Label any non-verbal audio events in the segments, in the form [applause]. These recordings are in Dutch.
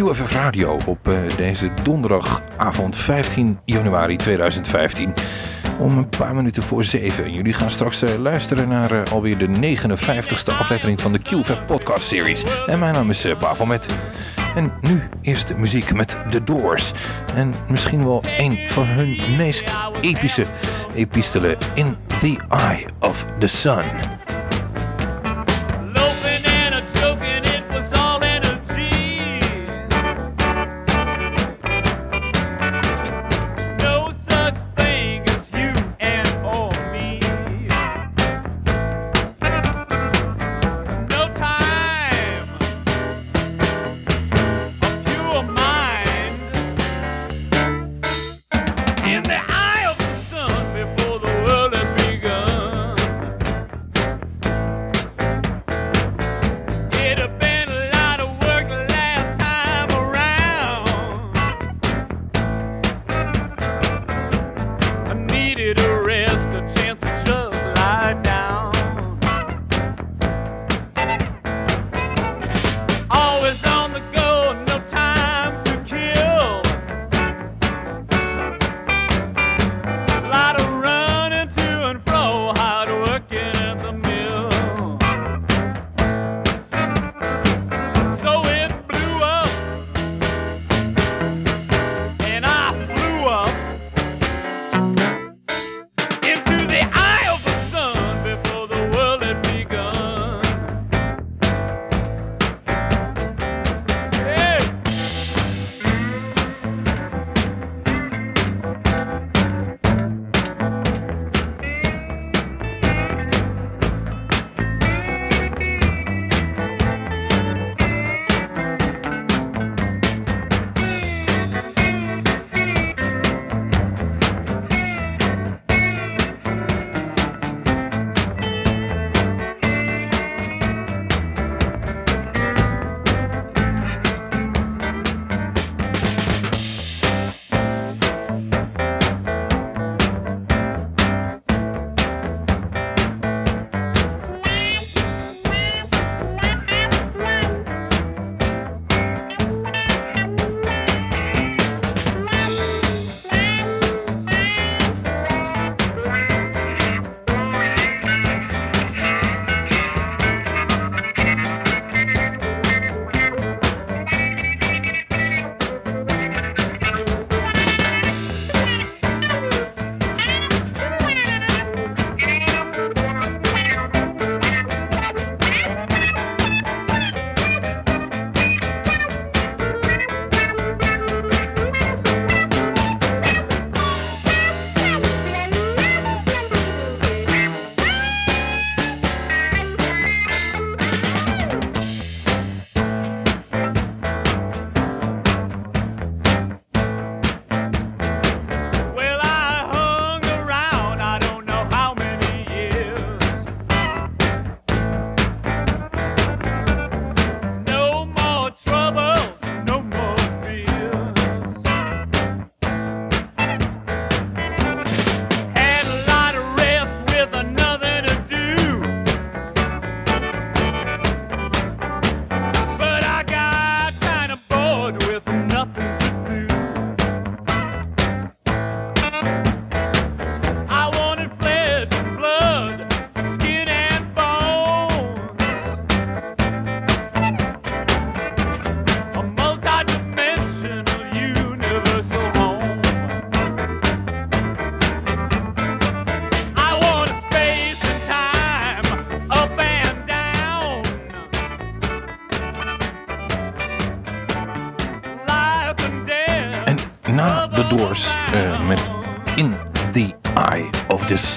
QFF Radio op uh, deze donderdagavond 15 januari 2015. Om een paar minuten voor zeven. Jullie gaan straks uh, luisteren naar uh, alweer de 59ste aflevering van de QFF podcast series. En mijn naam is uh, Bafelmet. En nu eerst de muziek met The Doors. En misschien wel een van hun meest epische epistelen In the Eye of the Sun.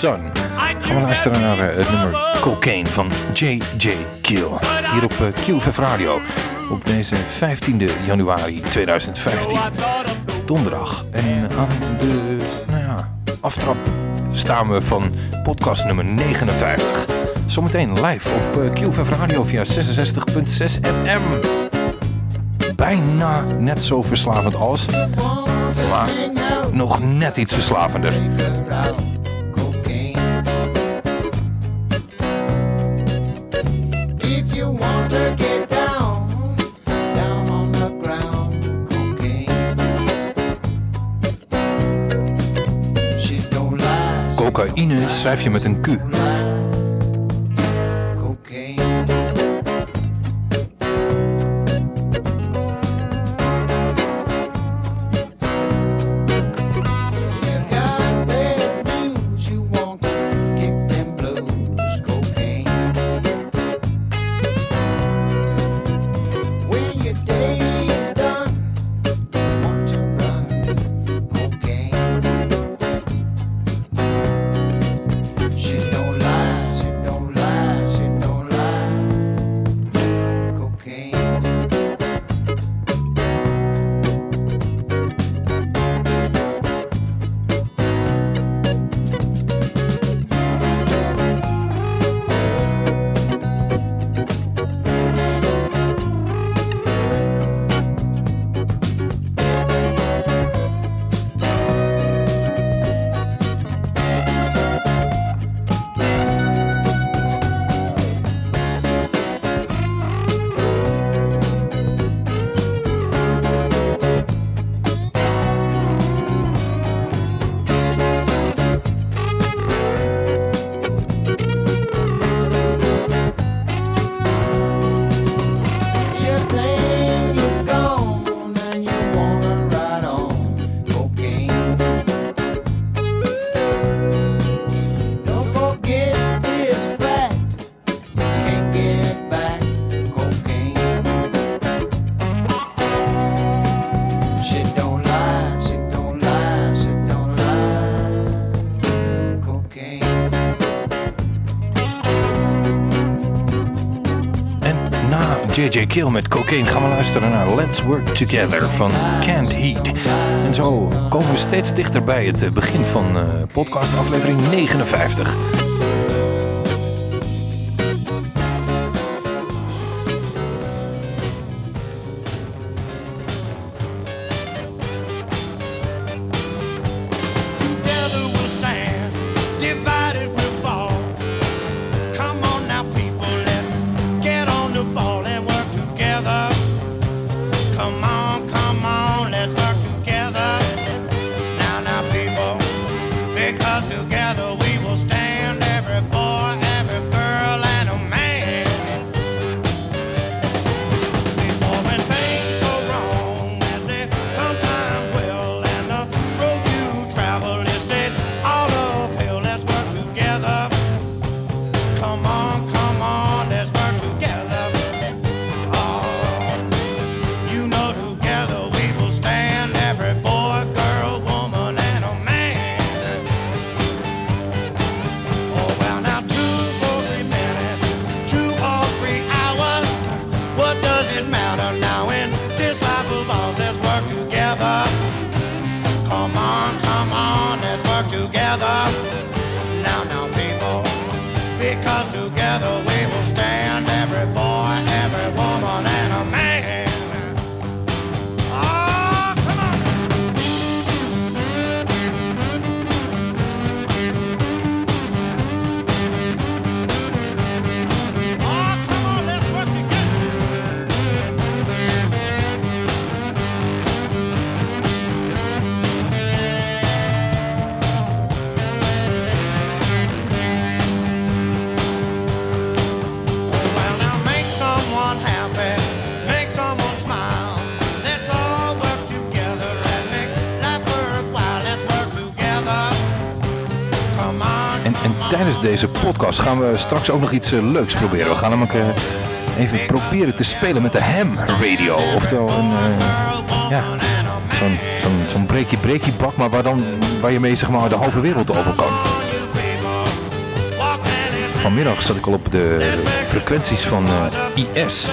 Sun. Gaan we luisteren naar uh, het nummer Cocaine van J.J. Kill. Hier op uh, QFF Radio. Op deze 15 januari 2015. Donderdag. En aan de nou ja, aftrap staan we van podcast nummer 59. Zometeen live op uh, QFF Radio via 66.6 FM. Bijna net zo verslavend als... Maar nog net iets verslavender. Schrijf je met een Q. Kill met Cocaine gaan we luisteren naar Let's Work Together van Can't Heat. En zo komen we steeds dichter bij het begin van uh, podcast aflevering 59. Podcast gaan we straks ook nog iets eh, leuks proberen. We gaan namelijk uh, even proberen te spelen met de ham radio. Oftewel een, uh, ja, zo'n zo'n zo'n breekje breekje bak, maar waar, dan, waar je mee zeg maar, de halve wereld over kan. Vanmiddag zat ik al op de frequenties van IS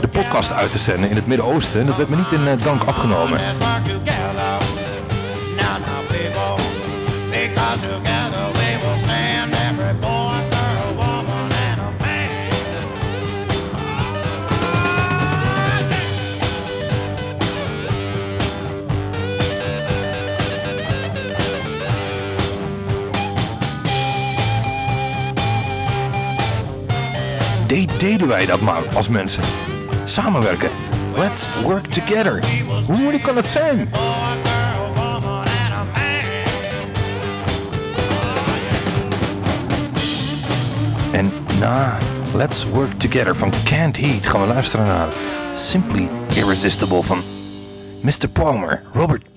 de podcast uit te zenden in het Midden-Oosten. En dat werd me niet in dank afgenomen. deden wij dat maar als mensen. Samenwerken. Let's work together. Hoe moeilijk kan het zijn? En na Let's Work Together van Can't Heat gaan we luisteren naar Simply Irresistible van Mr. Palmer, Robert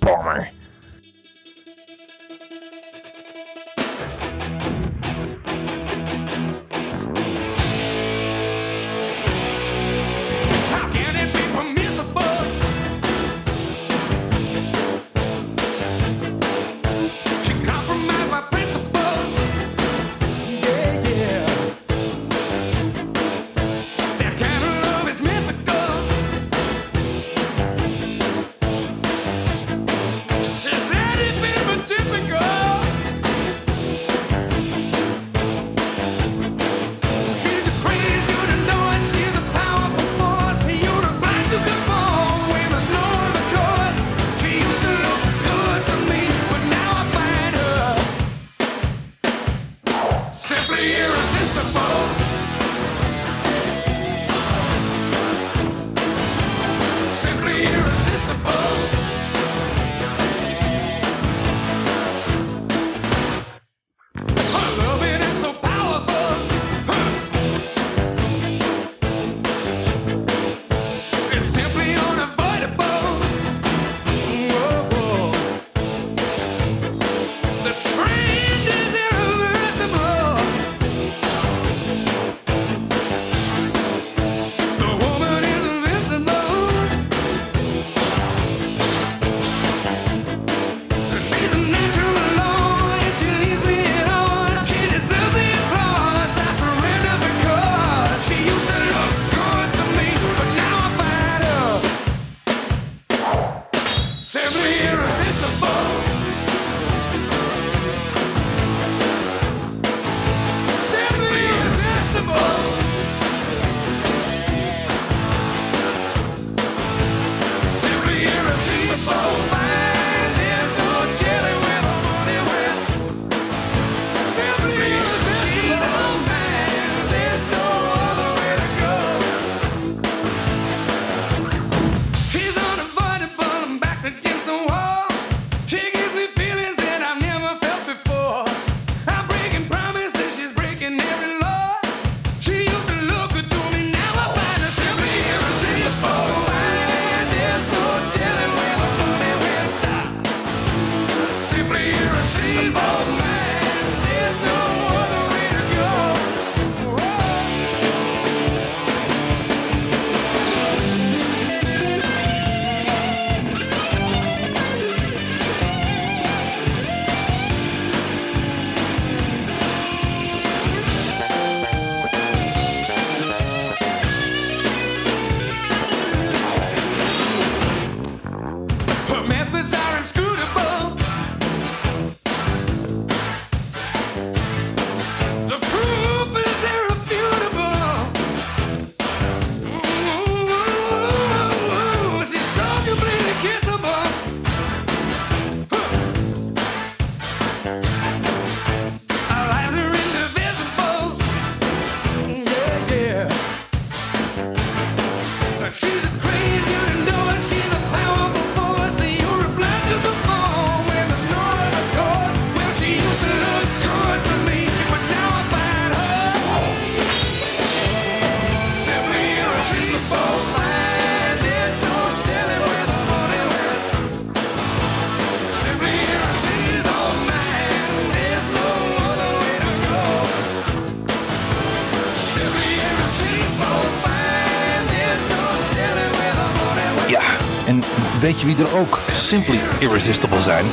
wie er ook simply irresistible zijn?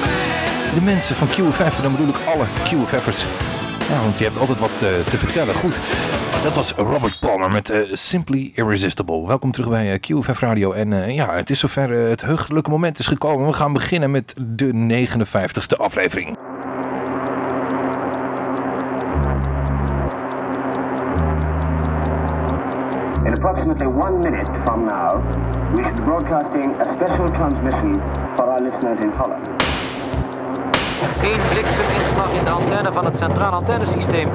De mensen van QFF, en dan bedoel ik alle QFF'ers. Ja, want je hebt altijd wat uh, te vertellen. Goed, dat was Robert Palmer met uh, Simply Irresistible. Welkom terug bij uh, QFF Radio. En ja, het is zover het heugelijke moment is gekomen. We gaan beginnen met de 59ste aflevering. In approximately one minute from now, broadcasting a special transmission for our listeners in Holland. Eén blikseminslag in de antenne van het centraal antennesysteem.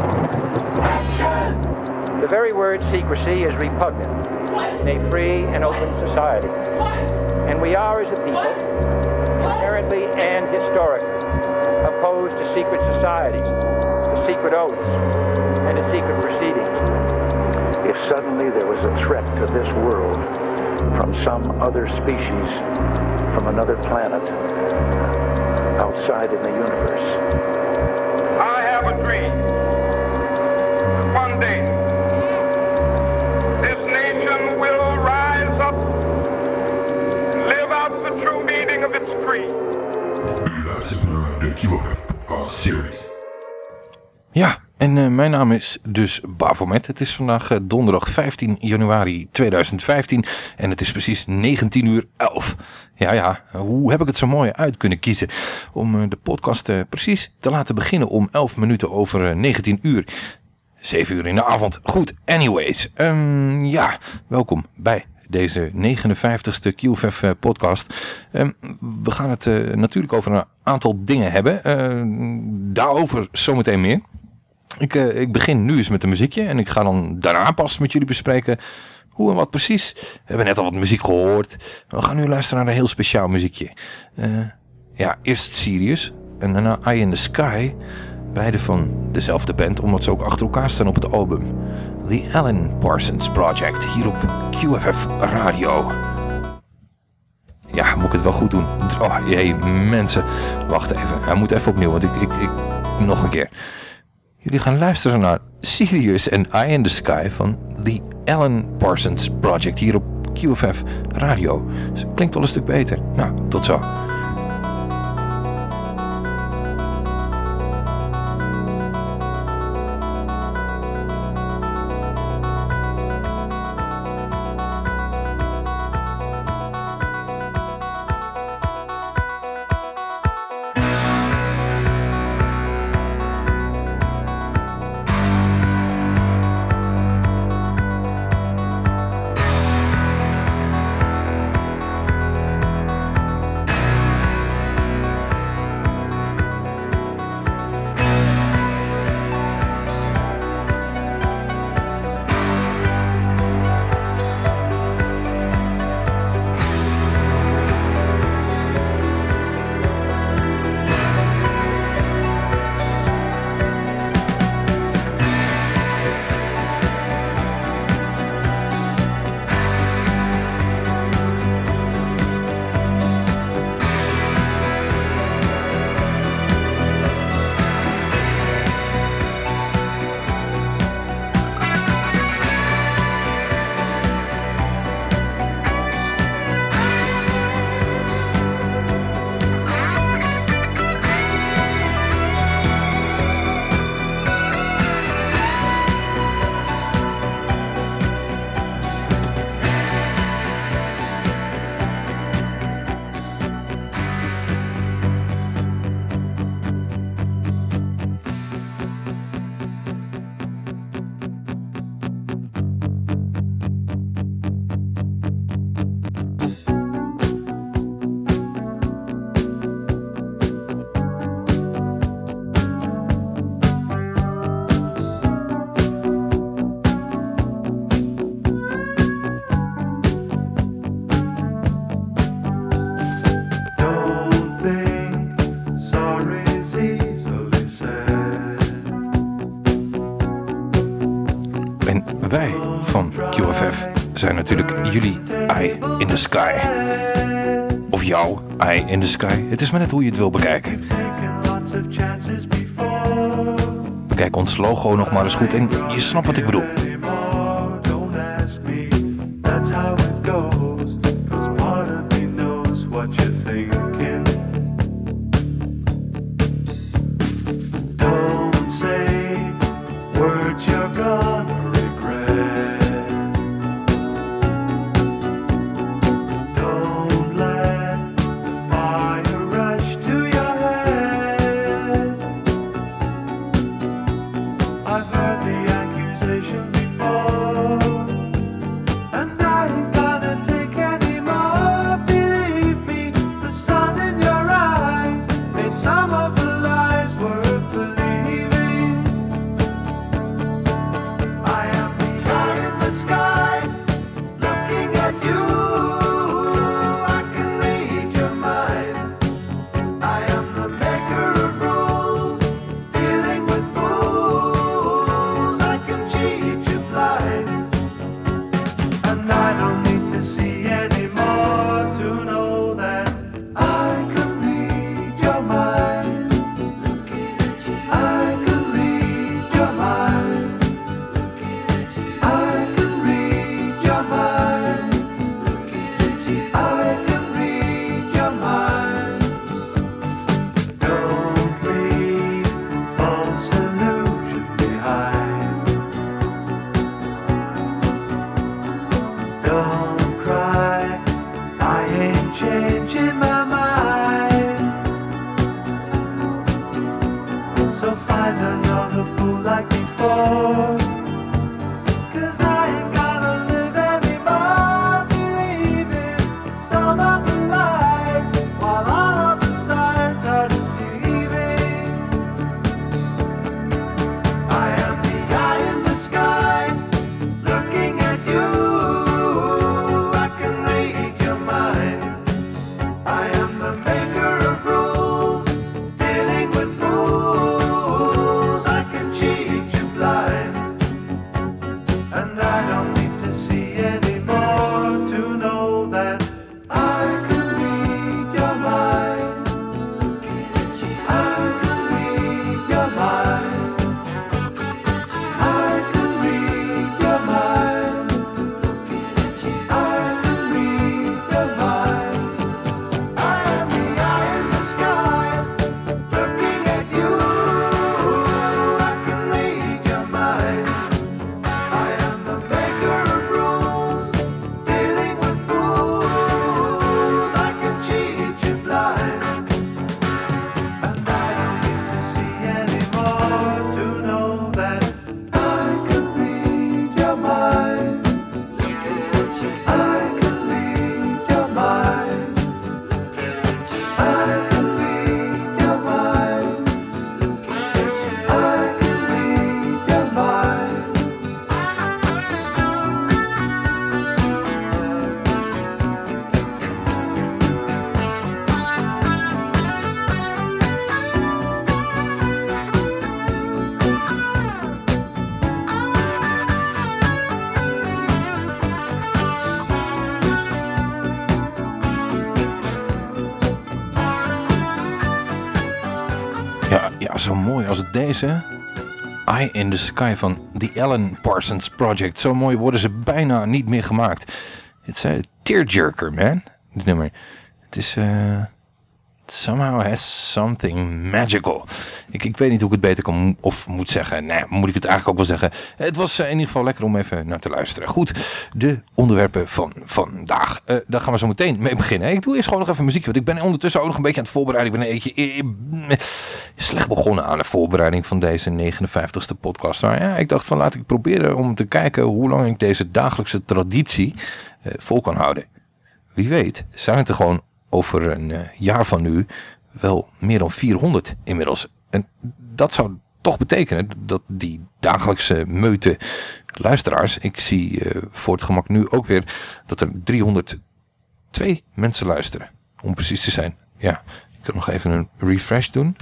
The very word secrecy is repugnant in a free and open society. And we are, as a people, inherently and historically opposed to secret societies, to secret oaths, and to secret proceedings. If suddenly there was a threat to this world from some other species, from another planet, outside in the universe. I have a dream. One day, this nation will rise up and live out the true meaning of its creed. U luistert naar de QFF Podcast Series. Dus Bafomet. Het is vandaag eh, donderdag 15 januari 2015 en het is precies 19 uur 11. Ja, ja, hoe heb ik het zo mooi uit kunnen kiezen om eh, de podcast eh, precies te laten beginnen om 11 minuten over eh, 19 uur. 7 uur in de avond. Goed, anyways. Ehm, ja, welkom bij deze 59ste QFF eh, podcast. Ehm, we gaan het natuurlijk over een aantal dingen hebben. Ehm, daarover zometeen meer. Ik, eh, ik begin nu eens met een muziekje en ik ga dan daarna pas met jullie bespreken hoe en wat precies. We hebben net al wat muziek gehoord. We gaan nu luisteren naar een heel speciaal muziekje. Eh, ja, eerst Sirius en daarna Eye in the Sky. Beide van dezelfde band, omdat ze ook achter elkaar staan op het album. The Alan Parsons Project, hier op QFF Radio. Ja, moet ik het wel goed doen? Oh jee, mensen. Wacht even, hij moet even opnieuw, want ik, ik, ik... Nog een keer. Jullie gaan luisteren naar Sirius en Eye in the Sky van The Alan Parsons Project hier op QFF Radio. Klinkt wel een stuk beter. Nou, tot zo. Het is maar net hoe je het wil bekijken. Bekijk ons logo nog maar eens goed en je snapt wat ik bedoel. Als deze. Eye in the Sky van The Alan Parsons Project. Zo mooi worden ze bijna niet meer gemaakt. Het is een tearjerker, man. Dit nummer. Het is... eh somehow has something magical. Ik, ik weet niet hoe ik het beter kan of moet zeggen. Nee, moet ik het eigenlijk ook wel zeggen. Het was eh, in ieder geval lekker om even naar te luisteren. Goed, de onderwerpen van vandaag. Eh, daar gaan we zo meteen mee beginnen. Ik doe eerst gewoon nog even muziek. Want ik ben ondertussen ook nog een beetje aan het voorbereiden. Ik ben een beetje eh, slecht begonnen aan de voorbereiding van deze 59ste podcast. Maar ja, ik dacht van laat ik proberen om te kijken hoe lang ik deze dagelijkse traditie vol kan houden. Wie weet zijn het er gewoon over een jaar van nu wel meer dan 400 inmiddels. En dat zou toch betekenen dat die dagelijkse meute luisteraars... Ik zie eh, voor het gemak nu ook weer dat er 302 mensen luisteren. Om precies te zijn. Ja, ik kan nog even een refresh doen.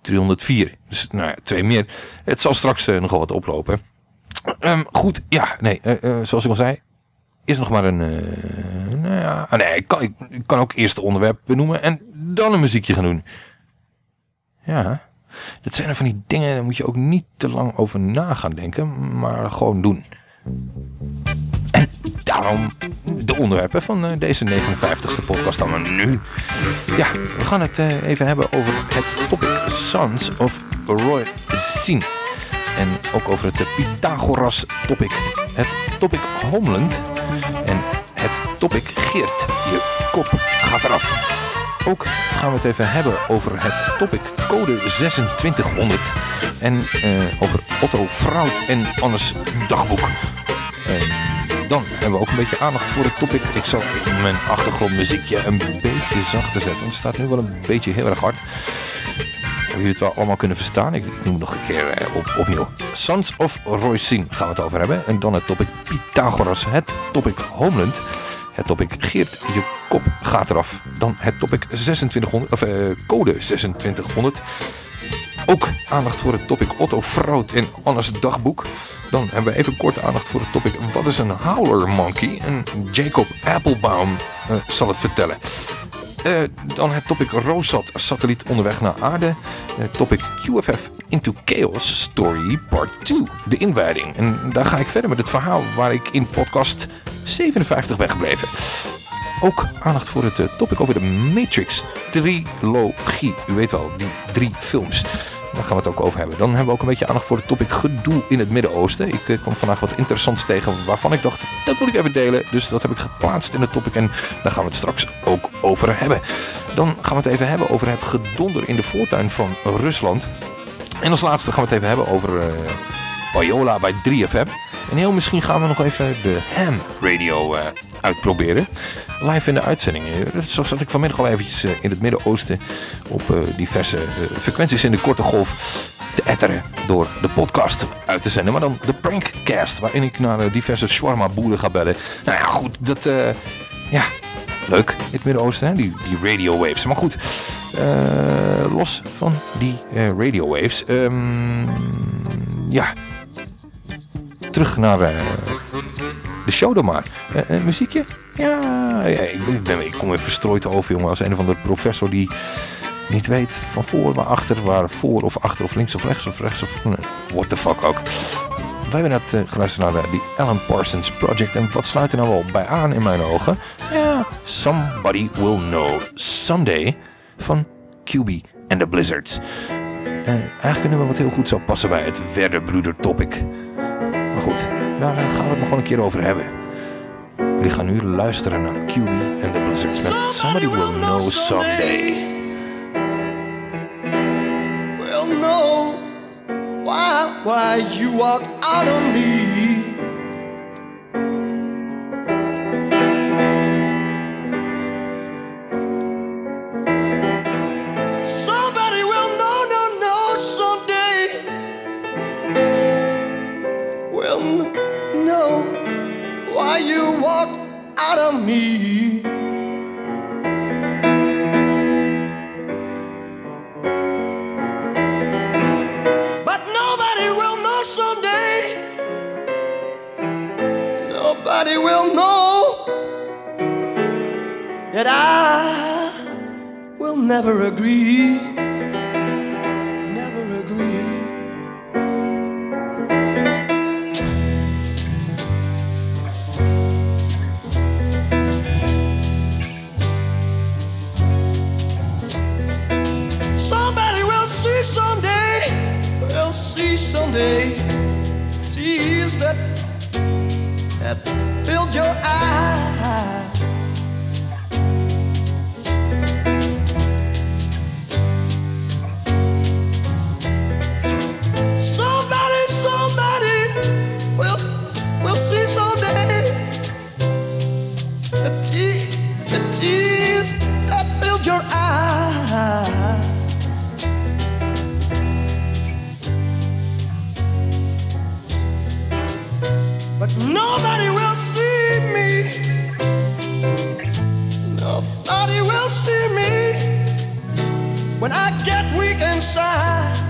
304. Dus nou ja, twee meer. Het zal straks eh, nogal wat oplopen. Ehm, goed, ja, nee, eh, zoals ik al zei, is nog maar een... eh, nou ja, ah, nee, ik kan, ik, kan ook eerst het onderwerp benoemen en dan een muziekje gaan doen. Ja, dat zijn er van die dingen, daar moet je ook niet te lang over na gaan denken, maar gewoon doen. En daarom de onderwerpen van eh, deze 59ste podcast dan nu. Ja, we gaan het eh, even hebben over het topic Sons of Roy Sin. En ook over het Pythagoras topic. Het topic Homeland. En het topic Geert. Je kop gaat eraf. Ook gaan we het even hebben over het topic code 2600. En eh, over Otto Fraud en Annes dagboek. En dan hebben we ook een beetje aandacht voor het topic. Ik zal mijn achtergrondmuziekje een beetje zachter zetten. Want het staat nu wel een beetje heel erg hard. Jullie het wel allemaal kunnen verstaan? Ik, noem het nog een keer eh, op, opnieuw. Sons of Roycine gaan we het over hebben. En dan het topic Pythagoras. Het topic Homeland. Het topic Geert, je kop gaat eraf. Dan het topic 2600, of eh, code 2600. Ook aandacht voor het topic Otto Fraud en Annes dagboek. Dan hebben we even kort aandacht voor het topic Wat is een howler monkey? En Jacob Applebaum eh, zal het vertellen. Eh, dan het topic Rosat, satelliet onderweg naar aarde. Het topic QFF Into Chaos Story Part 2, de inwijding. En daar ga ik verder met het verhaal waar ik in podcast 57 ben gebleven. Ook aandacht voor het eh, topic over de Matrix trilogie. U weet wel, die drie films. Daar gaan we het ook over hebben. Dan hebben we ook een beetje aandacht voor het topic gedoe in het Midden-Oosten. Ik eh, kwam vandaag wat interessants tegen waarvan ik dacht, dat moet ik even delen. Dus dat heb ik geplaatst in het topic en daar gaan we het straks ook over hebben. Dan gaan we het even hebben over het gedonder in de voortuin van Rusland. En als laatste gaan we het even hebben over uh, Payola bij 3FM. En heel misschien gaan we nog even de ham radio uh, uitproberen. Live in de uitzending. Zo zat ik vanmiddag al eventjes uh, in het Midden-Oosten op diverse frequenties in de korte golf te etteren door de podcast uit te zenden. Maar dan de prankcast, waarin ik naar diverse shawarma boeren ga bellen. Nou ja, goed, dat... ja, leuk in het Midden-Oosten, die, die radio waves. Maar goed, los van die radio waves. Um, ja, terug naar uh, de show dan maar. muziekje? Ja, ik, ben, ik, kom even verstrooid over, jongen. Als een of andere professor die niet weet van voor, waar achter, waar voor of achter of links of rechts of rechts of... What the fuck ook. Wij hebben net uh, geluisterd naar de Alan Parsons Project. En wat sluit er nou wel bij aan in mijn ogen? Ja, Somebody Will Know Someday van QB and the Blizzards. Uh, eigenlijk een nummer wat heel goed zou passen bij het Werder topic. Maar goed, daar uh, gaan we het nog wel een keer over hebben. Jullie gaan nu luisteren naar QB and the Blizzards met Somebody Will Know Someday. Will know why, why you walk out on me. You walked out of me. But nobody will know someday. Nobody will know that I will never agree. See someday, will see someday tears that that filled your eyes. Somebody, somebody will we'll see someday the, te- the tears that filled your eyes. Nobody will see me. Nobody will see me when I get weak inside.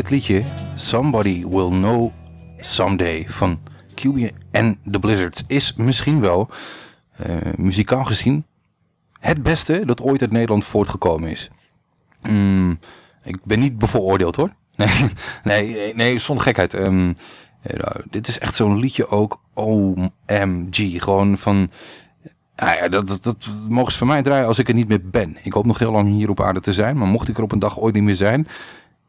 Dit liedje, Somebody Will Know Someday, van QB en The Blizzards, is misschien wel, eh, muzikaal gezien, het beste dat ooit uit Nederland voortgekomen is. Mm, ik ben niet bevooroordeeld hoor. [laughs] Nee, nee, nee zonder gekheid. Ehm, eh, nou, dit is echt zo'n liedje ook, OMG, gewoon van... Nou dat, dat, dat mogen ze van mij draaien als ik er niet meer ben. Ik hoop nog heel lang hier op aarde te zijn. Maar mocht ik er op een dag ooit niet meer zijn...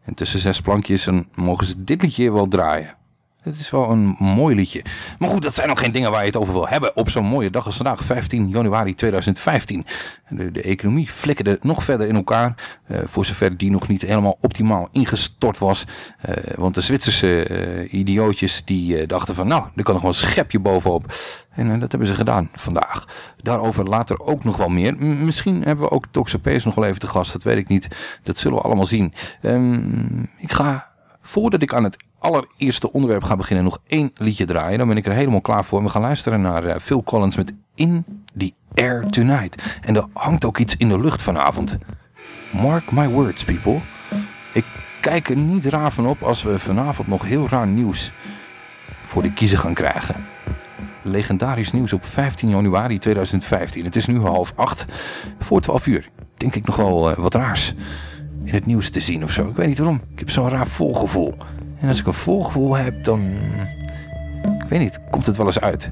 en tussen zes plankjes... dan mogen ze dit liedje wel draaien. Het is wel een mooi liedje. Maar goed, dat zijn nog geen dingen waar je het over wil hebben... op zo'n mooie dag als vandaag, 15 januari 2015. De, economie flikkerde nog verder in elkaar... eh, voor zover die nog niet helemaal optimaal ingestort was. Eh, want de Zwitserse eh, idiootjes die dachten van... nou, er kan nog wel een schepje bovenop... En dat hebben ze gedaan vandaag. Daarover later ook nog wel meer. Misschien hebben we ook Toxopees nog wel even te gast. Dat weet ik niet. Dat zullen we allemaal zien. Ehm, ik ga, voordat ik aan het allereerste onderwerp ga beginnen, nog één liedje draaien. Dan ben ik er helemaal klaar voor. We gaan luisteren naar eh, Phil Collins met In the Air Tonight. En er hangt ook iets in de lucht vanavond. Mark my words, people. Ik kijk er niet raar van op als we vanavond nog heel raar nieuws voor de kiezer gaan krijgen legendarisch nieuws op 15 januari 2015. Het is nu half acht. Voor 12 uur denk ik nog wel eh, wat raars in het nieuws te zien of zo. Ik weet niet waarom. Ik heb zo'n raar volgevoel. En als ik een volgevoel heb, dan... Ik weet niet, komt het wel eens uit.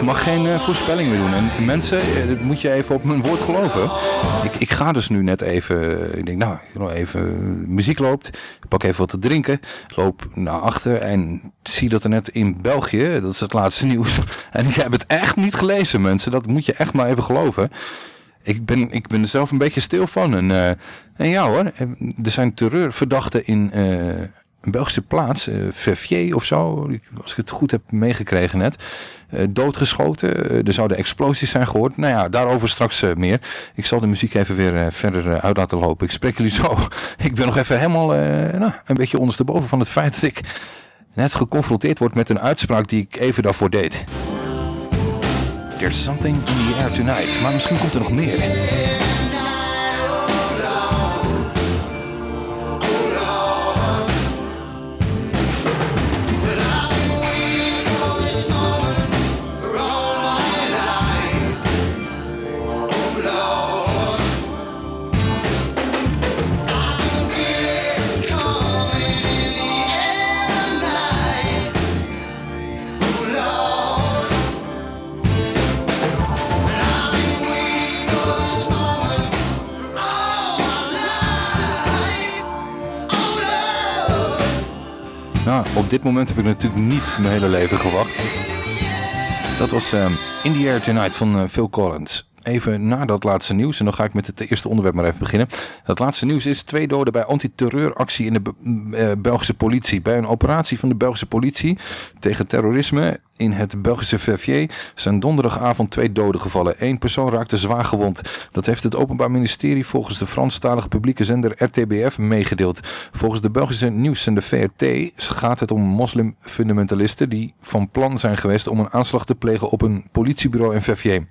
Ik mag geen uh, voorspelling meer doen. En mensen, uh, dat moet je even op mijn woord geloven. Ik, ik ga dus nu net even, ik denk nou, even muziek loopt. Pak even wat te drinken. Loop naar achter en zie dat er net in België, dat is het laatste [laughs] nieuws. En ik heb het echt niet gelezen mensen, dat moet je echt maar even geloven. Ik ben, ik ben er zelf een beetje stil van. En, en ja hoor, er zijn terreurverdachten in een Belgische plaats, uh, Verviers of zo, als ik het goed heb meegekregen net, uh, doodgeschoten. Uh, er zouden explosies zijn gehoord. Nou ja, daarover straks meer. Ik zal de muziek even weer verder uit laten lopen. Ik spreek jullie zo. [laughs] ik ben nog even helemaal nou, een beetje ondersteboven van het feit dat ik net geconfronteerd word met een uitspraak die ik even daarvoor deed. There's something in the air tonight. Maar misschien komt er nog meer. Op dit moment heb ik natuurlijk niet mijn hele leven gewacht. Dat was uh, In the Air Tonight van uh, Phil Collins. Even na dat laatste nieuws, en dan ga ik met het eerste onderwerp maar even beginnen. Dat laatste nieuws is twee doden bij antiterreuractie in de uh, Belgische politie. Bij een operatie van de Belgische politie tegen terrorisme in het Belgische Verviers zijn donderdagavond twee doden gevallen. Eén persoon raakte zwaar gewond. Dat heeft het Openbaar Ministerie volgens de Franstalige publieke zender RTBF meegedeeld. Volgens de Belgische nieuwszender VRT gaat het om moslimfundamentalisten die van plan zijn geweest om een aanslag te plegen op een politiebureau in Verviers.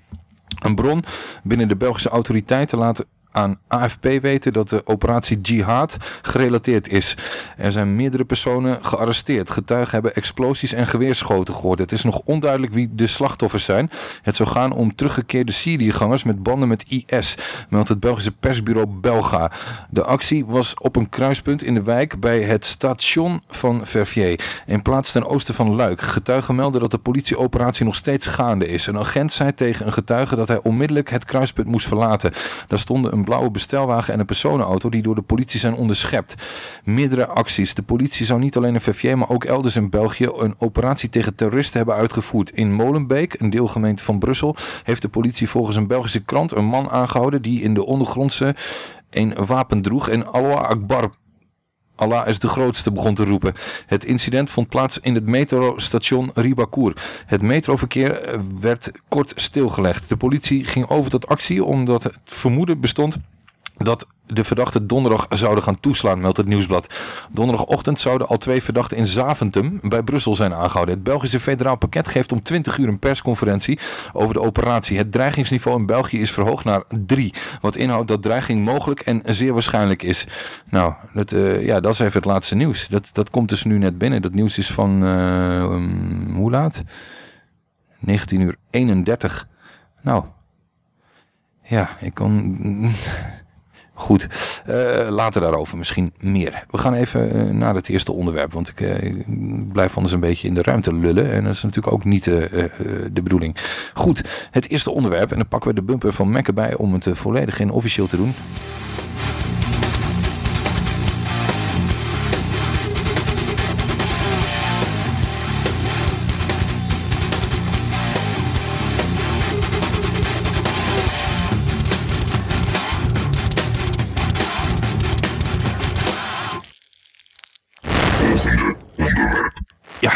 Een bron binnen de Belgische autoriteiten laat aan AFP weten dat de operatie Jihad gerelateerd is. Er zijn meerdere personen gearresteerd. Getuigen hebben explosies en geweerschoten gehoord. Het is nog onduidelijk wie de slachtoffers zijn. Het zou gaan om teruggekeerde Syriëgangers met banden met IS, meldt het Belgische persbureau Belga. De actie was op een kruispunt in de wijk bij het station van Verviers, in plaats ten oosten van Luik. Getuigen melden dat de politieoperatie nog steeds gaande is. Een agent zei tegen een getuige dat hij onmiddellijk het kruispunt moest verlaten. Daar stonden een een blauwe bestelwagen en een personenauto die door de politie zijn onderschept. Meerdere acties. De politie zou niet alleen in Verviers, maar ook elders in België een operatie tegen terroristen hebben uitgevoerd. In Molenbeek, een deelgemeente van Brussel, heeft de politie volgens een Belgische krant een man aangehouden die in de ondergrondse een wapen droeg en Allah Akbar Allah is de grootste begon te roepen. Het incident vond plaats in het metrostation Ribacour. Het metroverkeer eh, werd kort stilgelegd. De politie ging over tot actie omdat het vermoeden bestond dat de verdachten donderdag zouden gaan toeslaan, meldt het nieuwsblad. Donderdagochtend zouden al twee verdachten in Zaventem bij Brussel zijn aangehouden. Het Belgische federaal pakket geeft om 20 uur een persconferentie over de operatie. Het dreigingsniveau in België is verhoogd naar 3. Wat inhoudt dat dreiging mogelijk en zeer waarschijnlijk is. Nou, dat, uh, ja, dat is even het laatste nieuws. Dat, dat komt dus nu net binnen. Dat nieuws is van, uh, um, hoe laat? 19 uur 31. Nou, ja, ik kon... [laughs] Goed, uh, later daarover misschien meer. We gaan even uh, naar het eerste onderwerp, want ik, uh, ik, blijf anders een beetje in de ruimte lullen. En dat is natuurlijk ook niet de bedoeling. Goed, het eerste onderwerp. En dan pakken we de bumper van Mekke bij om het volledig in officieel te doen.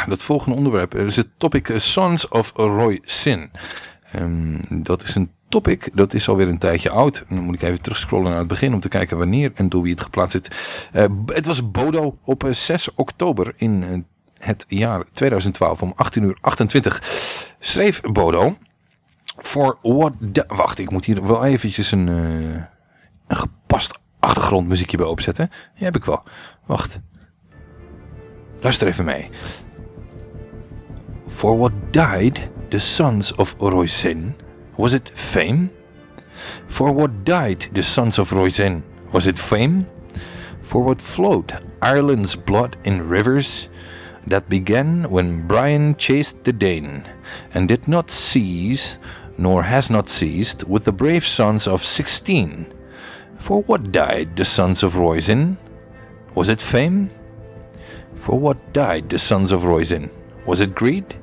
Dat volgende onderwerp is het topic Sons of Roy Sin. Um, dat is een topic, dat is alweer een tijdje oud. Dan moet ik even terugscrollen naar het begin om te kijken wanneer en door wie het geplaatst zit. Uh, het was Bodo op 6 oktober in het jaar 2012 om 18 uur 28. Schreef Bodo voor what... Wacht, ik moet hier wel eventjes een, een gepast achtergrondmuziekje bij opzetten. Die heb ik wel. Wacht. Luister even mee. For what died the sons of Roisin? Was it fame? For what died the sons of Roisin? Was it fame? For what flowed Ireland's blood in rivers? that began when Brian chased the Dane, and did not cease, nor has not ceased, with the brave sons of sixteen. For what died the sons of Roisin? Was it fame? For what died the sons of Roisin? Was it greed?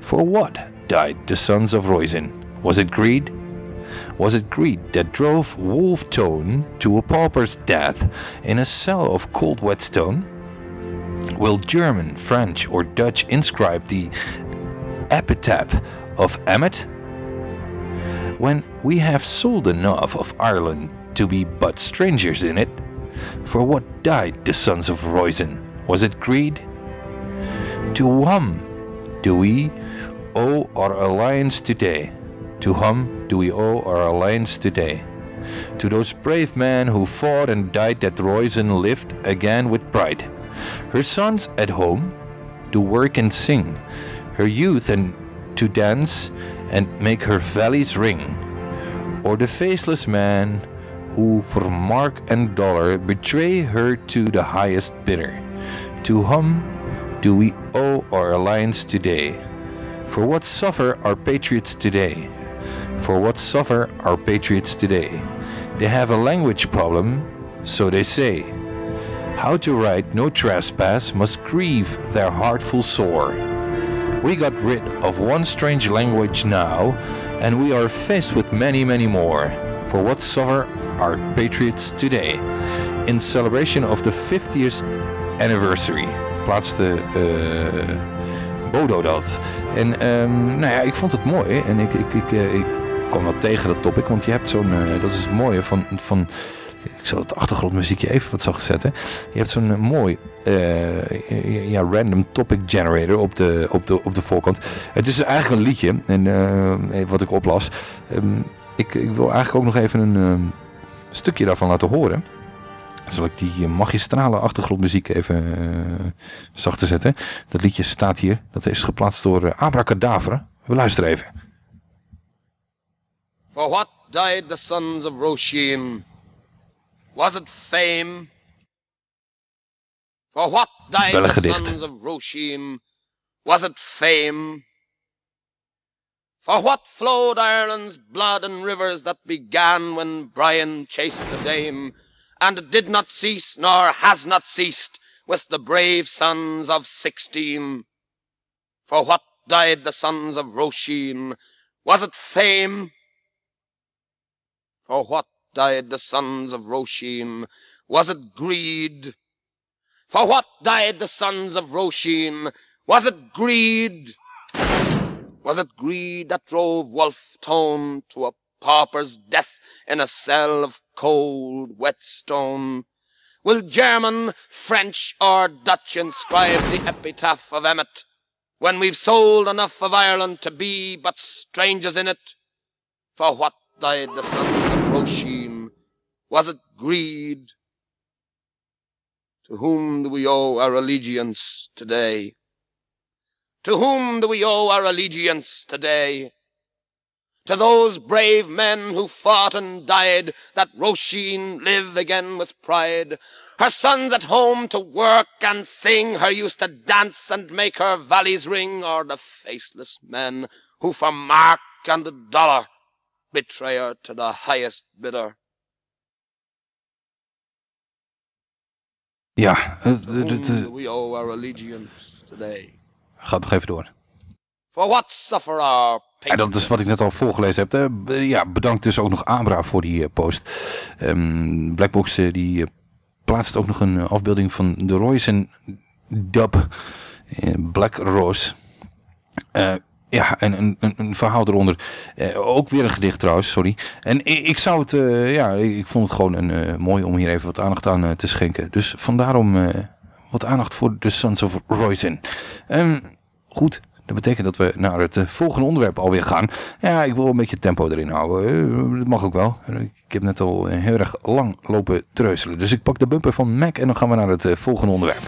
For what died the sons of Roisin? Was it greed? Was it greed that drove Wolf Tone to a pauper's death in a cell of cold wet stone? Will German, French, or Dutch inscribe the epitaph of Emmet? When we have sold enough of Ireland to be but strangers in it, for what died the sons of Roisin? Was it greed? To whom do we owe our alliance today? To whom do we owe our alliance today? To those brave men who fought and died that Roisin lived again with pride. Her sons at home to work and sing, her youth and to dance and make her valleys ring. Or the faceless man who for mark and dollar betray her to the highest bidder. To whom do we owe our alliance today? For what suffer our patriots today? For what suffer our patriots today? They have a language problem, so they say. How to write no trespass must grieve their heartful sore. We got rid of one strange language now, and we are faced with many, many more. For what suffer our patriots today? In celebration of the 50th anniversary plaatste eh, Bodo dat. En ehm, nou ja, ik vond het mooi en ik, ik, ik, eh, ik kwam wel tegen dat topic, want je hebt zo'n, eh, dat is het mooie van, van ik zal het achtergrondmuziekje even wat zacht zetten. Je hebt zo'n mooi ja, random topic generator op de, op, de, op de voorkant. Het is eigenlijk een liedje en wat ik oplas. Ehm, ik, ik wil eigenlijk ook nog even een ehm, stukje daarvan laten horen. Zal ik die magistrale achtergrondmuziek even uh, zachter zetten. Dat liedje staat hier. Dat is geplaatst door uh, Abracadabra. We luisteren even. For what died the sons of Roshin? Was it fame? For what died the sons of Roshin? Was it fame? For what flowed Ireland's blood in rivers that began when Brian chased the dame, and did not cease nor has not ceased with the brave sons of sixteen? For what died the sons of Roshin? Was it fame? For what died the sons of Roshin? Was it greed? For what died the sons of Roshin? Was it greed? Was it greed that drove Wolf Tone to a pauper's death in a cell of cold, wet stone? Will German, French, or Dutch inscribe the epitaph of Emmet when we've sold enough of Ireland to be but strangers in it? For what died the sons of Roshin? Was it greed? To whom do we owe our allegiance today? To whom do we owe our allegiance today? To those brave men who fought and died, that Roshin live again with pride. Her sons at home to work and sing, her youth to dance and make her valleys ring, or the faceless men who for mark and a dollar betray her to the highest bidder. Ja, het, het- het- we owe our allegiance today? gaat nog even door. For what suffer our Ja, dat is wat ik net al voorgelezen heb. Ja, bedankt dus ook nog Abra voor die eh, post. Ehm, Blackbox eh, die eh, plaatst ook nog een afbeelding van de Royce en Dub Black Rose. Ja, en een, een, verhaal eronder. Ook weer een gedicht trouwens, sorry. En ik, ik zou het, ja, ik, vond het gewoon een, mooi om hier even wat aandacht aan te schenken. Dus vandaarom wat aandacht voor de Sons of Royce. Ehm goed, dat betekent dat we naar het eh, volgende onderwerp alweer gaan. Ja, ik wil een beetje tempo erin houden. Eh, dat mag ook wel. Ik heb net al heel erg lang lopen treuzelen. Dus ik pak de bumper van Mac en dan gaan we naar het eh, volgende onderwerp.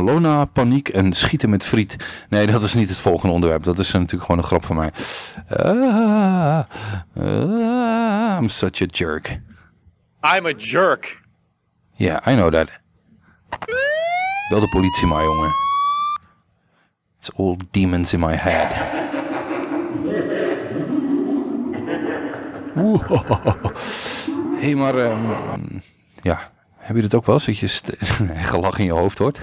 Malona, paniek en schieten met friet. Nee, dat is niet het volgende onderwerp. Dat is natuurlijk gewoon een grap van mij. Ah, ah, I'm such a jerk. I'm a jerk. Yeah, I know that. Bel de politie maar, jongen. It's all demons in my head. Hé, [laughs] hey, maar... ehm, ja, heb je dat ook wel? Dat je [laughs] gelach in je hoofd hoort?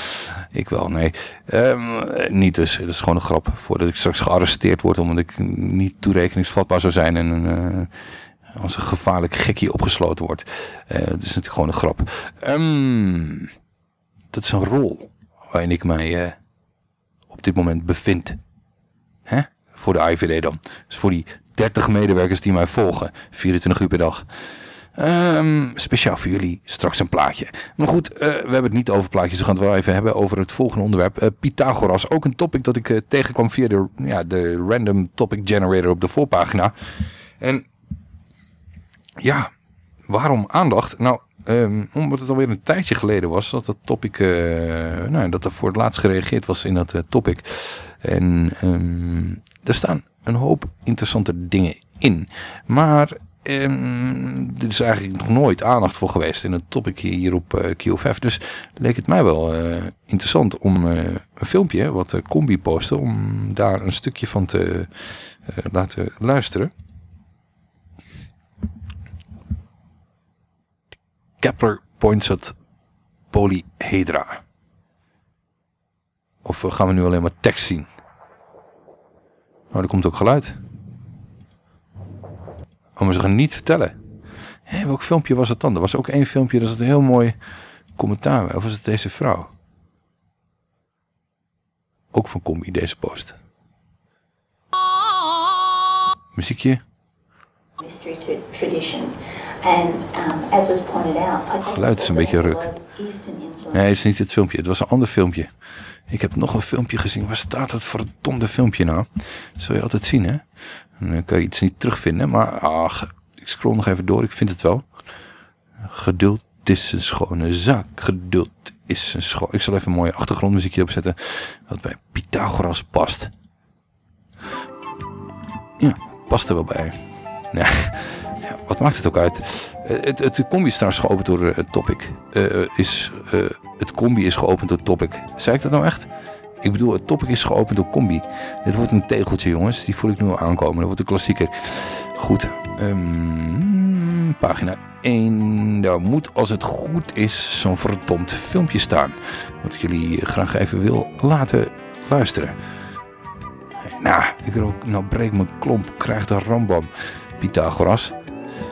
[laughs] ik wel, nee. Ehm, eh, niet dus. Het is gewoon een grap. Voordat ik straks gearresteerd word omdat ik niet toerekeningsvatbaar zou zijn en eh, als een gevaarlijk gekkie opgesloten wordt. Eh dat is natuurlijk gewoon een grap. Ehm, dat is een rol waarin ik mij eh, op dit moment bevind. Hè? Voor de IVD dan. Dus voor die 30 medewerkers die mij volgen. 24 uur per dag. Ehm, speciaal voor jullie straks een plaatje. Maar goed, eh, we hebben het niet over plaatjes. We gaan het wel even hebben over het volgende onderwerp. Eh, Pythagoras. Ook een topic dat ik eh, tegenkwam via de, ja, de random topic generator op de voorpagina. En ja, waarom aandacht? Nou, ehm, omdat het alweer een tijdje geleden was dat dat topic, nou, dat er voor het laatst gereageerd was in dat topic. En ehm, er staan een hoop interessante dingen in. Maar ehm, er is eigenlijk nog nooit aandacht voor geweest in een topic hier op eh, QFF. Dus leek het mij wel eh, interessant om eh, een filmpje, wat Combi postte, om daar een stukje van te laten luisteren. Kepler points at polyhedra. Of gaan we nu alleen maar tekst zien? Nou, er komt ook geluid. Oh, maar ze gaan niet vertellen. Hé, welk filmpje was het dan? Er was ook één filmpje, dat is een heel mooi commentaar. bij. Of was het deze vrouw? Ook van Combi, deze post. Muziekje. mystery to tradition. And um, as was pointed out, Pythagoras Geluid is een beetje ruk. Nee, het is niet het filmpje. Het was een ander filmpje. Ik heb nog een filmpje gezien. Waar staat het verdomde filmpje nou? Dat zul je altijd zien, hè? Dan kan je iets niet terugvinden. Maar ach, ik scroll nog even door. Ik vind het wel. Geduld is een schone zaak. Geduld is een schoon... Ik zal even een mooie achtergrondmuziekje opzetten. Wat bij Pythagoras past. Ja, past er wel bij. Ja, [laughs] wat maakt het ook uit? Eh, het, het combi is trouwens geopend door eh, Topic. Eh, is, eh, het combi is geopend door Topic. Zei ik dat nou echt? Ik bedoel, het Topic is geopend door combi. Dit wordt een tegeltje, jongens. Die voel ik nu al aankomen. Dat wordt een klassieker. Goed. ehm, pagina 1. Daar moet, als het goed is, zo'n verdomd filmpje staan. Wat ik jullie graag even wil laten luisteren. Nou, ik wil ook, nou breek mijn klomp, krijg de rambam. Pythagoras.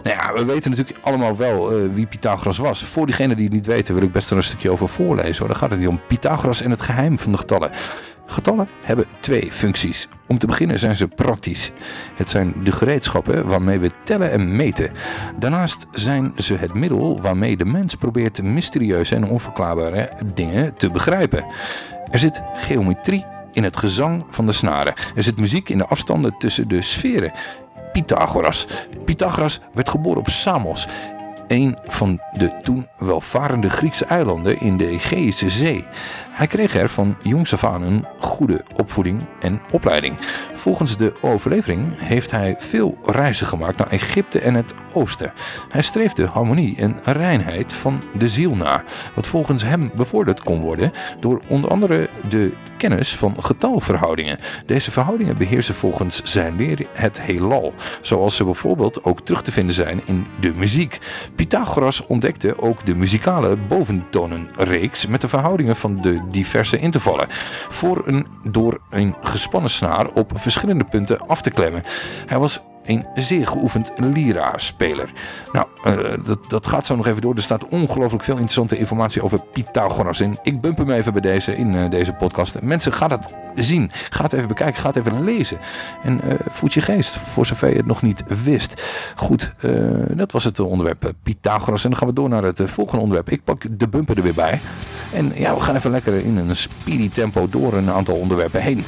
Nou ja, we weten natuurlijk allemaal wel eh, wie Pythagoras was. Voor diegenen die het niet weten wil ik best er een stukje over voorlezen. Hoor. Dan gaat het niet om Pythagoras en het geheim van de getallen. Getallen hebben twee functies. Om te beginnen zijn ze praktisch. Het zijn de gereedschappen waarmee we tellen en meten. Daarnaast zijn ze het middel waarmee de mens probeert mysterieuze en onverklaarbare dingen te begrijpen. Er zit geometrie in het gezang van de snaren. Er zit muziek in de afstanden tussen de sferen. Pythagoras. Pythagoras werd geboren op Samos, een van de toen welvarende Griekse eilanden in de Egeïsche Zee. Hij kreeg er van jongs af aan een goede opvoeding en opleiding. Volgens de overlevering heeft hij veel reizen gemaakt naar Egypte en het oosten. Hij streefde harmonie en reinheid van de ziel na, wat volgens hem bevorderd kon worden door onder andere de kennis van getalverhoudingen. Deze verhoudingen beheersen volgens zijn leer het heelal, zoals ze bijvoorbeeld ook terug te vinden zijn in de muziek. Pythagoras ontdekte ook de muzikale boventonenreeks met de verhoudingen van de diverse intervallen, voor een door een gespannen snaar op verschillende punten af te klemmen. Hij was een zeer geoefend lira-speler. Nou, eh, dat, dat gaat zo nog even door. Er staat ongelooflijk veel interessante informatie over Pythagoras in. Ik bump hem even bij deze, in eh, deze podcast. Mensen, ga het zien. Ga het even bekijken. Ga het even lezen. En eh, voed je geest, voor zover je het nog niet wist. Goed, dat was het onderwerp Pythagoras. En dan gaan we door naar het volgende onderwerp. Ik pak de bumper er weer bij. En ja, we gaan even lekker in een speedy tempo door een aantal onderwerpen heen.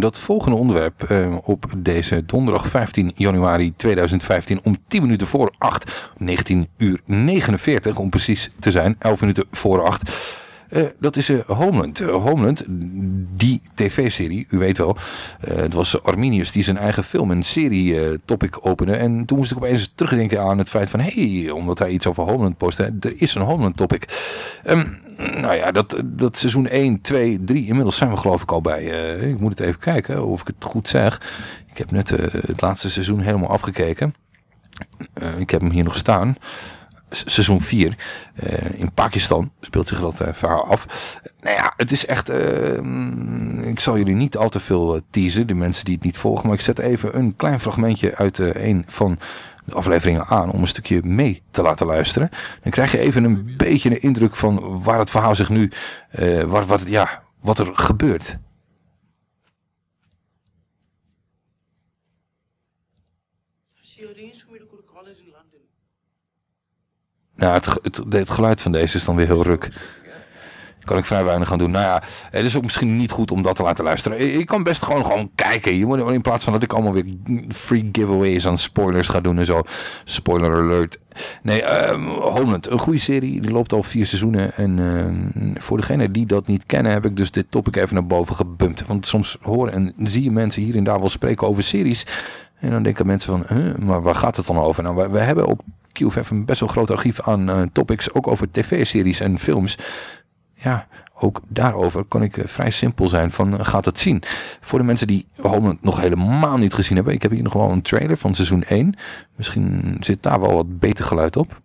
Dat volgende onderwerp eh, op deze donderdag 15 januari 2015 om 10 minuten voor 8, 19 uur 49 om precies te zijn, 11 minuten voor 8. Uh, dat is uh, Homeland. Uh, Homeland, die tv-serie, u weet wel. het was Arminius die zijn eigen film en serie topic opende. En toen moest ik opeens terugdenken aan het feit van... hé, hey, omdat hij iets over Homeland postte, er is een Homeland topic. Um, nou ja, dat, dat seizoen 1, 2, 3, inmiddels zijn we geloof ik al bij. ik moet het even kijken of ik het goed zeg. Ik heb net het laatste seizoen helemaal afgekeken. ik heb hem hier nog staan seizoen 4 uh, in Pakistan speelt zich dat uh, verhaal af. Nou ja, het is echt... Uh, ik zal jullie niet al te veel teasen, de mensen die het niet volgen. Maar ik zet even een klein fragmentje uit een van de afleveringen aan om een stukje mee te laten luisteren. Dan krijg je even een beetje een indruk van waar het verhaal zich nu... waar, wat, ja, wat er gebeurt. Nou, het, het, geluid van deze is dan weer heel ruk. Kan ik vrij weinig aan doen. Nou ja, het is ook misschien niet goed om dat te laten luisteren. Je kan best gewoon, gewoon kijken. Je moet in plaats van dat ik allemaal weer free giveaways aan spoilers ga doen en zo. Spoiler alert. Nee, um, Homeland, een goede serie. Die loopt al vier seizoenen. En uh, voor degenen die dat niet kennen, heb ik dus dit topic even naar boven gebumpt. Want soms horen en zie je mensen hier en daar wel spreken over series. En dan denken mensen van, maar waar gaat het dan over? Nou, we, we hebben op QFF een best wel groot archief aan uh, topics, ook over tv-series en films. Ja, ook daarover kan ik uh, vrij simpel zijn van uh, gaat het zien. Voor de mensen die Homeland nog helemaal niet gezien hebben. Ik heb hier nog wel een trailer van seizoen 1. Misschien zit daar wel wat beter geluid op.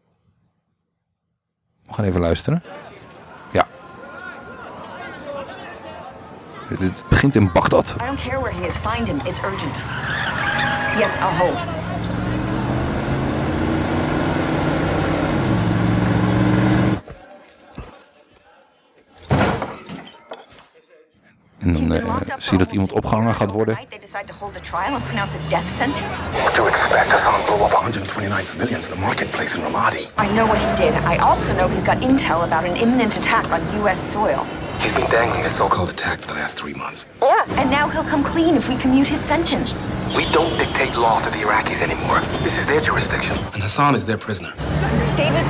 We gaan even luisteren. Ja. Het, begint in Bagdad. Is. Find him. It's urgent. Yes, I'll hold. En dan uh, zie je dat iemand opgehangen gaat worden. What to expect? Hassan blew up 129 civilians in a marketplace in Ramadi. I know what he did. I also know he's got intel about an imminent attack on U.S. soil. He's been dangling this so-called attack for the last three months. Yeah, and now he'll come clean if we commute his sentence. We don't dictate law to the Iraqis anymore. This is their jurisdiction, and Hassan is their prisoner. David...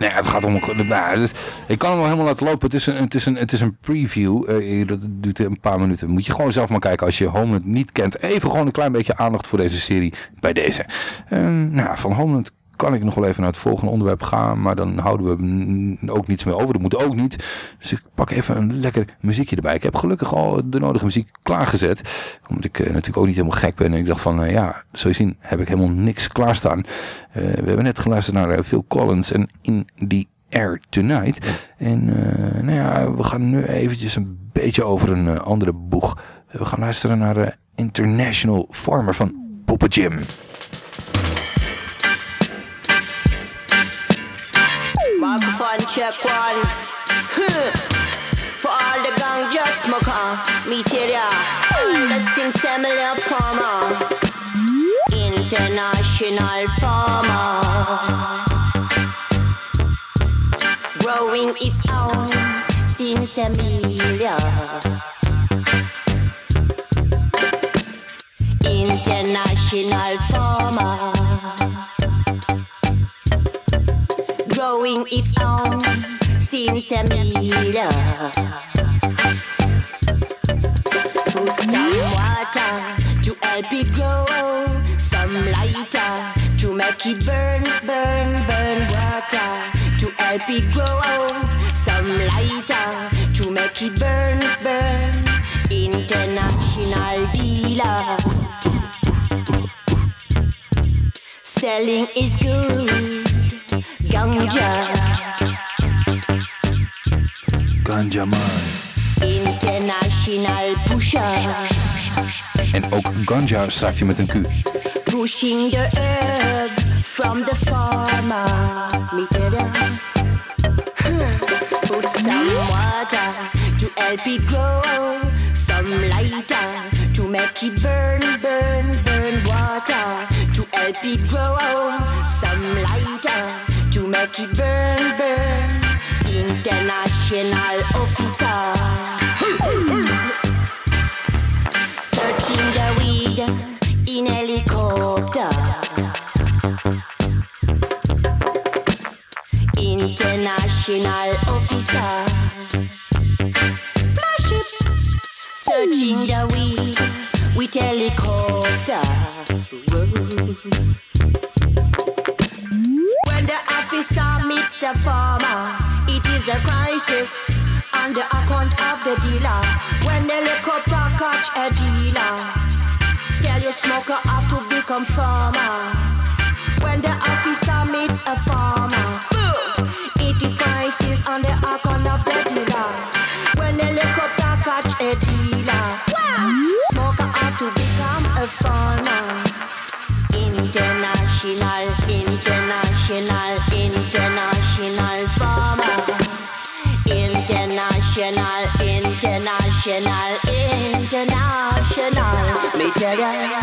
Nee, het gaat om... Nou, ik kan hem wel helemaal laten lopen. Het is een, het is een, het is een preview. Uh, dat duurt een paar minuten. Moet je gewoon zelf maar kijken als je Homeland niet kent. Even gewoon een klein beetje aandacht voor deze serie bij deze. Uh, nou, van Homeland kan ik nog wel even naar het volgende onderwerp gaan. Maar dan houden we ook niets meer over. Dat moet ook niet. Dus ik pak even een lekker muziekje erbij. Ik heb gelukkig al de nodige muziek klaargezet. Omdat ik uh, natuurlijk ook niet helemaal gek ben. En ik dacht van, uh, ja, zo je zien heb ik helemaal niks klaarstaan. Uh, we hebben net geluisterd naar Phil Collins en In the Air Tonight. En nou ja, we gaan nu eventjes een beetje over een andere boeg. We gaan luisteren naar International Farmer van Papa Jim. Microphone check one. For all the gang just smoker, me tell ya, the sincere farmer, international farmer, growing its own a million. International farmer. Growing its own since a million. Put some water to help it grow, some lighter to make it burn, burn, burn. Water to help it grow, some lighter to make it burn, burn. International dealer. Selling is good Ganja. Ganja man. International pusher. En ook ganja schrijf je met een Q. Pushing the herb from the farmer. Me. Put some hmm? water to help it grow. Some lighter to make it burn, burn, burn. Water to help it grow. Make burn, burn. International officer. Searching the weed in helicopter. International meets the farmer, it is the crisis on the account of the dealer. When the helicopter catch a dealer, tell your smoker have to become farmer. When the officer meets a farmer, it is crisis on the account of the dealer. When the helicopter catch a dealer, smoker have to become a farmer. International, international, international. Me tell ya.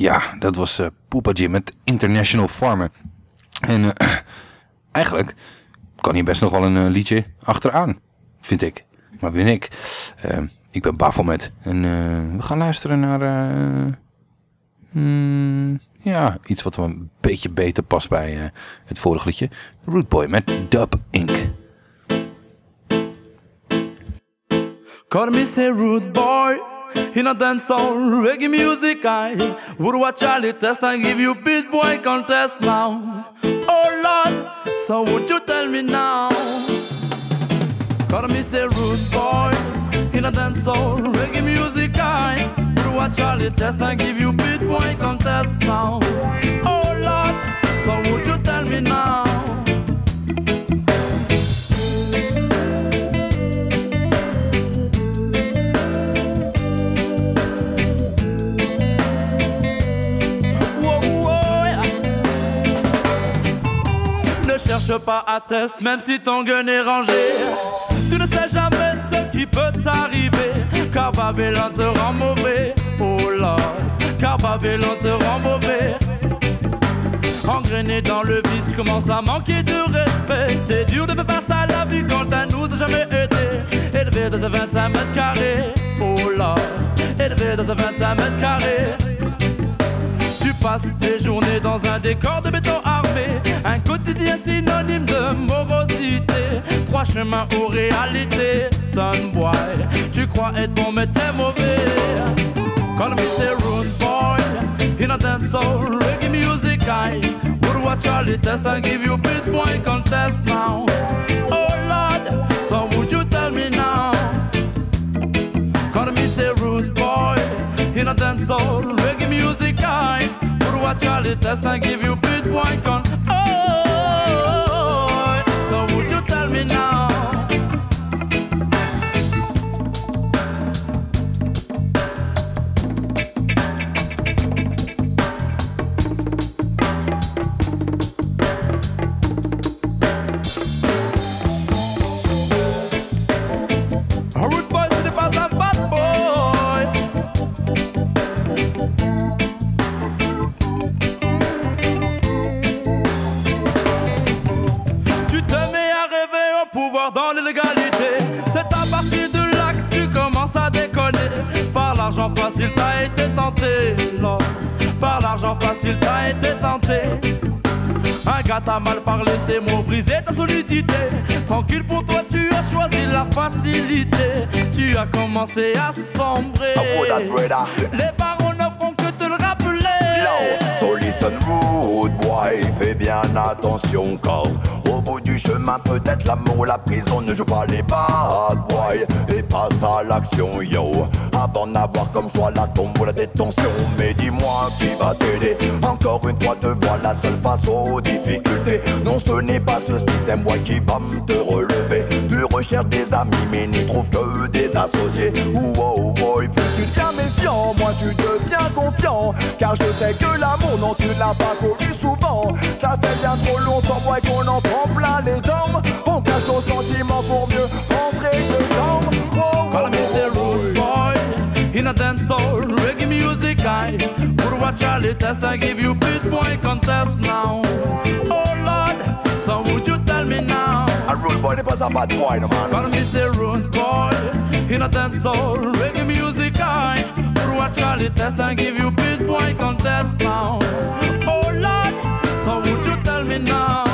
Ja, dat was eh Poepa Jim met International Farmer. En eh, [clears throat] eigenlijk kan hier best nog wel een eh, liedje achteraan, vind ik. Maar ben ik. Eh, ik ben Baphomet. En we gaan luisteren naar... hmm, ja, iets wat een beetje beter past bij het vorige liedje. Root Boy met Dub Inc. Call me boy In a dancehall reggae music I Would watch the test. And give you beat boy contest now. Oh Lord, so would you tell me now? Call me say rude boy. In a dancehall reggae music I Would watch the test. And give you beat boy contest now. Oh Lord, so would you tell me now cherche pas à test, même si ton gun est rangé. Tu ne sais jamais ce qui peut t'arriver. Car Babylone te rend mauvais. Oh Lord, car Babylone te rend mauvais. Engrainé dans le vice, tu commences à manquer de respect. C'est dur de faire face à la vie quand elle nous a jamais aidé. Élevé dans un 25 mètres carrés. Oh Lord, élevé dans un 25 mètres carrés. Tu passes tes journées dans un décor de béton armé. Un quotidien synonyme de morosité. Trois chemins aux réalités. Son boy, tu crois être bon mais t'es mauvais. Call me say rude boy. In a dancehall reggae music I would watch all the tests and give you beat boy contest now. Would watch all the test and give you beat boy con dans l'illégalité. C'est à partir de là que tu commences à déconner. Par l'argent facile, t'as été tenté. Lord. Par l'argent facile, t'as été tenté. Un gars t'a mal parlé, ces mots brisé ta solidité. Tranquille pour toi, tu as choisi la facilité. Tu as commencé à sombrer. Les barons So listen rude boy, fais bien attention car au bout du chemin, peut-être l'amour ou la prison ne joue pas les bad boys et passe à l'action, yo. Avant d'avoir comme choix la tombe ou la détention, mais dis-moi qui va t'aider? Encore une fois, te voilà seule face aux difficultés. Non, ce n'est pas ce système, boy, qui va me te relever. Tu recherches des amis, mais n'y trouves que des associés. Ouh, oh, boy, plus tu deviens méfiant, moi tu deviens confiant. Car je sais que l'amour, non, tu l'as pas connu souvent. Ça fait bien trop longtemps, boy, qu'on en prend plein les jambes. On cache nos sentiments pour mieux rentrer dedans. Wow, Call me the rude boy in a dance reggae music I would watch test I give you beat boy contest now. Boy n'est pas un bad boy, no man. Call me the rude boy in a dance hall, reggae music I would watch Charlie test I give you beat boy contest now. Oh Lord, so would you tell me now?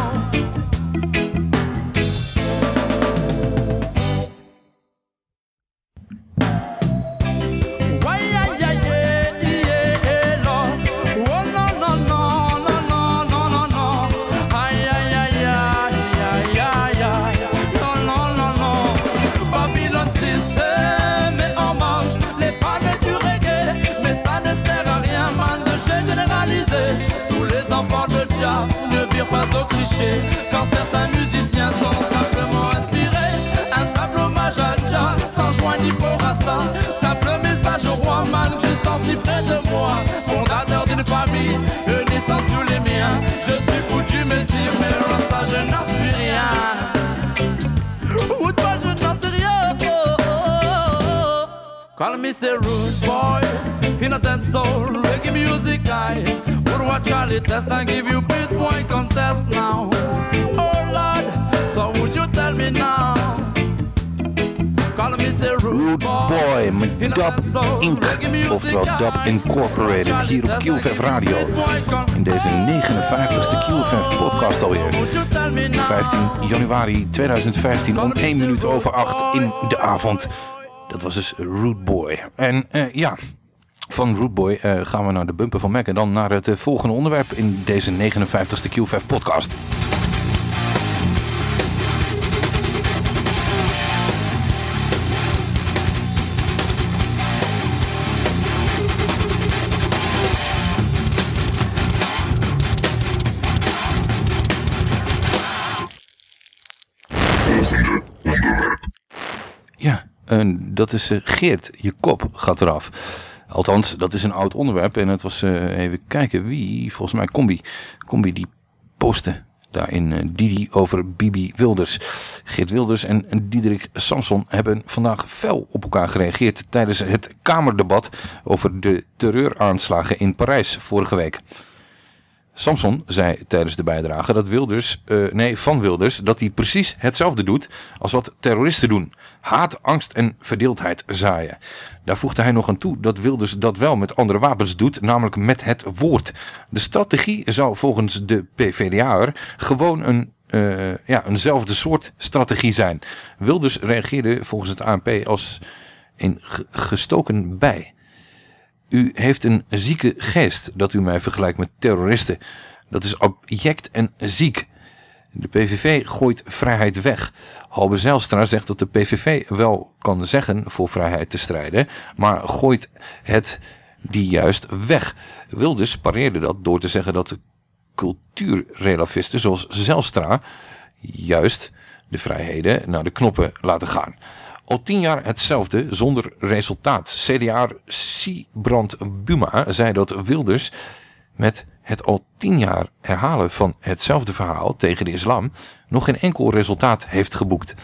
Quand certains musiciens sont simplement inspirés. Un simple hommage à Jah, sans joint ni faux rasta. Simple message au roi man que je sens si près de moi. Fondateur d'une famille, unissant tous les miens. Je suis foutu, mais si mais rasta, je n'en suis rien. Ou toi, je n'en sais rien. Call me say rude boy in a dance soul reggae music guy. Watch Charlie test and give you beat boy contest now. Oh Lord, so would you tell me now? Call me say rude Boy met Dub Inc. Oftewel Dub Incorporated hier op QFF Radio. In deze 59ste QFF podcast alweer. 15 januari 2015 om 1 minuut over 8 in de avond. Dat was dus Root Boy. En eh, ja, van Root Boy eh, gaan we naar de bumper van Mac. En dan naar het eh, volgende onderwerp in deze 59ste QFF podcast. Ja, en dat is eh, Geert. Je kop gaat eraf. Althans, dat is een oud onderwerp. En het was, eh, even kijken wie, volgens mij Combi. Combi die postte daarin eh, Didi over Bibi Wilders. Geert Wilders en Diederik Samson hebben vandaag fel op elkaar gereageerd tijdens het Kamerdebat over de terreuraanslagen in Parijs vorige week. Samson zei tijdens de bijdrage dat Wilders, eh, nee, van Wilders, dat hij precies hetzelfde doet als wat terroristen doen. Haat, angst en verdeeldheid zaaien. Daar voegde hij nog aan toe dat Wilders dat wel met andere wapens doet, namelijk met het woord. De strategie zou volgens de PvdA'er gewoon een eh, ja, eenzelfde soort strategie zijn. Wilders reageerde volgens het ANP als een ge- gestoken bij. U heeft een zieke geest dat u mij vergelijkt met terroristen. Dat is object en ziek. De PVV gooit vrijheid weg. Halbe Zijlstra zegt dat de PVV wel kan zeggen voor vrijheid te strijden, maar gooit het die juist weg. Wilders pareerde dat door te zeggen dat cultuurrelafisten zoals Zijlstra juist de vrijheden naar de knoppen laten gaan. Al tien jaar hetzelfde, zonder resultaat. CDA Siebrand Buma zei dat Wilders met het al tien jaar herhalen van hetzelfde verhaal tegen de islam nog geen enkel resultaat heeft geboekt.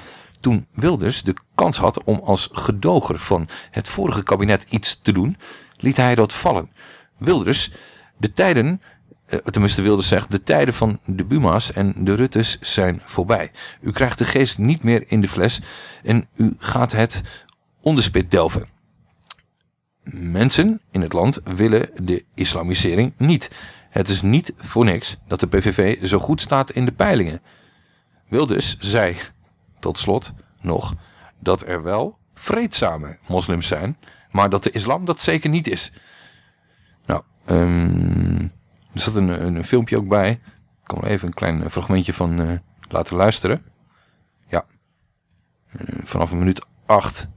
Toen Wilders de kans had om als gedoger van het vorige kabinet iets te doen, liet hij dat vallen. Wilders, de tijden tenminste Wilders zegt, de tijden van de Buma's en de Ruttes zijn voorbij. U krijgt de geest niet meer in de fles en u gaat het onderspit delven. Mensen in het land willen de islamisering niet. Het is niet voor niks dat de PVV zo goed staat in de peilingen. Wilders zei tot slot nog dat er wel vreedzame moslims zijn, maar dat de islam dat zeker niet is. Nou, ehm, Er zat een, een, een filmpje ook bij. Ik kan er even een klein fragmentje van eh, laten luisteren. Ja. Eh, vanaf een minuut 8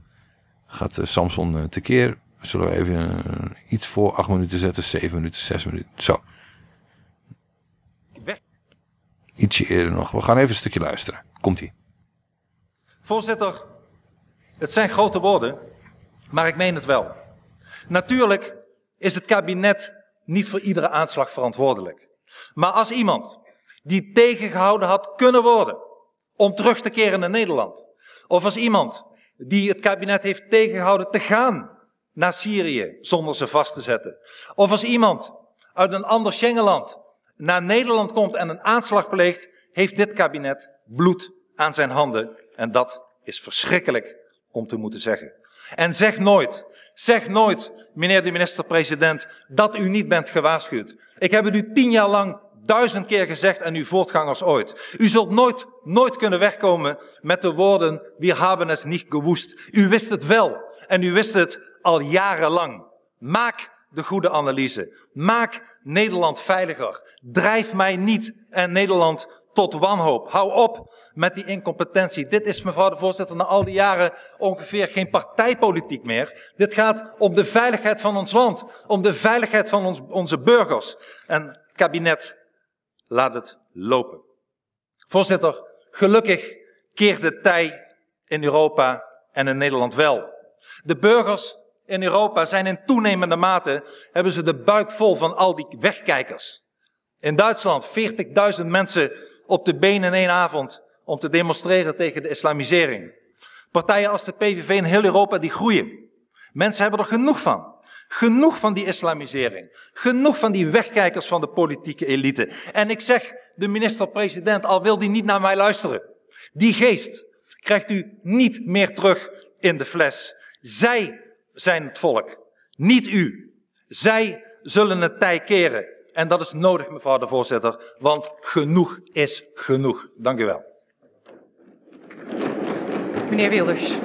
gaat eh, Samson eh, tekeer. Zullen we even eh, iets voor 8 minuten zetten, 7 minuten, 6 minuten. Zo. Weg. Ietsje eerder nog. We gaan even een stukje luisteren. Komt-ie. Voorzitter, het zijn grote woorden, maar ik meen het wel. Natuurlijk is het kabinet niet voor iedere aanslag verantwoordelijk. Maar als iemand die tegengehouden had kunnen worden om terug te keren naar Nederland, of als iemand die het kabinet heeft tegengehouden te gaan naar Syrië zonder ze vast te zetten, of als iemand uit een ander Schengenland naar Nederland komt en een aanslag pleegt, heeft dit kabinet bloed aan zijn handen. En dat is verschrikkelijk om te moeten zeggen. En zeg nooit, zeg nooit, meneer de minister-president, dat u niet bent gewaarschuwd. Ik heb het u tien jaar lang duizend keer gezegd en uw voortgangers ooit. U zult nooit, nooit kunnen wegkomen met de woorden, wir haben es nicht gewoest. U wist het wel en u wist het al jarenlang. Maak de goede analyse. Maak Nederland veiliger. Drijf mij niet en Nederland tot wanhoop. Hou op met die incompetentie. Dit is, mevrouw de voorzitter, na al die jaren ongeveer geen partijpolitiek meer. Dit gaat om de veiligheid van ons land, om de veiligheid van ons, onze burgers. En kabinet laat het lopen. Voorzitter, gelukkig keert de tij in Europa en in Nederland wel. De burgers in Europa zijn in toenemende mate, hebben ze de buik vol van al die wegkijkers. In Duitsland 40.000 mensen op de been in één avond om te demonstreren tegen de islamisering. Partijen als de PVV in heel Europa die groeien. Mensen hebben er genoeg van. Genoeg van die islamisering. Genoeg van die wegkijkers van de politieke elite. En ik zeg, de minister-president, al wil die niet naar mij luisteren. Die geest krijgt u niet meer terug in de fles. Zij zijn het volk, niet u. Zij zullen het tij keren. En dat is nodig, mevrouw de voorzitter, want genoeg is genoeg. Dank u wel. Meneer Wilders.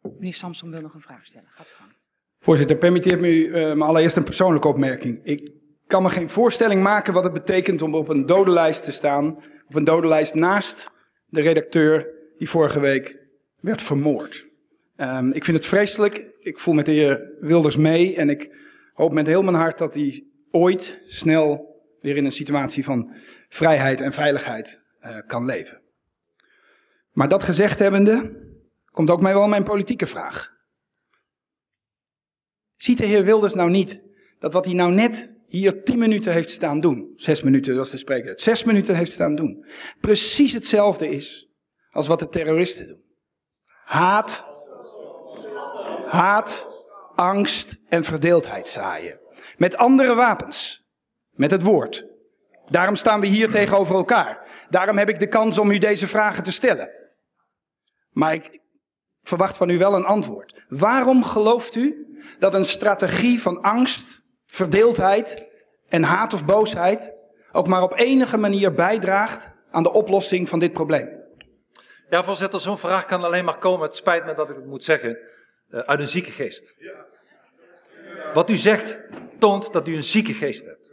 Meneer Samson wil nog een vraag stellen. Gaat u gang. Voorzitter, permitteert me u uh, me allereerst een persoonlijke opmerking. Ik kan me geen voorstelling maken wat het betekent om op een dodenlijst te staan. Op een dodenlijst naast de redacteur die vorige week werd vermoord. Um, ik vind het vreselijk. Ik voel met de heer Wilders mee en ik hoop met heel mijn hart dat hij ooit snel weer in een situatie van vrijheid en veiligheid uh, kan leven. Maar dat gezegd hebbende, komt ook mij wel mijn politieke vraag. Ziet de heer Wilders nou niet dat wat hij nou net hier tien minuten heeft staan doen, zes minuten was de spreker, zes minuten heeft staan doen, precies hetzelfde is als wat de terroristen doen? Haat, haat, angst en verdeeldheid zaaien. Met andere wapens. Met het woord. Daarom staan we hier tegenover elkaar. Daarom heb ik de kans om u deze vragen te stellen. Maar ik verwacht van u wel een antwoord. Waarom gelooft u dat een strategie van angst, verdeeldheid en haat of boosheid ook maar op enige manier bijdraagt aan de oplossing van dit probleem? Ja, voorzitter, zo'n vraag kan alleen maar komen, het spijt me dat ik het moet zeggen, uh, uit een zieke geest. Wat u zegt toont dat u een zieke geest hebt.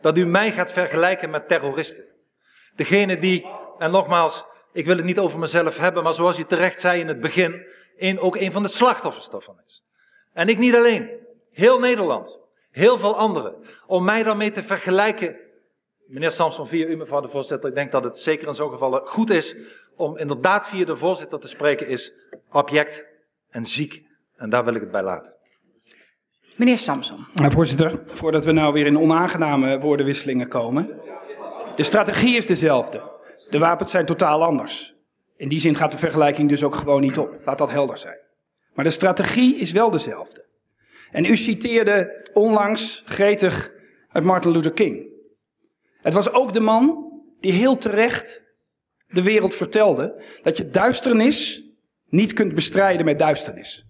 Dat u mij gaat vergelijken met terroristen. Degene die, en nogmaals, ik wil het niet over mezelf hebben, maar zoals u terecht zei in het begin, een, ook een van de slachtoffers daarvan is. En ik niet alleen. Heel Nederland. Heel veel anderen. Om mij daarmee te vergelijken. Meneer Samson, via u mevrouw de voorzitter, ik denk dat het zeker in zo'n gevallen goed is om inderdaad via de voorzitter te spreken, is object en ziek. En daar wil ik het bij laten. Meneer Samson. Nou, voorzitter, voordat we nou weer in onaangename woordenwisselingen komen. De strategie is dezelfde. De wapens zijn totaal anders. In die zin gaat de vergelijking dus ook gewoon niet op. Laat dat helder zijn. Maar de strategie is wel dezelfde. En u citeerde onlangs gretig uit Martin Luther King. Het was ook de man die heel terecht de wereld vertelde dat je duisternis niet kunt bestrijden met duisternis,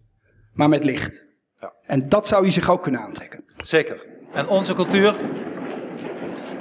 maar met licht. Ja. En dat zou u zich ook kunnen aantrekken. Zeker. En onze cultuur.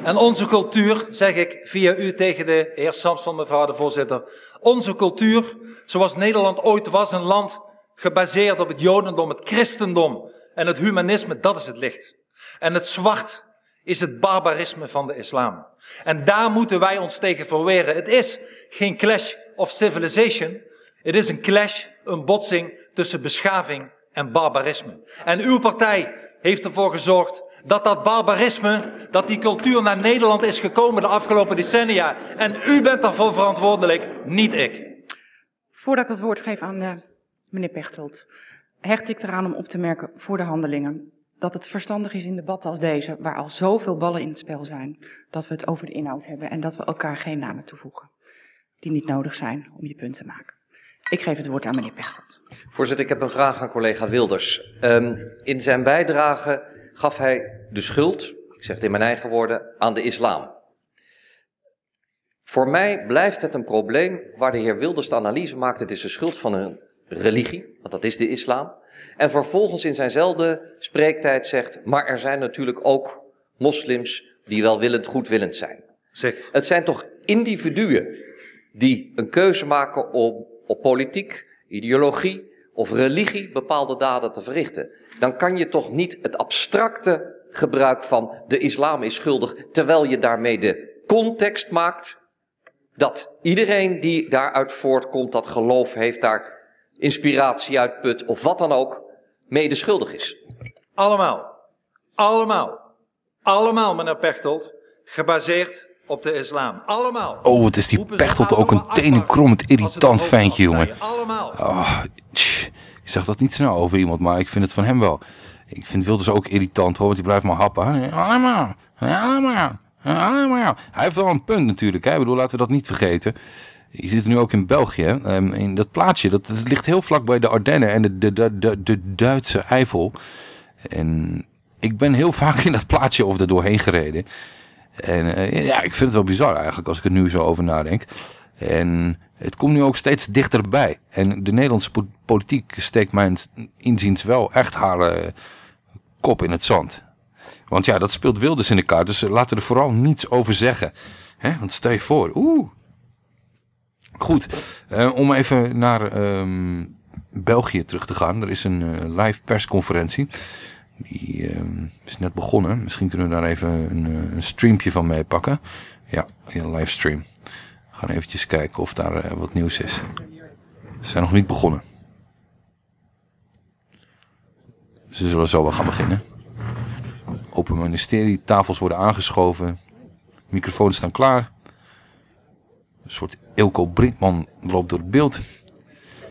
En onze cultuur, zeg ik via u tegen de heer Samson, mevrouw de voorzitter. Onze cultuur, zoals Nederland ooit was, een land gebaseerd op het jodendom, het christendom en het humanisme, dat is het licht. En het zwart is het barbarisme van de islam. En daar moeten wij ons tegen verweren. Het is geen clash of civilization. Het is een clash, een botsing tussen beschaving en barbarisme. En uw partij heeft ervoor gezorgd dat dat barbarisme, dat die cultuur naar Nederland is gekomen de afgelopen decennia. En u bent daarvoor verantwoordelijk, niet ik. Voordat ik het woord geef aan eh, meneer Pechtold, hecht ik eraan om op te merken voor de handelingen dat het verstandig is in debatten als deze, waar al zoveel ballen in het spel zijn, dat we het over de inhoud hebben en dat we elkaar geen namen toevoegen die niet nodig zijn om je punt te maken. Ik geef het woord aan meneer Pechtold. Voorzitter, ik heb een vraag aan collega Wilders. Um, in zijn bijdrage gaf hij de schuld, ik zeg het in mijn eigen woorden, aan de islam. Voor mij blijft het een probleem waar de heer Wilders de analyse maakt. Het is de schuld van een religie, want dat is de islam. En vervolgens in zijnzelfde spreektijd zegt, maar er zijn natuurlijk ook moslims die welwillend, goedwillend zijn. Zeker. Het zijn toch individuen die een keuze maken om op politiek, ideologie of religie bepaalde daden te verrichten. Dan kan je toch niet het abstracte gebruik van de islam is schuldig, terwijl je daarmee de context maakt dat iedereen die daaruit voortkomt, dat geloof heeft, daar inspiratie uit put of wat dan ook, mede schuldig is. Allemaal. Allemaal. Allemaal, meneer Pechtold, gebaseerd op de islam. Allemaal. Oh, wat is die Pechtold ook een tenenkrommend irritant ventje, jongen. Oh, ik zeg dat niet snel over iemand, maar ik vind het van hem wel. Ik vind Wilders ook irritant, hoor, want hij blijft maar happen. Allemaal. Allemaal. Allemaal. Hij heeft wel een punt natuurlijk, hè. Ik bedoel, laten we dat niet vergeten. Je zit nu ook in België. Um, in dat plaatsje, dat, dat, ligt heel vlak bij de Ardennen en de, de, de, de, de Duitse Eifel. En ik ben heel vaak in dat plaatsje of er doorheen gereden. En uh, ja, ik vind het wel bizar eigenlijk als ik er nu zo over nadenk. En het komt nu ook steeds dichterbij. En de Nederlandse politiek steekt mijn inziens wel echt haar uh, kop in het zand. Want ja, dat speelt Wilders in de kaart. Dus laten we er vooral niets over zeggen. Hè? Want stel je voor, oeh. Goed, uh, om even naar um, België terug te gaan. Er is een live persconferentie. Die uh, is net begonnen. Misschien kunnen we daar even een, een streampje van mee pakken. Ja, een livestream. We gaan eventjes kijken of daar uh, wat nieuws is. Ze zijn nog niet begonnen. Ze zullen zo wel gaan beginnen. Open ministerie, tafels worden aangeschoven. Microfoons staan klaar. Een soort Ilko Brinkman loopt door het beeld.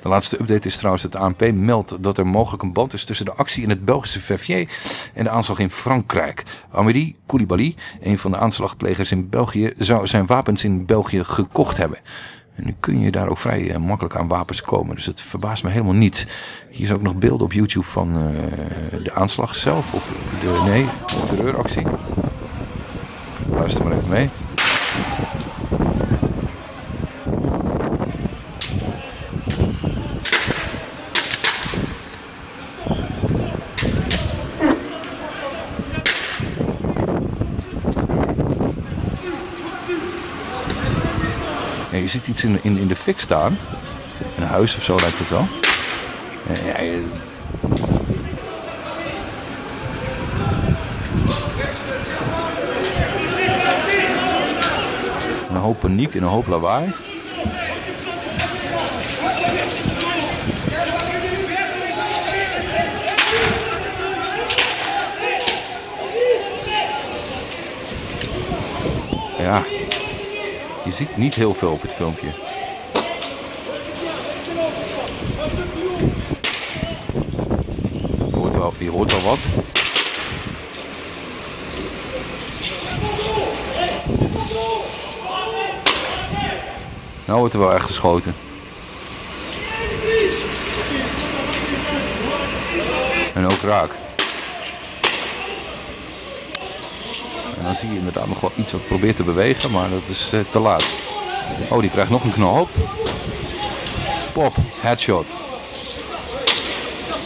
De laatste update is trouwens het ANP meldt dat er mogelijk een band is tussen de actie in het Belgische Verviers en de aanslag in Frankrijk. Amélie Koulibaly, een van de aanslagplegers in België, zou zijn wapens in België gekocht hebben. En nu kun je daar ook vrij uh, makkelijk aan wapens komen. Dus het verbaast me helemaal niet. Hier zijn ook nog beelden op YouTube van uh, de aanslag zelf. Of de, nee, de terreuractie. Luister maar even mee. Je ziet iets in, in, in de fik staan. Een huis of zo lijkt het wel. Ja. Een hoop paniek en een hoop lawaai. Ziet niet heel veel op het filmpje. Je hoort wel, hoort wel wat. Nou wordt er wel echt geschoten. En ook raak. Dan zie je inderdaad nog wel iets wat probeert te bewegen, maar dat is uh, te laat. Oh, die krijgt nog een knal op. Pop, headshot.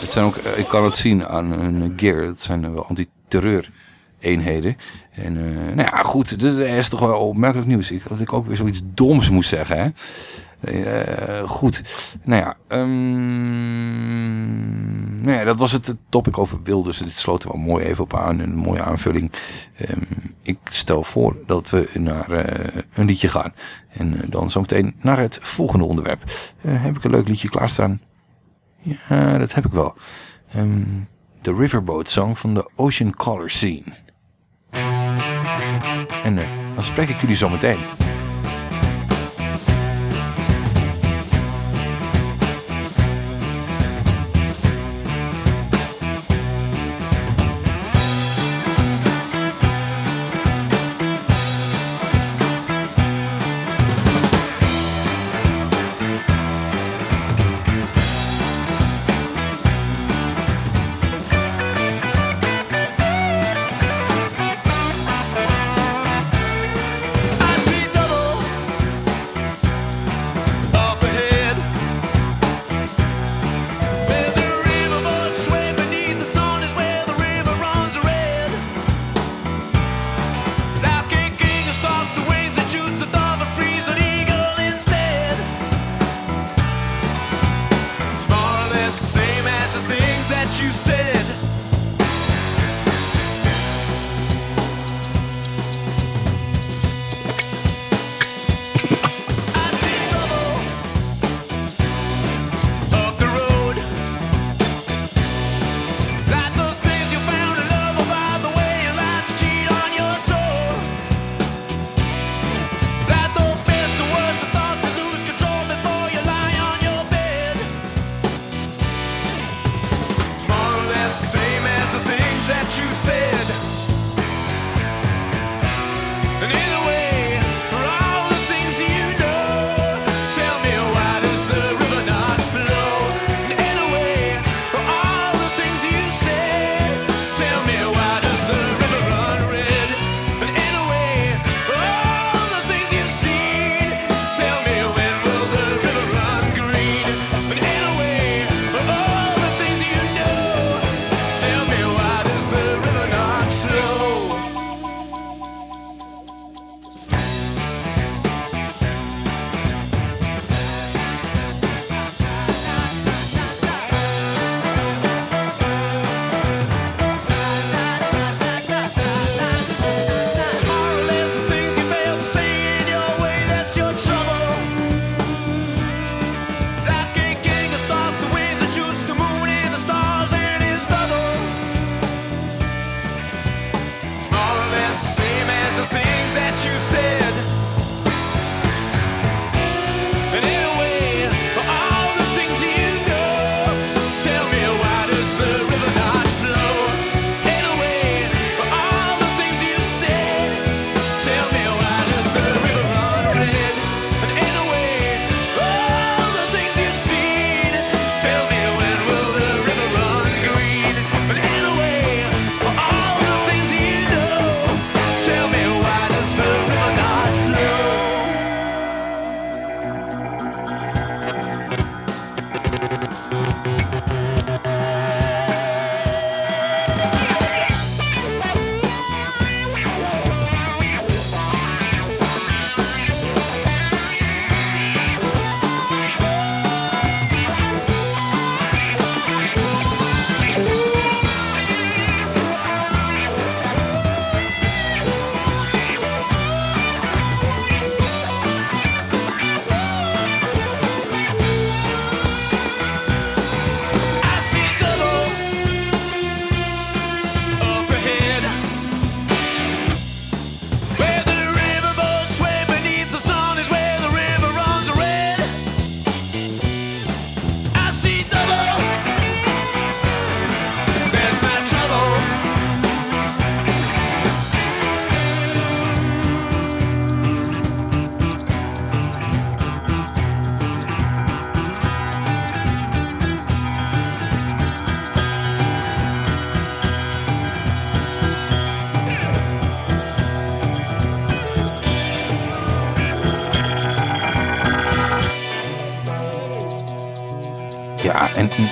Het zijn ook, uh, ik kan het zien aan hun gear. Het zijn wel anti-terreur eenheden. En nou ja, goed, dit is toch wel opmerkelijk nieuws. Ik dat ik ook weer zoiets doms moest zeggen, hè. goed, nou ja. Um nee, dat was het topic over Wilders. Dit sloot er wel mooi even op aan. Een mooie aanvulling. Ehm, ik stel voor dat we naar eh, een liedje gaan. En eh, dan zometeen naar het volgende onderwerp. Eh, heb ik een leuk liedje klaarstaan? Ja, dat heb ik wel. Um, de Riverboat Song van de Ocean Color Scene. En dan spreek ik jullie zo meteen.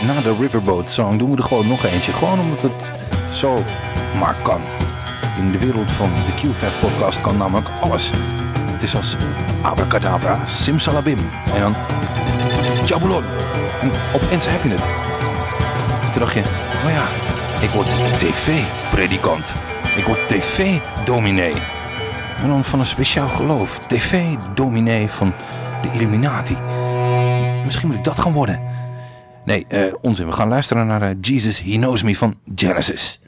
na de Riverboat Song doen we er gewoon nog eentje. Gewoon omdat het zo maar kan. In de wereld van de QVF podcast kan namelijk alles. Het is als abracadabra, simsalabim en dan jabulon. En opeens heb je het. Toen dacht je, oh ja, ik word tv-predikant. Ik word tv-dominee. En dan van een speciaal geloof. TV-dominee van de Illuminati. Misschien moet ik dat gaan worden. Nee, uh, onzin. We gaan luisteren naar eh, Jesus He Knows Me van Genesis.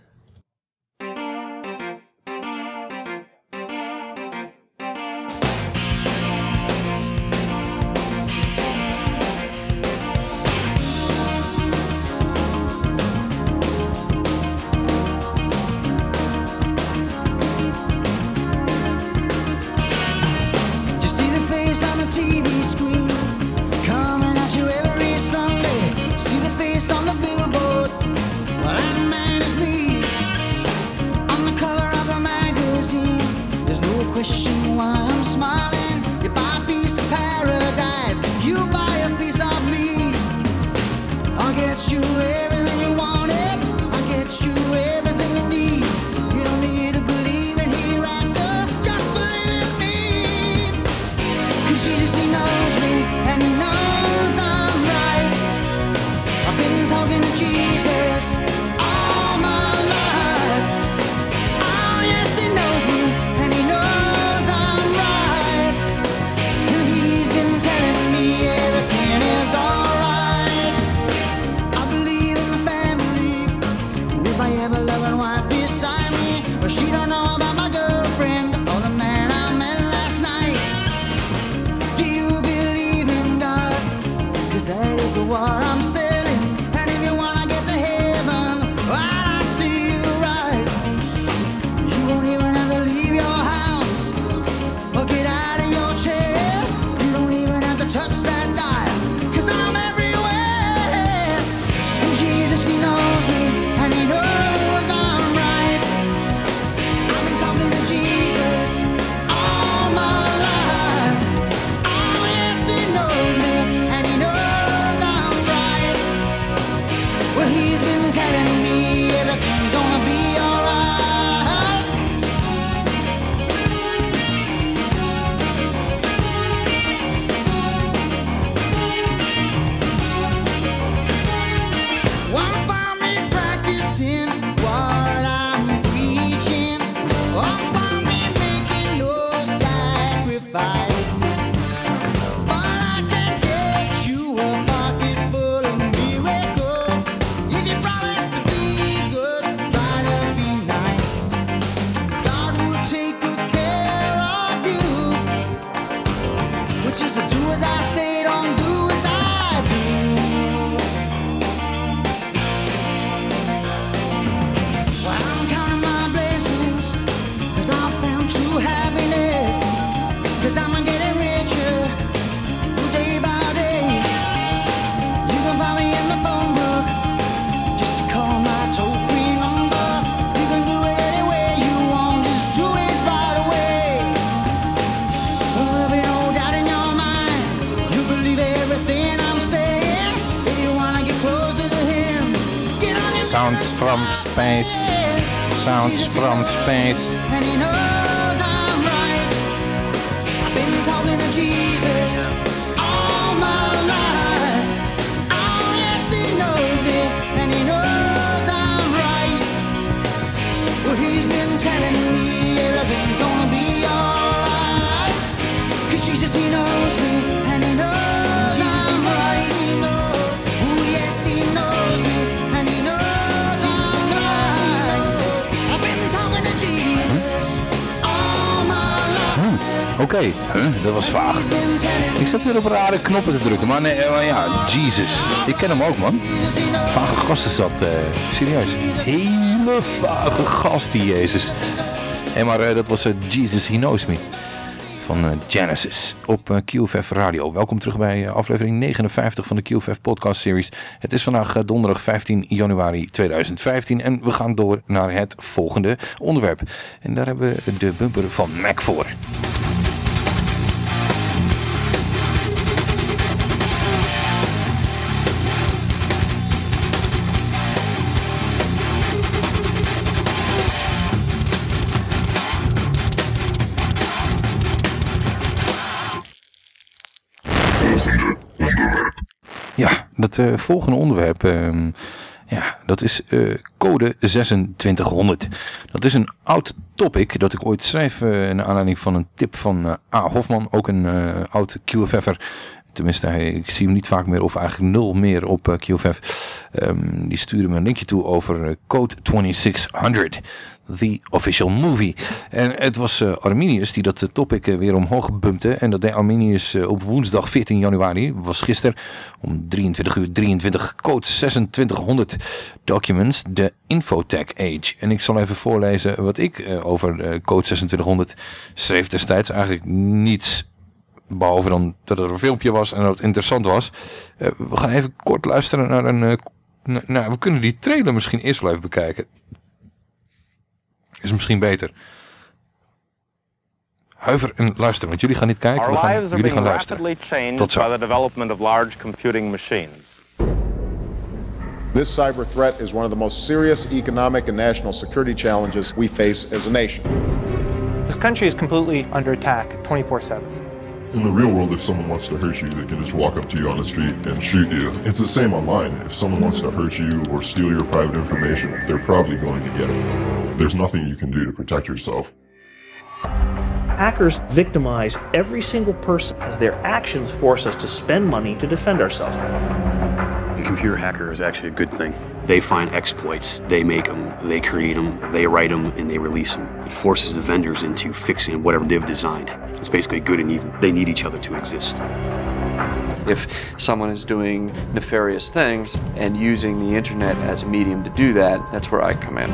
space, sounds from space. dat was vaag. Ik zat weer op rare knoppen te drukken, maar, nee, eh, ja, Jesus. Ik ken hem ook, man. Vage gasten zat, uh, serieus. Hele vage gast, die Jezus. En maar eh, dat was uh, Jesus He Knows Me van Genesis op QFF Radio. Welkom terug bij aflevering 59 van de QFF podcast series. Het is vandaag donderdag 15 januari 2015 en we gaan door naar het volgende onderwerp. En daar hebben we de bumper van Mac voor. Eh, volgende onderwerp. Ehm, ja, dat is eh, code 2600. Dat is een oud topic dat ik ooit schrijf eh, uh, naar aanleiding van een tip van A. Hofman, ook een oud QFF'er Tenminste, ik zie hem niet vaak meer of eigenlijk nul meer op QFF. Um, die stuurde me een linkje toe over code 2600. The Official Movie. En het was uh, Arminius die dat topic weer omhoog bumpte. En dat deed Arminius op woensdag 14 januari. Was gisteren om 23 uur 23 code 2600 documents. De Infotech Age. En ik zal even voorlezen wat ik over code 2600 schreef destijds. Eigenlijk niets behalve dan dat er een filmpje was en dat het interessant was. we gaan even kort luisteren naar een... nou, we kunnen die trailer misschien eerst wel even bekijken. Is misschien beter. Huiver en luister, want jullie gaan niet kijken, we gaan, jullie gaan luisteren. Tot zo. by the development of large computing machines. This cyber threat is one of the most serious economic and national security challenges we face as a nation. This country is completely under attack 24 7. In the real world, if someone wants to hurt you, they can just walk up to you on the street and shoot you. It's the same online. If someone wants to hurt you or steal your private information, they're probably going to get it. There's nothing you can do to protect yourself. Hackers victimize every single person as their actions force us to spend money to defend ourselves. A computer hacker is actually a good thing. They find exploits, they make them, they create them, they write them, and they release them. It forces the vendors into fixing whatever they've designed. It's basically good and evil. They need each other to exist. If someone is doing nefarious things and using the internet as a medium to do that, that's where I come in.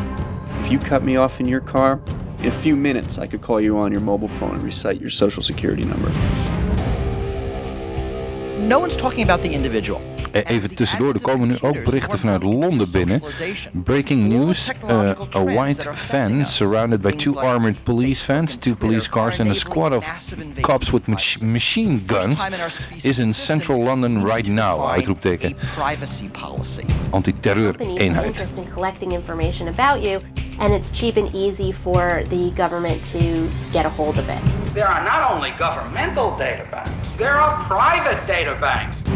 If you cut me off in your car, in a few minutes I could call you on your mobile phone and recite your social security number. No one's talking about the individual. Even tussendoor, er komen nu ook berichten vanuit Londen binnen. Breaking news, uh, a white van surrounded by two armored police vans, two police cars and a squad of cops with mach machine guns is in central London right now, uitroepteken. Antiterreur eenheid. collecting information about you and it's cheap and easy for the government to get a hold of it. There are not only governmental data banks, there are private data banks.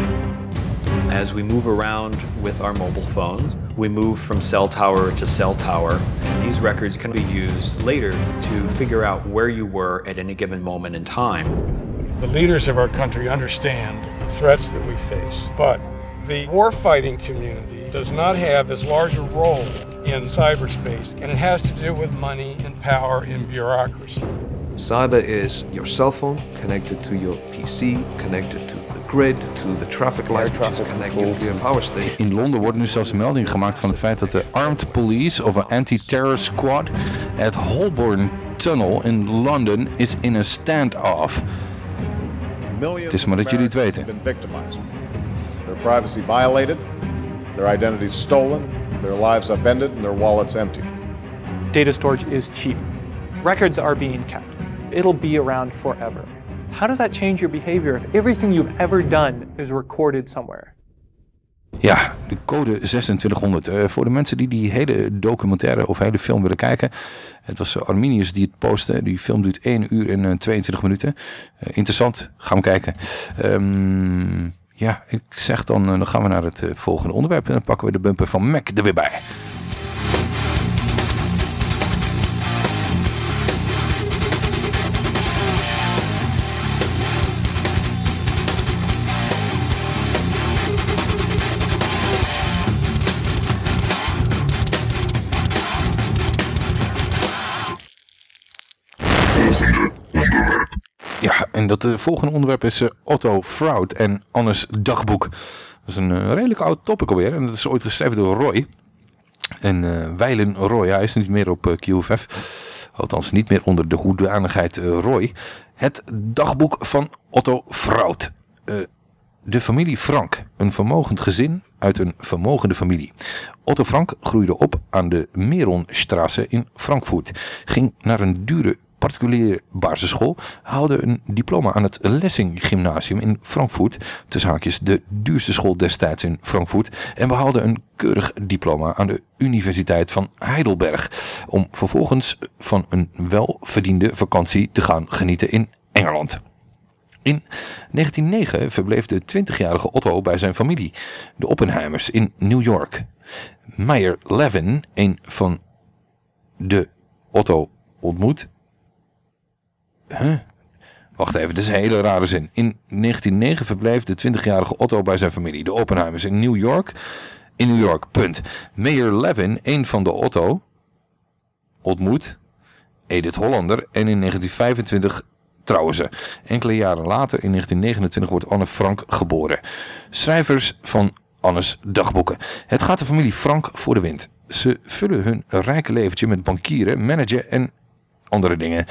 As we move around with our mobile phones, we move from cell tower to cell tower, and these records can be used later to figure out where you were at any given moment in time. The leaders of our country understand the threats that we face, but the warfighting community does not have as large a role in cyberspace, and it has to do with money and power and bureaucracy. Cyber is your cell phone connected to your PC, connected to the grid, to the traffic light, which is connected to your power station. In Londen wordt nu zelfs melding gemaakt van het feit dat de Armed Police of een Anti-Terror Squad at Holborn Tunnel in London is in een standoff. Het is maar dat jullie het weten. Their privacy violated, their identities stolen, their lives upended, and their wallets empty. Data storage is cheap. Records are being kept. It'll be around forever. How does that change your behavior if everything you've ever done is recorded somewhere? Ja, de code 2600. Uh, voor de mensen die die hele documentaire of hele film willen kijken. Het was Arminius die het postte. Die film duurt 1 uur en uh, 22 minuten. Uh, interessant, gaan we kijken. Um, ja, ik zeg dan, dan gaan we naar het volgende onderwerp. En dan pakken we de bumper van Mac er weer bij. Dat uh, volgende onderwerp is uh, Otto Fraud en Annes dagboek. Dat is een uh, redelijk oud topic alweer. En dat is ooit geschreven door Roy. En uh, Weilen Roy, hij is niet meer op QFF. Althans niet meer onder de hoedanigheid Roy. Het dagboek van Otto Fraud. De familie Frank, een vermogend gezin uit een vermogende familie. Otto Frank groeide op aan de Meronstraße in Frankfurt. Ging naar een dure particuliere basisschool, haalde een diploma aan het Lessing Gymnasium in Frankfurt, tussen haakjes de duurste school destijds in Frankfurt, en behaalde een keurig diploma aan de Universiteit van Heidelberg, om vervolgens van een welverdiende vakantie te gaan genieten in Engeland. In 1909 verbleef de 20-jarige Otto bij zijn familie, de Oppenheimers, in New York. Meyer Levin, een van de Otto ontmoet. Wacht even, dit is een hele rare zin. In 1909 verbleef de 20-jarige Otto bij zijn familie, de Oppenheimers, in New York. In New York, punt. Meyer Levin, een van de Otto, ontmoet Edith Hollander en in 1925 trouwen ze. Enkele jaren later, in 1929, wordt Anne Frank geboren. Schrijvers van Annes dagboeken. Het gaat de familie Frank voor de wind. Ze vullen hun rijke leventje met bankieren, managen en andere dingen.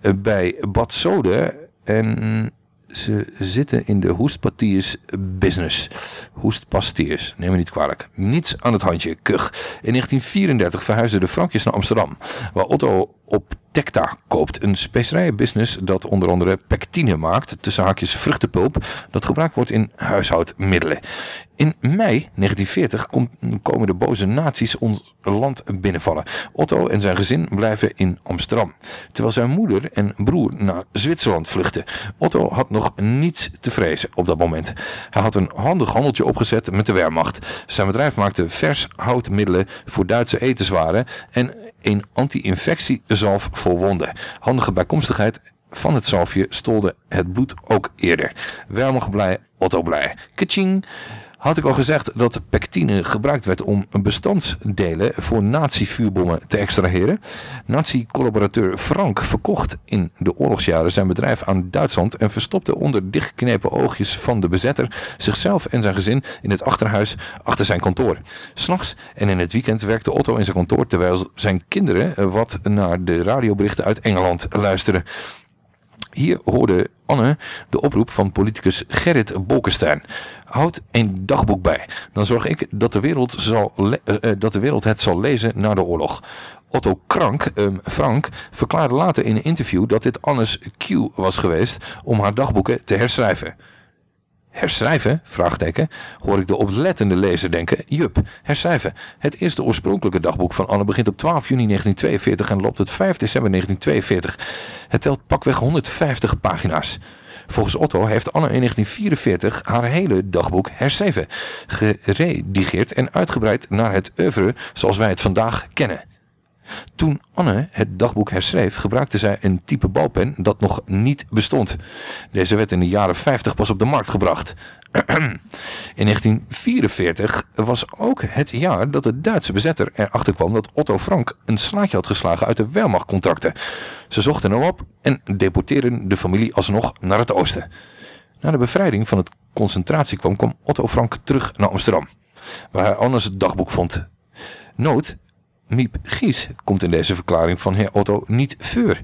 Eh, Bij Bad Sode en ze zitten in de hoestpastiers business. Hoestpastiers, neem me niet kwalijk. Niets aan het handje, kuch. In 1934 verhuisden de Frankjes naar Amsterdam, waar Otto op Tecta koopt. Een specerijenbusiness dat onder andere pectine maakt, tussen haakjes vruchtenpulp, dat gebruikt wordt in huishoudmiddelen. In mei 1940 kom- komen de boze nazi's ons land binnenvallen. Otto en zijn gezin blijven in Amsterdam. Terwijl zijn moeder en broer naar Zwitserland vluchten. Otto had nog niets te vrezen op dat moment. Hij had een handig handeltje opgezet met de Wehrmacht. Zijn bedrijf maakte vers houtmiddelen voor Duitse etenswaren en een anti-infectiezalf voor wonden. Handige bijkomstigheid van het zalfje stolde het bloed ook eerder. Wehrmacht blij, Otto blij. Kaching! Had ik al gezegd dat pectine gebruikt werd om bestandsdelen voor nazi-vuurbommen te extraheren? Nazi-collaborateur Frank verkocht in de oorlogsjaren zijn bedrijf aan Duitsland en verstopte onder dichtgeknepen oogjes van de bezetter zichzelf en zijn gezin in het achterhuis achter zijn kantoor. S'nachts en in het weekend werkte Otto in zijn kantoor terwijl zijn kinderen eh, wat naar de radioberichten uit Engeland luisterden. Hier hoorde Anne de oproep van politicus Gerrit Bolkestein. Houd een dagboek bij. Dan zorg ik dat de wereld, zal eh, eh, dat de wereld het zal lezen na de oorlog. Otto Krank, ehm, Frank verklaarde later in een interview dat dit Annes cue was geweest om haar dagboeken te herschrijven. Herschrijven? Vraagteken. Hoor ik de oplettende lezer denken. Jup, herschrijven. Het eerste oorspronkelijke dagboek van Anne begint op 12 juni 1942 en loopt tot 5 december 1942. Het telt pakweg 150 pagina's. Volgens Otto heeft Anne in 1944 haar hele dagboek herschreven, geredigeerd en uitgebreid naar het oeuvre zoals wij het vandaag kennen. Toen Anne het dagboek herschreef, gebruikte zij een type balpen dat nog niet bestond. Deze werd in de jaren 50 pas op de markt gebracht. [clears throat] In 1944 was ook het jaar dat de Duitse bezetter erachter kwam dat Otto Frank een slaatje had geslagen uit de Wehrmachtcontracten. Ze zochten hem op en deporteerden de familie alsnog naar het oosten. Na de bevrijding van het concentratiekamp kwam Otto Frank terug naar Amsterdam, waar hij Anne's dagboek vond. Noot, Miep Gies komt in deze verklaring van heer Otto niet voor.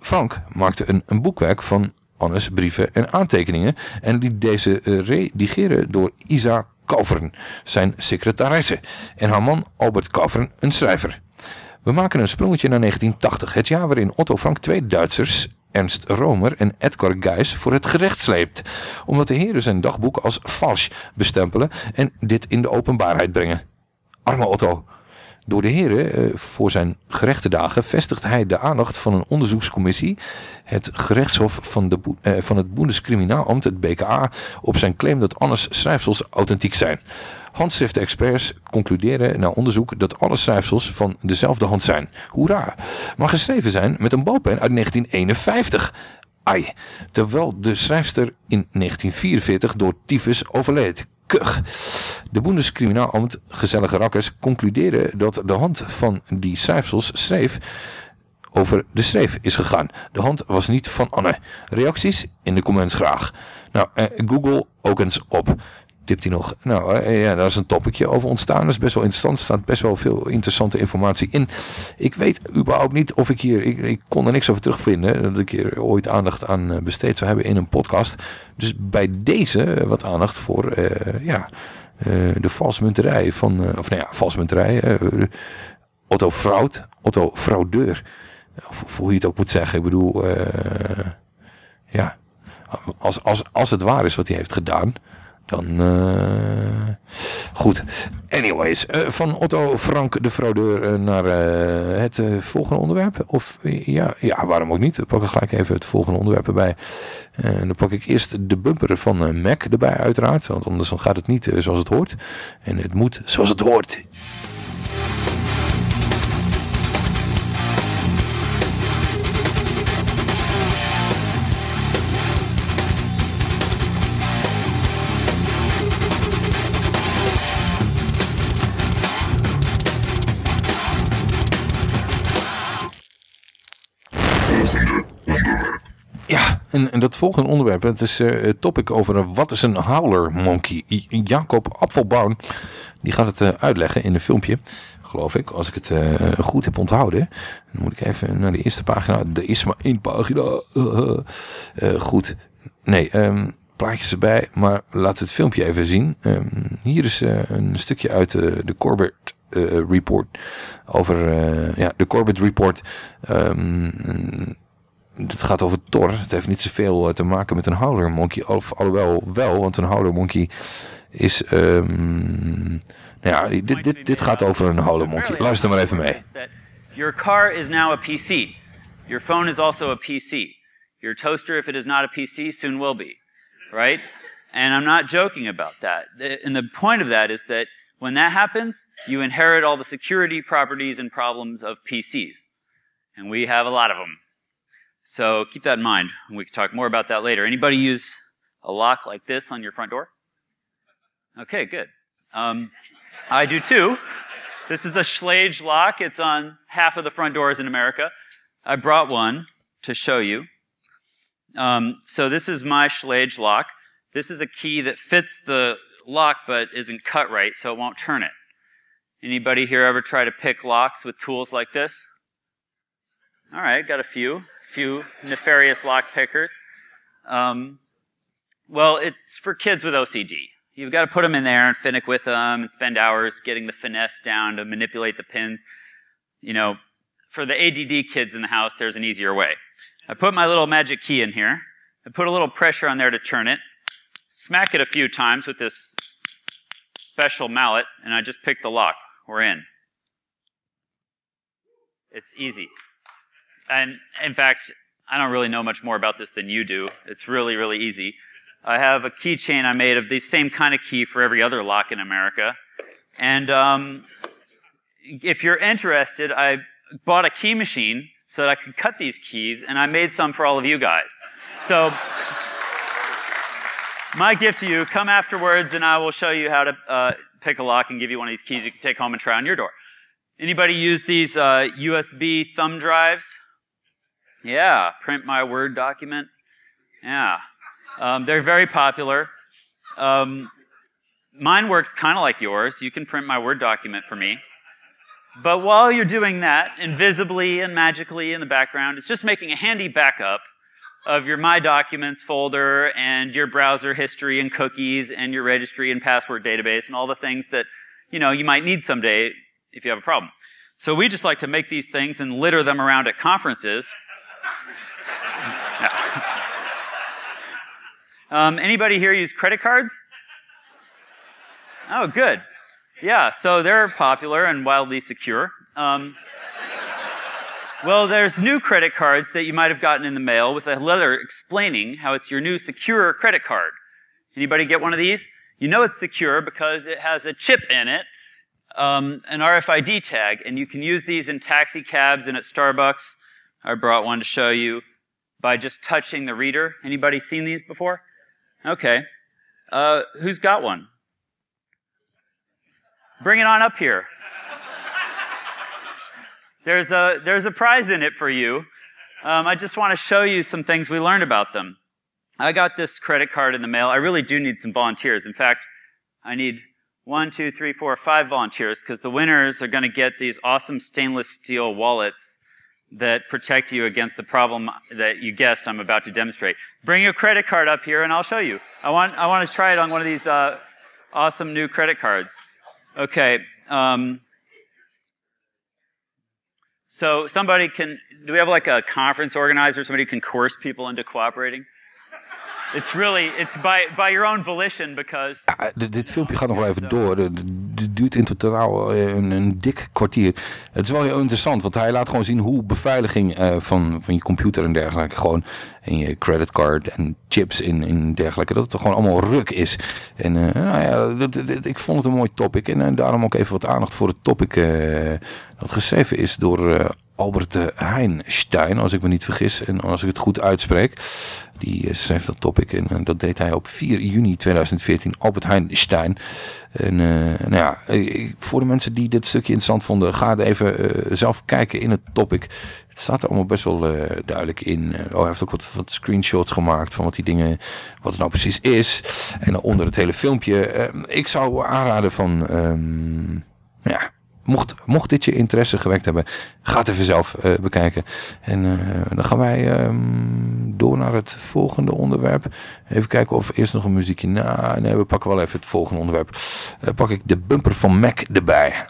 Frank maakte een, een boekwerk van Anne's brieven en aantekeningen en liet deze eh, redigeren door Isa Kalveren, zijn secretaresse, en haar man Albert Kalveren, een schrijver. We maken een sprongetje naar 1980, het jaar waarin Otto Frank twee Duitsers, Ernst Romer en Edgar Geis, voor het gerecht sleept, omdat de heren zijn dagboek als vals bestempelen en dit in de openbaarheid brengen. Arme Otto. Door de heren eh, voor zijn gerechte dagen vestigt hij de aandacht van een onderzoekscommissie, het gerechtshof van, de, eh, van het Bundeskriminaalamt, het BKA, op zijn claim dat Annes schrijfsels authentiek zijn. Handschriftenexperts concluderen na onderzoek dat alle schrijfsels van dezelfde hand zijn. Hoera! Maar geschreven zijn met een balpen uit 1951. Ai, terwijl de schrijfster in 1944 door tyfus overleed. Kuch. De Bundeskriminaalamt, gezellige rakkers, concluderen dat de hand van die schrijfsels schreef over de schreef is gegaan. De hand was niet van Anne. Reacties in de comments graag. Nou, eh, Google ook eens op. Tipt hij nog. Nou, eh, ja, daar is een topicje over ontstaan. Dat is best wel interessant. Er staat best wel veel interessante informatie in. Ik weet überhaupt niet of ik hier... Ik, kon er niks over terugvinden. Dat ik hier ooit aandacht aan eh, besteed zou hebben in een podcast. Dus bij deze eh, wat aandacht voor... eh, ja, eh, de valsmunterij van... eh, of nou ja, valsmunterij. eh, Otto Fraud. Otto Fraudeur. Of, hoe je het ook moet zeggen. Ik bedoel... eh, ja... Als, als, als het waar is wat hij heeft gedaan... Dan, eh, goed. Anyways, eh, van Otto Frank de fraudeur eh, naar het volgende onderwerp. Of ja, ja, waarom ook niet? We pakken gelijk even het volgende onderwerp erbij. Dan pak ik eerst de bumper van Mac erbij uiteraard. Want anders dan gaat het niet zoals het hoort. En het moet zoals het hoort. En, en dat volgende onderwerp, het is het topic over wat is een howler monkey. Jacob Apfelbaum, die gaat het eh, uitleggen in een filmpje, geloof ik, als ik het eh, goed heb onthouden. Dan moet ik even naar de eerste pagina. Er is maar één pagina. [laughs] Goed. Nee, ehm, plaatjes erbij, maar we het filmpje even zien. Ehm, hier is een stukje uit de Corbett Report over ja, de Corbett Report. Ehm, het gaat over Thor. Het heeft niet zoveel eh, te maken met een howler monkey. Of alhoewel wel, want een howler monkey is... ehm, nou ja, dit, dit, dit gaat over een howler monkey. Luister maar even mee. Your car is now a PC. Your phone is also a PC. Your toaster, if it is not a PC, soon will be. Right? And I'm not joking about that. And the point of that is that when that happens, you inherit all the security properties and problems of PCs. And we have a lot of them. So keep that in mind. We can talk more about that later. Anybody use a lock like this on your front door? Okay, good. Um, I do too. This is a Schlage lock. It's on half of the front doors in America. I brought one to show you. Um, so this is my Schlage lock. This is a key that fits the lock but isn't cut right, so it won't turn it. Anybody here ever try to pick locks with tools like this? All right, got a few, few nefarious lock pickers. Um, well, it's for kids with OCD. You've got to put them in there and finick with them and spend hours getting the finesse down to manipulate the pins. You know, for the ADD kids in the house, there's an easier way. I put my little magic key in here. I put a little pressure on there to turn it. Smack it a few times with this special mallet, and I just pick the lock. We're in. It's easy. And in fact, I don't really know much more about this than you do. It's really, really easy. I have a keychain I made of the same kind of key for every other lock in America. And um, if you're interested, I bought a key machine so that I could cut these keys, and I made some for all of you guys. So, my gift to you, come afterwards, and I will show you how to uh, pick a lock and give you one of these keys you can take home and try on your door. Anybody use these uh, USB thumb drives? Yeah, print my Word document. Yeah. Um, they're very popular. Um, mine works kind of like yours. You can print my Word document for me. But while you're doing that, invisibly and magically in the background, it's just making a handy backup of your My Documents folder and your browser history and cookies and your registry and password database and all the things that, you know, you might need someday if you have a problem. So we just like to make these things and litter them around at conferences. [laughs] Um, anybody here use credit cards? Oh, good. Yeah, so they're popular and wildly secure. Um, well, there's new credit cards that you might have gotten in the mail with a letter explaining how it's your new secure credit card. Anybody get one of these? You know it's secure because it has a chip in it, um, an RFID tag, and you can use these in taxi cabs and at Starbucks. I brought one to show you by just touching the reader. Anybody seen these before? Okay. Uh, who's got one? Bring it on up here. There's a, there's a prize in it for you. Um, I just want to show you some things we learned about them. I got this credit card in the mail. I really do need some volunteers. In fact, I need one, two, three, four, five volunteers because the winners are going to get these awesome stainless steel wallets that protect you against the problem that you guessed I'm about to demonstrate. Bring your credit card up here and I'll show you. I want, I want to try it on one of these uh, awesome new credit cards. Okay. Um, so somebody can, do we have like a conference organizer, somebody can coerce people into cooperating? It's really, it's by, by your own volition because dit filmpje gaat nog wel even door. Duurt in totaal eh, een, een dik kwartier. Het is wel heel interessant, want hij laat gewoon zien hoe beveiliging eh, van, van je computer en dergelijke, gewoon en je creditcard en chips in, in dergelijke, dat het gewoon allemaal ruk is. En eh, nou ja, ik vond het een mooi topic en daarom ook even wat aandacht voor het topic dat geschreven is door Albert Heijnstein, als ik me niet vergis en als ik het goed uitspreek. Die schreef dat topic en eh, dat deed hij op 4 juni 2014, Albert Heijnstein. En eh, nou ja, eh, voor de mensen die dit stukje interessant vonden, ga even zelf kijken in het topic. Het staat er allemaal best wel duidelijk in. Oh, hij heeft ook wat, screenshots gemaakt van wat die dingen, wat het nou precies is. En onder het hele filmpje. ik zou aanraden van, nou ja, mocht, mocht dit je interesse gewekt hebben, ga het even zelf eh, bekijken. En eh, dan gaan wij ehm, door naar het volgende onderwerp. Even kijken of eerst nog een muziekje. Nou, nee, we pakken wel even het volgende onderwerp. Dan pak ik de bumper van Mac erbij.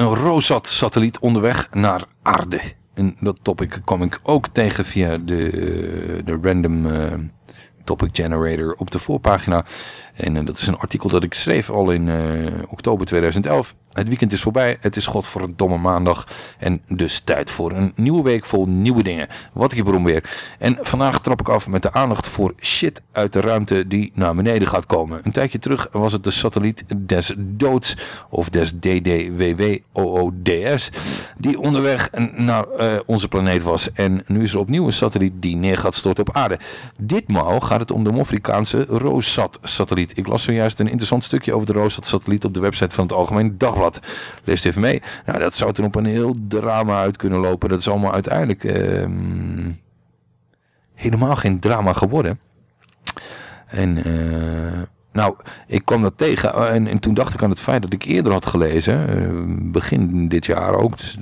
Een, Rosat-satelliet onderweg naar aarde. En dat topic kwam ik ook tegen via de, de random eh, topic generator op de voorpagina. En eh, dat is een artikel dat ik schreef al in eh, oktober 2011. Het weekend is voorbij, het is godverdomme maandag. En dus tijd voor een nieuwe week vol nieuwe dingen. Wat ik beroem weer. En vandaag trap ik af met de aandacht voor shit uit de ruimte die naar beneden gaat komen. Een tijdje terug was het de satelliet des doods, of des DDWWOODS, die onderweg naar eh, onze planeet was. En nu is er opnieuw een satelliet die neer gaat storten op aarde. Ditmaal gaat het om de Mofrikaanse Rosat-satelliet. Ik las zojuist een interessant stukje over de Rosat-satelliet op de website van het Algemeen Dagblad. Lees even mee. Nou, dat zou er op een heel drama uit kunnen lopen. Dat is allemaal uiteindelijk ehm, helemaal geen drama geworden. En eh, nou, ik kwam dat tegen eh, en, en toen dacht ik aan het feit dat ik eerder had gelezen, eh, begin dit jaar ook, dus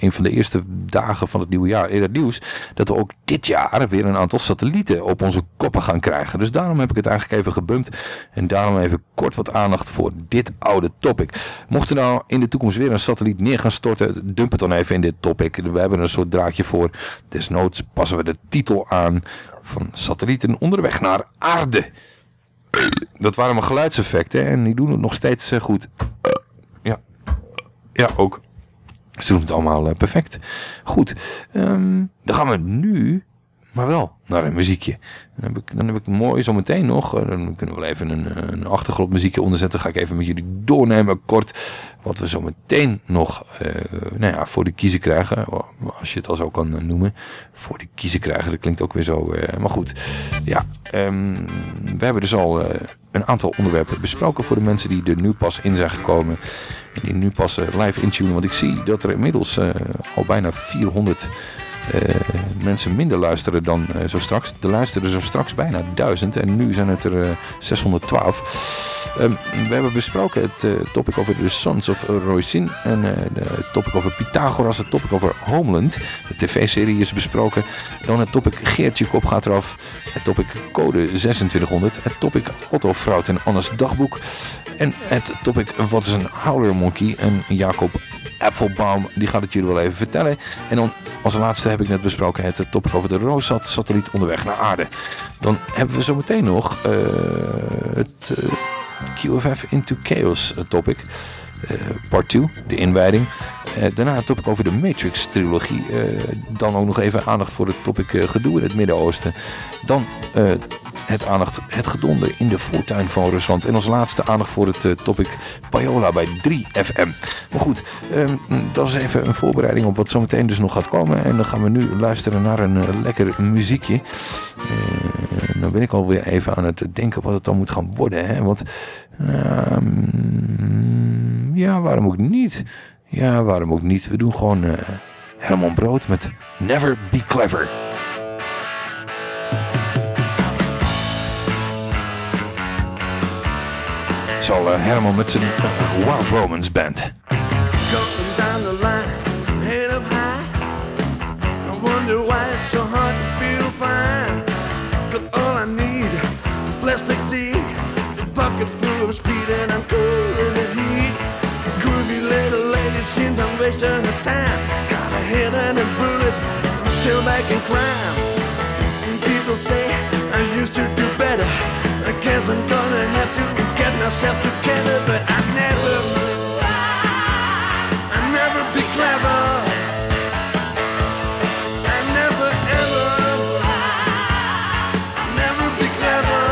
een van de eerste dagen van het nieuwe jaar, het nieuws, dat we ook dit jaar weer een aantal satellieten op onze koppen gaan krijgen. Dus daarom heb ik het eigenlijk even gebumpt en daarom even kort wat aandacht voor dit oude topic. Mocht er nou in de toekomst weer een satelliet neer gaan storten, dump het dan even in dit topic. We hebben een soort draadje voor. Desnoods passen we de titel aan van satellieten onderweg naar aarde. Dat waren mijn geluidseffecten en die doen het nog steeds eh, goed. Ja. Ja, ook. Ze doen het allemaal eh, perfect. Goed. ehm, dan gaan we nu, maar wel, naar een muziekje. Dan heb ik, dan heb ik mooi zometeen nog, eh, dan kunnen we wel even een, eh, een achtergrondmuziekje onderzetten. Ga ik even met jullie doornemen kort wat we zometeen nog eh, nou ja, voor de kiezer krijgen. Als je het al zo kan noemen. Voor de kiezer krijgen, dat klinkt ook weer zo. maar goed, ja. ehm, we hebben dus al een aantal onderwerpen besproken voor de mensen die er nu pas in zijn gekomen. En die nu pas live intunen. Want ik zie dat er inmiddels al bijna 400 eh, mensen minder luisteren dan eh, zo straks. Er luisteren zo straks bijna 1000 en nu zijn het er eh, 612. Ehm, we hebben besproken het eh, topic over The Sons of Roisin en eh, de topic over Pythagoras, het topic over Homeland. De tv-serie is besproken. Dan het topic Geertje Kop gaat eraf. Het topic Code 2600. Het topic Otto Fruit en Annes dagboek. En het topic Wat is een Howler Monkey? En Jacob Applebaum, die gaat het jullie wel even vertellen. En dan als laatste heb ik net besproken het topic over de Rosat-satelliet onderweg naar aarde. Dan hebben we zometeen nog eh, het eh, QFF Into Chaos eh, topic. part 2, de inwijding. Daarna het topic over de Matrix-trilogie. Dan ook nog even aandacht voor het topic gedoe in het Midden-Oosten. Dan het aandacht, het gedonder in de voortuin van Rusland. En als laatste aandacht voor het eh, topic Payola bij 3FM. Maar goed, ehm, dat is even een voorbereiding op wat zometeen dus nog gaat komen. En dan gaan we nu luisteren naar een eh, lekker muziekje. Eh, dan ben ik alweer even aan het denken wat het dan moet gaan worden. Hè? Want, ehm, ja, waarom ook niet? Ja, waarom ook niet? We doen gewoon Herman Brood met Never Be Clever. Hard to feel fine. Got all I need, plastic tea, a bucket full of speed, and I'm cool in the heat. Groovy little lady seems I'm wasting her time. Got a head and a bullet, still back climb. And people say I used to do better. Myself together, but I never, I never be clever. I never ever, never be clever.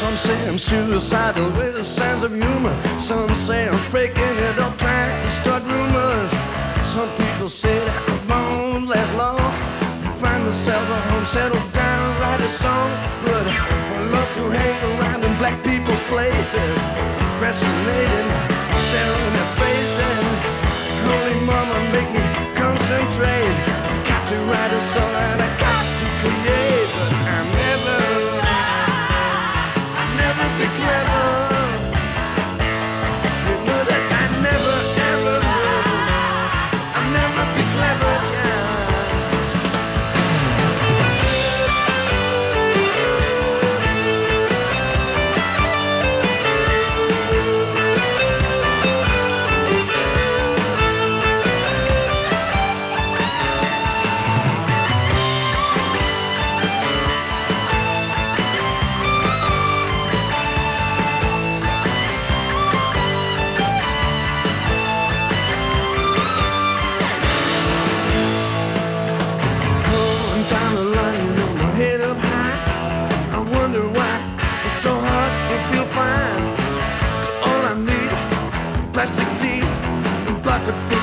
Some say I'm suicidal with a sense of humor. Some say I'm faking it up, trying to start rumors. Some people say that I won't last long. Find myself a home, settle down, write a song. But places. Fascinated, staring at faces. Holy mama, make me concentrate. Got to write a song and I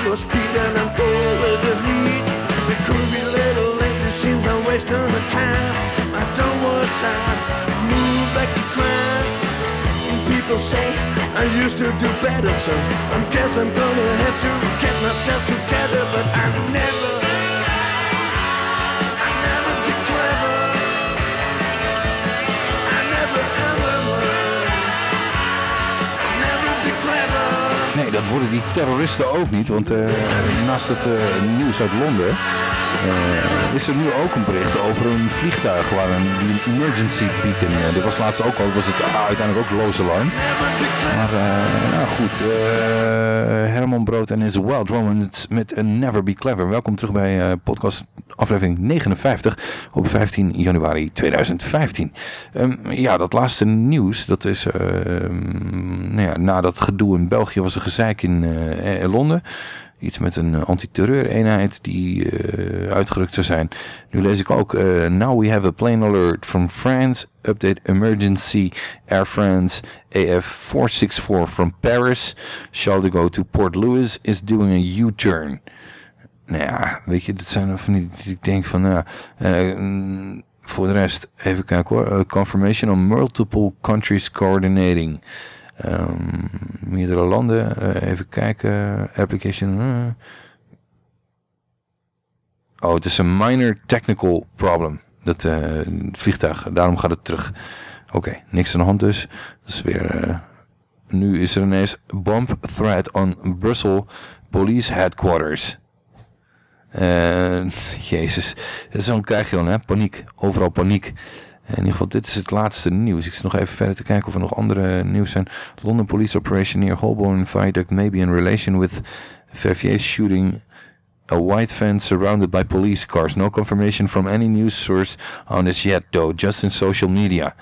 of speed, and I'm with the heat. Could be little it seems I'm wasting the time. I don't want time, move back to crime. People say I used to do better, so I guess I'm gonna have to get myself together, but I never. Dat worden die terroristen ook niet, want eh, naast het eh, nieuws uit Londen eh, is er nu ook een bericht over een vliegtuig waar een emergency beacon, eh, dit was laatst ook al, was het uiteindelijk ook loze alarm. Maar nou goed, Herman Brood en his Wild Romans met Never Be Clever. Welkom terug bij podcast aflevering 59 op 15 januari 2015. Ehm, ja, dat laatste nieuws, dat is ehm, nou ja, na dat gedoe in België was er gezeik in eh, Londen. Iets met een antiterreureenheid die eh, uitgerukt zou zijn. Nu lees ik ook, eh, now we have a plane alert from France. Update emergency Air France AF464 from Paris. Shall go to Port Louis is doing a U-turn. Nou ja, weet je, dat zijn van die, ik denk van, nou, ja, eh, mm, voor de rest, even kijken hoor. Eh, confirmation on multiple countries coordinating. Ehm, meerdere landen, eh, even kijken. Application. Oh, het is een minor technical problem. Dat vliegtuig, daarom gaat het terug. Oké, niks aan de hand dus. Dat is weer. nu is er ineens bomb threat on Brussels Police Headquarters. Eh, [laughs] jezus, zo krijg je dan, hè? Paniek. Overal paniek. In ieder geval, dit is het laatste nieuws. Ik zit nog even verder te kijken of er nog andere nieuws zijn. London Police Operation near Holborn Viaduct may be in relation with Verviers shooting a white van surrounded by police cars. No confirmation from any news source on this yet, though. Just in social media.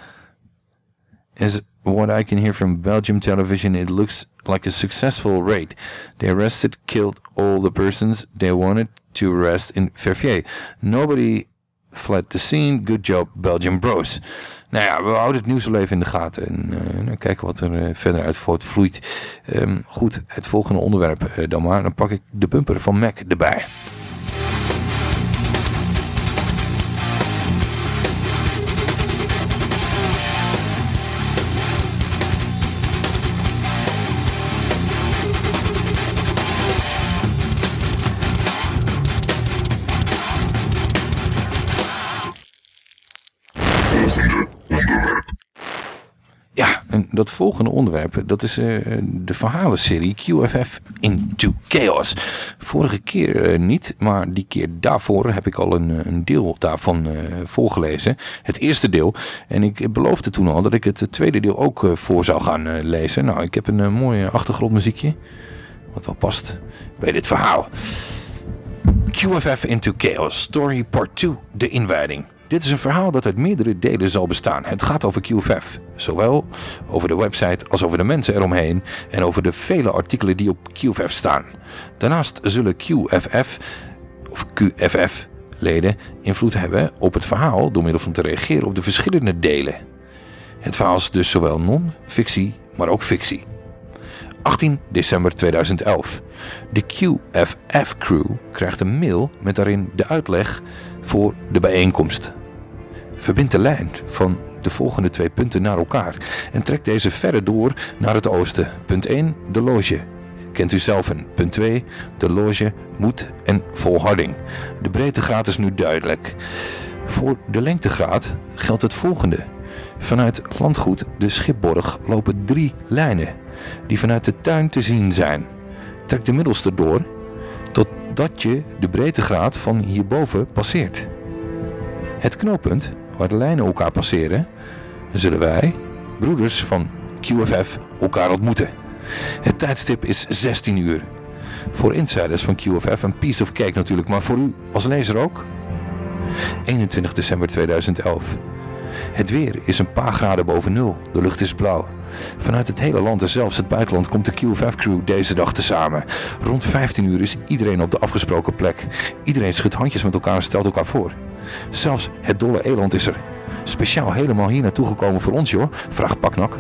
As what I can hear from Belgium television, it looks like a successful raid. They arrested, killed all the persons they wanted to arrest in Verviers. Nobody fled the scene. Good job, Belgium bros. Nou ja, we houden het nieuws wel even in de gaten. En eh, kijken wat er eh, verder uit voortvloeit. Ehm, goed, het volgende onderwerp eh, dan maar. Dan pak ik de bumper van Mac erbij. Dat volgende onderwerp, dat is eh, de verhalenserie QFF Into Chaos. Vorige keer eh, niet, maar die keer daarvoor heb ik al een, eh, een deel daarvan voorgelezen. Het eerste deel. En ik beloofde toen al dat ik het tweede deel ook voor zou gaan lezen. Nou, ik heb een mooi achtergrondmuziekje. Wat wel past bij dit verhaal. QFF Into Chaos, Story Part 2, de inwijding. Dit is een verhaal dat uit meerdere delen zal bestaan. Het gaat over QFF, zowel over de website als over de mensen eromheen en over de vele artikelen die op QFF staan. Daarnaast zullen QFF of QFF leden invloed hebben op het verhaal door middel van te reageren op de verschillende delen. Het verhaal is dus zowel non-fictie, maar ook fictie. 18 december 2011. De QFF-crew krijgt een mail met daarin de uitleg voor de bijeenkomst. Verbind de lijn van de volgende twee punten naar elkaar en trek deze verder door naar het oosten. Punt 1, de loge. Kent u zelf een. Punt 2, de loge, moed en volharding. De breedtegraad is nu duidelijk. Voor de lengtegraad geldt het volgende. Vanuit landgoed de Schipborg lopen drie lijnen die vanuit de tuin te zien zijn. Trek de middelste door totdat je de breedtegraad van hierboven passeert. Het knooppunt waar de lijnen elkaar passeren, zullen wij, broeders van QFF, elkaar ontmoeten. Het tijdstip is 16 uur. Voor insiders van QFF een piece of cake natuurlijk, maar voor u als lezer ook? 21 december 2011. Het weer is een paar graden boven nul. De lucht is blauw. Vanuit het hele land en zelfs het buitenland komt de QFF-crew deze dag tezamen. Rond 15 uur is iedereen op de afgesproken plek. Iedereen schudt handjes met elkaar en stelt elkaar voor. Zelfs het dolle eland is er. Speciaal helemaal hier naartoe gekomen voor ons, joh, vraagt Paknak.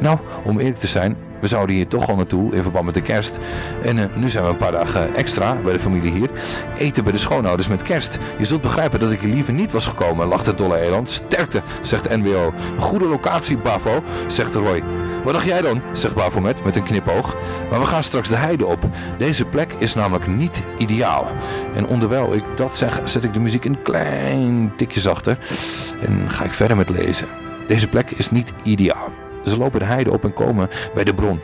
Nou, om eerlijk te zijn, we zouden hier toch al naartoe in verband met de kerst. En eh, nu zijn we een paar dagen extra bij de familie hier. Eten bij de schoonouders met kerst. Je zult begrijpen dat ik hier liever niet was gekomen, lacht het dolle eland. Sterkte, zegt NWO. Een goede locatie, Bavo, zegt Roy. Wat dacht jij dan, zegt Bafomet met een knipoog. Maar we gaan straks de heide op. Deze plek is namelijk niet ideaal. En onderwijl ik dat zeg, zet ik de muziek een klein tikje zachter. En ga ik verder met lezen. Deze plek is niet ideaal. Ze lopen de heide op en komen bij de bron.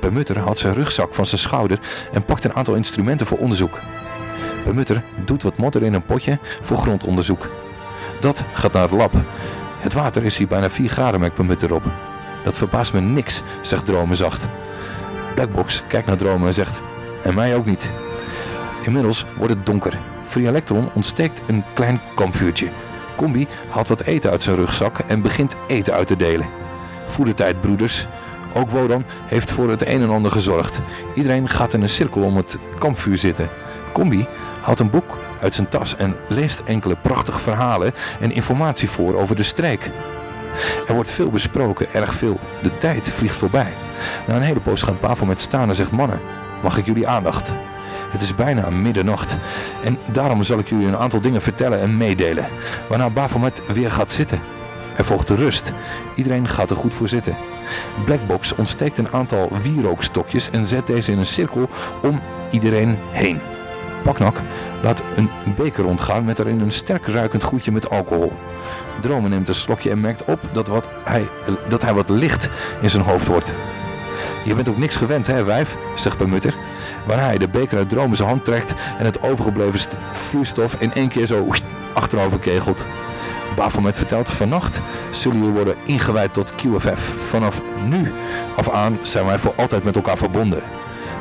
Permutter haalt zijn rugzak van zijn schouder en pakt een aantal instrumenten voor onderzoek. Permutter doet wat modder in een potje voor grondonderzoek. Dat gaat naar het lab. Het water is hier bijna 4 graden, merkt Permutter op. Dat verbaast me niks, zegt Dromen zacht. Blackbox kijkt naar Dromen en zegt, en mij ook niet. Inmiddels wordt het donker. Free Electron ontsteekt een klein kampvuurtje. Combi haalt wat eten uit zijn rugzak en begint eten uit te delen. Voedertijd, broeders. Ook Wodan heeft voor het een en ander gezorgd. Iedereen gaat in een cirkel om het kampvuur zitten. Combi haalt een boek uit zijn tas en leest enkele prachtige verhalen en informatie voor over de streek. Er wordt veel besproken, erg veel. De tijd vliegt voorbij. Na een hele poos gaat Bafomet staan en zegt: Mannen, mag ik jullie aandacht? Het is bijna middernacht en daarom zal ik jullie een aantal dingen vertellen en meedelen. Waarna Bafomet weer gaat zitten. Er volgt de rust. Iedereen gaat er goed voor zitten. Blackbox ontsteekt een aantal wierookstokjes en zet deze in een cirkel om iedereen heen. Paknak laat een beker rondgaan met erin een sterk ruikend goedje met alcohol. Dromen neemt een slokje en merkt op dat, wat hij, dat hij wat licht in zijn hoofd wordt. Je bent ook niks gewend, hè, wijf, zegt Permutter. Waarna hij de beker uit Dromen zijn hand trekt en het overgebleven st- vloeistof in één keer zo achterover kegelt. Bafomet vertelt, vannacht zullen jullie worden ingewijd tot QFF. Vanaf nu af aan zijn wij voor altijd met elkaar verbonden.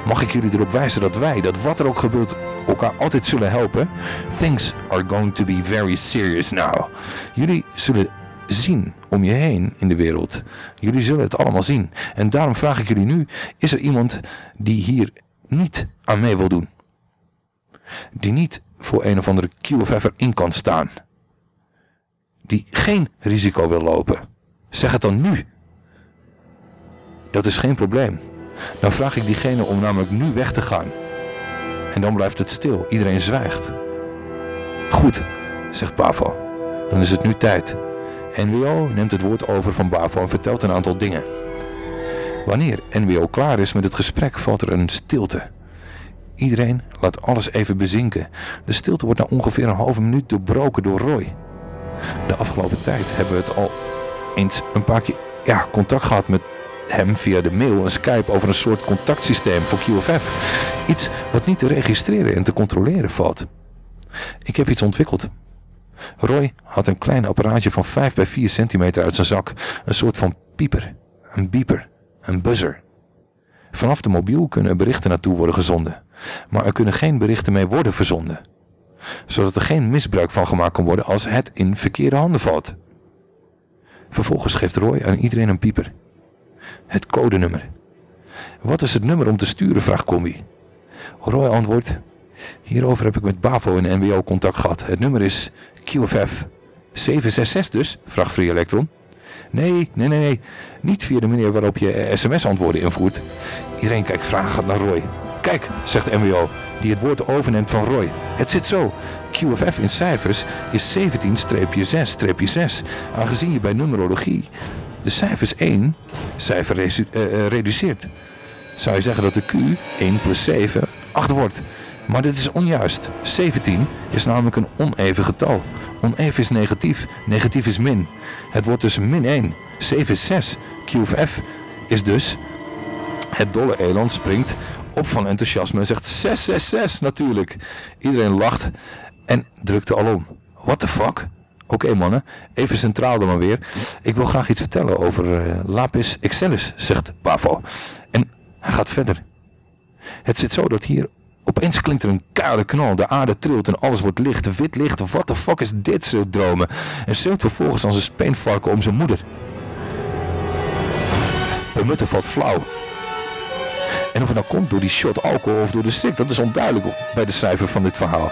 Mag ik jullie erop wijzen dat wij, dat wat er ook gebeurt, elkaar altijd zullen helpen? Things are going to be very serious now. Jullie zullen zien om je heen in de wereld. Jullie zullen het allemaal zien. En daarom vraag ik jullie nu, is er iemand die hier niet aan mee wil doen? Die niet voor een of andere QFF'er in kan staan? Die geen risico wil lopen? Zeg het dan nu. Dat is geen probleem. Dan vraag ik diegene om namelijk nu weg te gaan. En dan blijft het stil. Iedereen zwijgt. Goed, zegt Bavo. Dan is het nu tijd. NWO neemt het woord over van Bavo en vertelt een aantal dingen. Wanneer NWO klaar is met het gesprek, valt er een stilte. Iedereen laat alles even bezinken. De stilte wordt na ongeveer een halve minuut doorbroken door Roy. De afgelopen tijd hebben we het al eens een paar keer ja, contact gehad met hem via de mail en Skype over een soort contactsysteem voor QFF. Iets wat niet te registreren en te controleren valt. Ik heb iets ontwikkeld. Roy had een klein apparaatje van 5 bij 4 centimeter uit zijn zak. Een soort van pieper, een beeper, een buzzer. Vanaf de mobiel kunnen er berichten naartoe worden gezonden. Maar er kunnen geen berichten mee worden verzonden. Zodat er geen misbruik van gemaakt kan worden als het in verkeerde handen valt. Vervolgens geeft Roy aan iedereen een pieper. Het codenummer. Wat is het nummer om te sturen, vraagt Combi. Roy antwoordt, hierover heb ik met BAVO en NWO contact gehad. Het nummer is QFF. 766 dus, vraagt Free Electron. Nee, nee, nee, nee. Niet via de manier waarop je sms-antwoorden invoert. Iedereen kijkt vragend naar Roy. Kijk, zegt MWO, die het woord overneemt van Roy. Het zit zo. QFF in cijfers is 17-6-6. Aangezien je bij numerologie de cijfers 1 cijfer eh, eh, reduceert. Zou je zeggen dat de Q 1 plus 7 8 wordt. Maar dit is onjuist. 17 is namelijk een oneven getal. Oneven is negatief, negatief is min. Het wordt dus min 1. 7 is 6. QFF is dus... Het dolle eland springt op van enthousiasme en zegt 666 natuurlijk. Iedereen lacht en drukt al om. What the fuck? Oké mannen, even centraal dan maar weer. Ik wil graag iets vertellen over eh, Lapis Excellis, zegt Bavo. En hij gaat verder. Het zit zo dat hier opeens klinkt er een koude knal. De aarde trilt en alles wordt licht, wit licht. What the fuck is dit, schreeuwt dromen. En schreeuwt vervolgens als een speenvarken om zijn moeder. Permutte valt flauw. En of het nou komt door die shot alcohol of door de strik, dat is onduidelijk bij de schrijver van dit verhaal.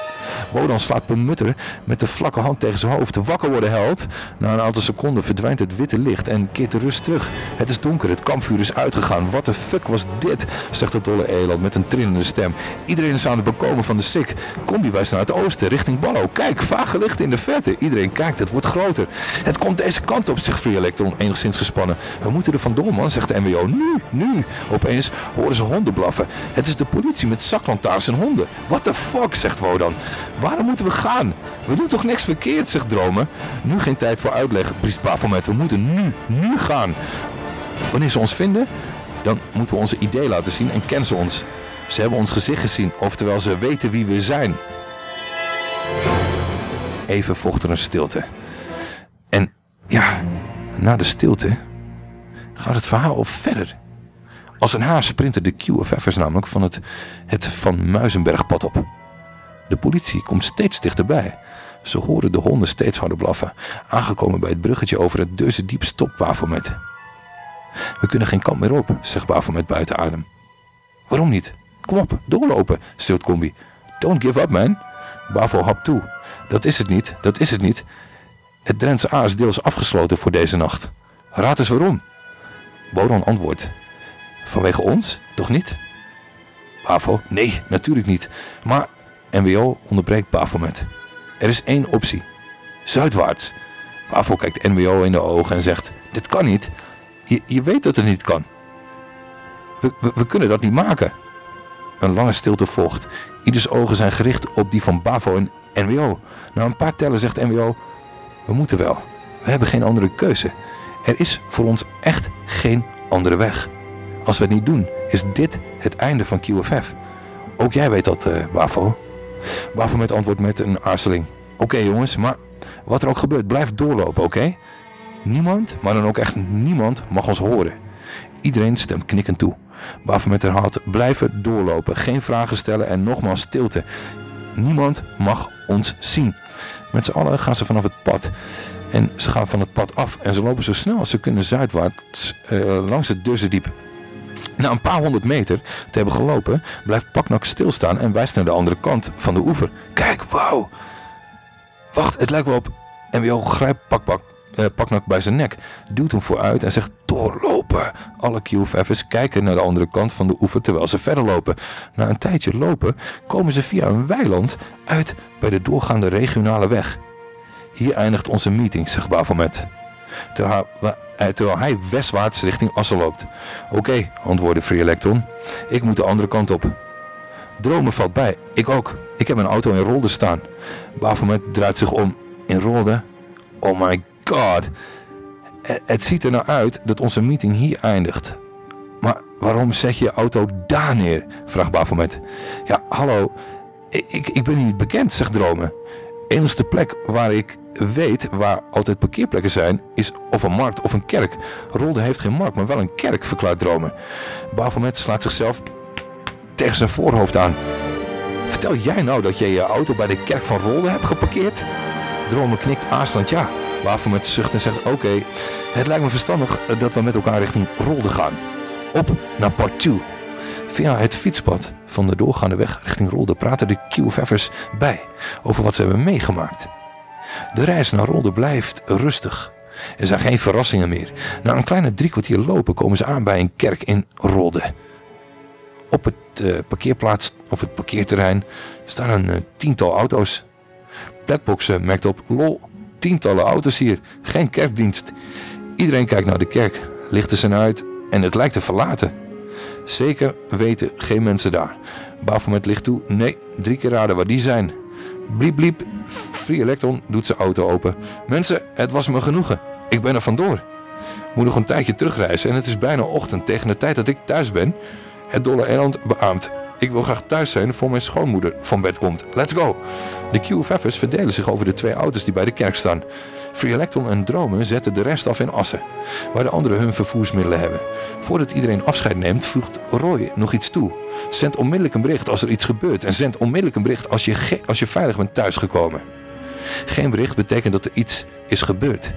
Wodan slaat Permutter met de vlakke hand tegen zijn hoofd. Wakker worden held. Na een aantal seconden verdwijnt het witte licht en keert de rust terug. Het is donker, het kampvuur is uitgegaan. Wat de fuck was dit? zegt de dolle eland met een trillende stem. Iedereen is aan het bekomen van de strik. Combi wijst naar het oosten, richting Ballo. Kijk, vage lichten in de verte. Iedereen kijkt, het wordt groter. Het komt deze kant op, zegt Free Electron enigszins gespannen. We moeten er vandoor, man, zegt de MWO. Nu, nu. Opeens horen ze blaffen. Het is de politie met zaklantaarns en honden. What the fuck, zegt Wodan. Waarom moeten we gaan? We doen toch niks verkeerd, zegt Dromen. Nu geen tijd voor uitleg, briest Bafomet. We moeten nu, nu gaan. Wanneer ze ons vinden, dan moeten we onze idee laten zien en kennen ze ons. Ze hebben ons gezicht gezien, oftewel ze weten wie we zijn. Even volgt er een stilte. En ja, na de stilte gaat het verhaal verder. Als een haar sprinten de QFF'ers namelijk van het, het Van Muizenbergpad op. De politie komt steeds dichterbij. Ze horen de honden steeds harder blaffen. Aangekomen bij het bruggetje over het deuze diep stopt Bafomet. We kunnen geen kant meer op, zegt Bafomet buiten adem. Waarom niet? Kom op, doorlopen, schreeuwt Combi. Don't give up, man. Bavo hapt toe. Dat is het niet, dat is het niet. Het Drentse A is deels afgesloten voor deze nacht. Raad eens waarom. Bodan antwoordt. Vanwege ons? Toch niet? Bavo, nee, natuurlijk niet. Maar NWO onderbreekt Bafomet. Er is één optie. Zuidwaarts. Bavo kijkt NWO in de ogen en zegt... Dit kan niet. Je, je weet dat het niet kan. We, we, we kunnen dat niet maken. Een lange stilte volgt. Ieders ogen zijn gericht op die van Bavo en NWO. Na een paar tellen zegt NWO... We moeten wel. We hebben geen andere keuze. Er is voor ons echt geen andere weg. Als we het niet doen, is dit het einde van QFF. Ook jij weet dat, eh Bavo. Bavo met antwoord met een aarzeling. Oké jongens, maar wat er ook gebeurt, blijf doorlopen, oké? Niemand, maar dan ook echt niemand, mag ons horen. Iedereen stemt knikkend toe. Bavo met herhaalt, blijven doorlopen, geen vragen stellen en nogmaals stilte. Niemand mag ons zien. Met z'n allen gaan ze vanaf het pad. En ze gaan van het pad af en ze lopen zo snel als ze kunnen zuidwaarts eh, langs het Dussendiep. Na een paar honderd meter te hebben gelopen, blijft Paknak stilstaan en wijst naar de andere kant van de oever. Kijk, wauw! Wacht, het lijkt wel op. NWO grijpt Pakpak, eh, Paknak bij zijn nek, duwt hem vooruit en zegt doorlopen. Alle QFF'ers kijken naar de andere kant van de oever terwijl ze verder lopen. Na een tijdje lopen komen ze via een weiland uit bij de doorgaande regionale weg. Hier eindigt onze meeting, zegt Bafomet. Terwijl, eh, terwijl hij westwaarts richting Assen loopt. Oké, antwoordde Free Electron. Ik moet de andere kant op. Dromen valt bij. Ik ook. Ik heb mijn auto in Rolde staan. Bafomet draait zich om. In Rolde? Oh my god. Eh, Het ziet er nou uit dat onze meeting hier eindigt. Maar waarom zet je je auto daar neer? Vraagt Bafomet. Ja, hallo. Ik, ik, ben niet bekend, zegt Dromen. Enigste plek waar ik weet waar altijd parkeerplekken zijn, is of een markt of een kerk. Rolde heeft geen markt, maar wel een kerk, verklaart Dromen. Bafomet slaat zichzelf tegen zijn voorhoofd aan. Vertel jij nou dat je je auto bij de kerk van Rolde hebt geparkeerd? Dromen knikt aarzelend ja. Waarvoor met zucht en zegt oké, het lijkt me verstandig dat we met elkaar richting Rolde gaan. Op naar part 2. Via het fietspad van de doorgaande weg richting Rolde praten de QFF'ers bij over wat ze hebben meegemaakt. De reis naar Rolde blijft rustig. Er zijn geen verrassingen meer. Na een kleine drie kwartier lopen komen ze aan bij een kerk in Rolde. Op het eh, parkeerplaats of het parkeerterrein staan een eh, tiental auto's. Blackbox eh, merkt op, lol, tientallen auto's hier, geen kerkdienst. Iedereen kijkt naar de kerk, lichten zijn uit en het lijkt te verlaten. Zeker weten geen mensen daar. Baphomet ligt toe, nee, drie keer raden waar die zijn. Bliep bliep, Free Electron doet zijn auto open. Mensen, het was me genoegen. Ik ben er vandoor. Moet nog een tijdje terugreizen en het is bijna ochtend tegen de tijd dat ik thuis ben. Het dolle eiland beaamt. Ik wil graag thuis zijn voor mijn schoonmoeder van bed komt. Let's go! De QFF'ers verdelen zich over de twee auto's die bij de kerk staan. Free en Dromen zetten de rest af in Assen, waar de anderen hun vervoersmiddelen hebben. Voordat iedereen afscheid neemt, voegt Roy nog iets toe. Zend onmiddellijk een bericht als er iets gebeurt en zend onmiddellijk een bericht als je, als je veilig bent thuisgekomen. Geen bericht betekent dat er iets is gebeurd.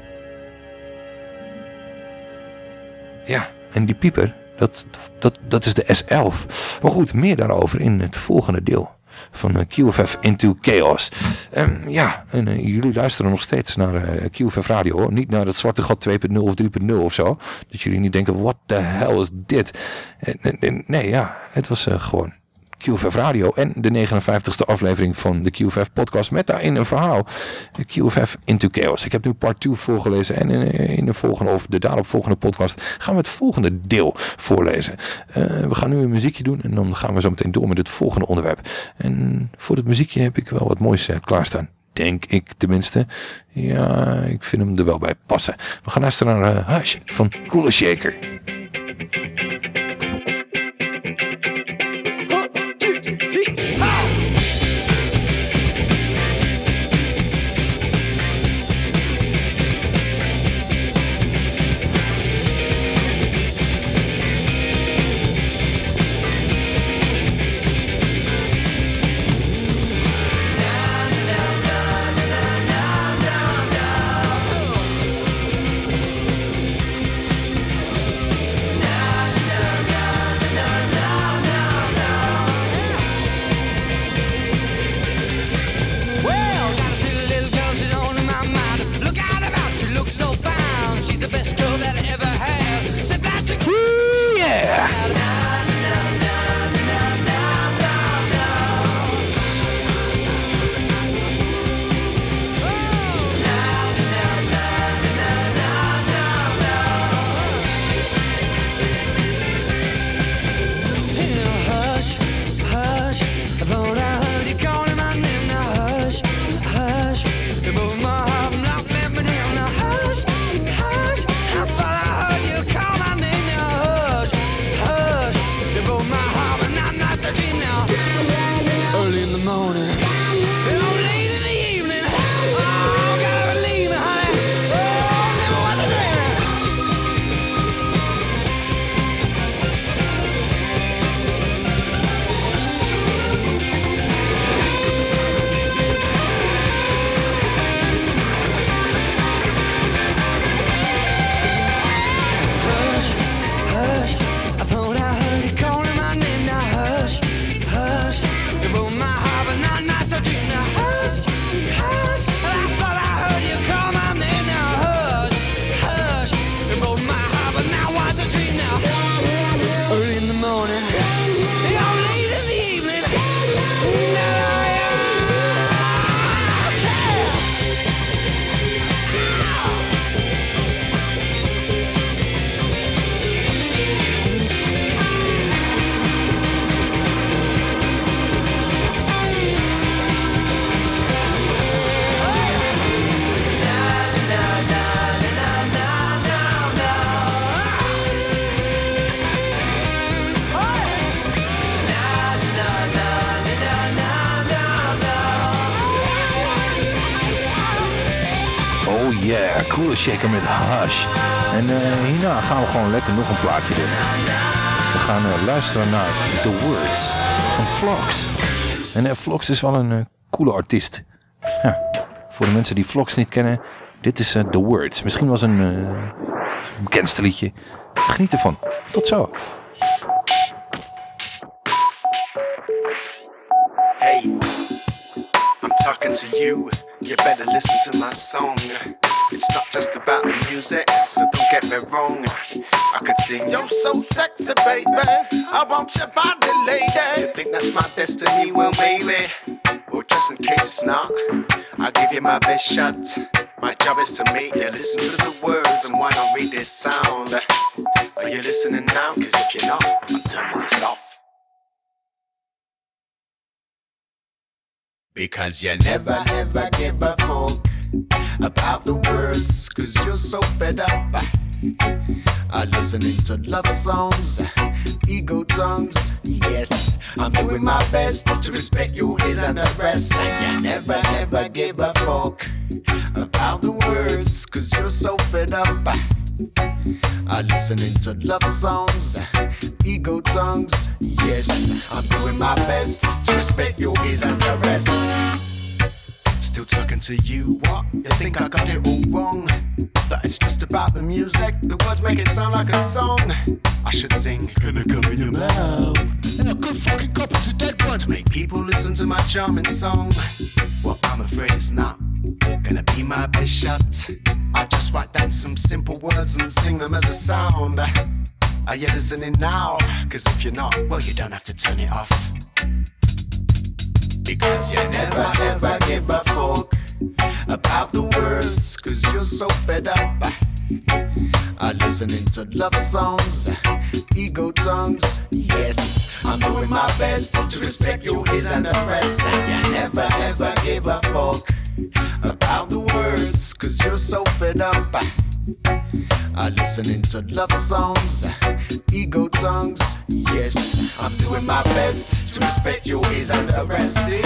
Ja, en die pieper, dat, dat, dat is de S11. Maar goed, meer daarover in het volgende deel van eh, QFF Into Chaos. Ehm, ja, en eh, jullie luisteren nog steeds naar eh, QFF Radio, hoor. niet naar het Zwarte Gat 2.0 of 3.0 of zo. Dat jullie niet denken, wat de hel is dit? Nee, ja, het was gewoon QFF Radio en de 59ste aflevering van de QFF podcast met daarin een verhaal. QFF Into Chaos. Ik heb nu part 2 voorgelezen en in, in de volgende of de daaropvolgende podcast gaan we het volgende deel voorlezen. Eh, we gaan nu een muziekje doen en dan gaan we zo meteen door met het volgende onderwerp. En voor het muziekje heb ik wel wat moois eh, klaarstaan. Denk ik tenminste. Ja, ik vind hem er wel bij passen. We gaan luisteren naar eh, Hush van Cooler Shaker. Shaker met Hush. En eh, hierna gaan we gewoon lekker nog een plaatje doen. We gaan eh, luisteren naar The Words van Vlogs. En Vlogs is wel een coole artiest. Ja, voor de mensen die Vlogs niet kennen, dit is The Words. Misschien was een bekendste liedje. Geniet ervan. Tot zo. Hey, I'm talking to you. You better listen to my song. It's not just about the music, so don't get me wrong. I could sing, You're so sexy, baby. I want your body, lady. You think that's my destiny? Well, maybe. Or just in case it's not, I'll give you my best shot. My job is to make you listen to the words and why not read this sound? Are you listening now? Cause if you're not, I'm turning this off. Because you never, ever give a fuck about the words, cause you're so fed up. Uh, listening to love songs, ego tongues. Yes, I'm doing my best to respect your ears and the rest. And you never, never give a fuck about the words, cause you're so fed up. Uh, listening to love songs, ego tongues. Yes, I'm doing my best to respect your ears and the rest. Still talking to you, what? You think I got it all wrong? That it's just about the music, the words make it sound like a song. I should sing, gonna come in your mouth. And a good fucking copy's a dead one. To make people listen to my charming song. Well, I'm afraid it's not gonna be my best shot. I just write down some simple words and sing them as a sound. Are you listening now? Cause if you're not, well, you don't have to turn it off. Because you never ever give a fuck about the words, cause you're so fed up. Uh, uh listening to love songs, uh, ego tongues. Yes, I'm doing my best to respect your ears and the rest. And you never ever give a fuck about the words, cause you're so fed up. Uh, listening to love songs, ego tongues. Yes, I'm doing my best to respect your ears and the rest.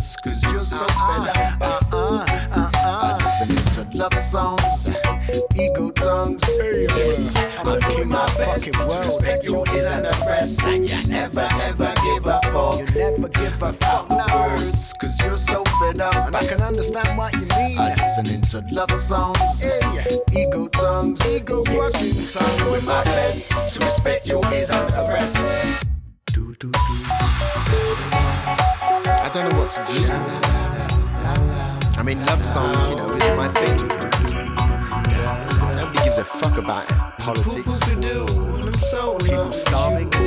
The cause you're so fed up. Uh, listening to love songs, ego tongues. Yes, I'm doing my best to respect your ears and the rest. And you never ever give a fuck. You never give a fuck the words, cause you're so fed up. And I can understand what you mean. Uh, listening to love songs, ego tongues. Ego yes, I'm doing my best to respect your ears and the rest. I don't know what to do. I mean, love songs, you know, is my thing. Nobody gives a fuck about politics. People starving. Do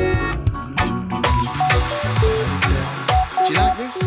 you like this?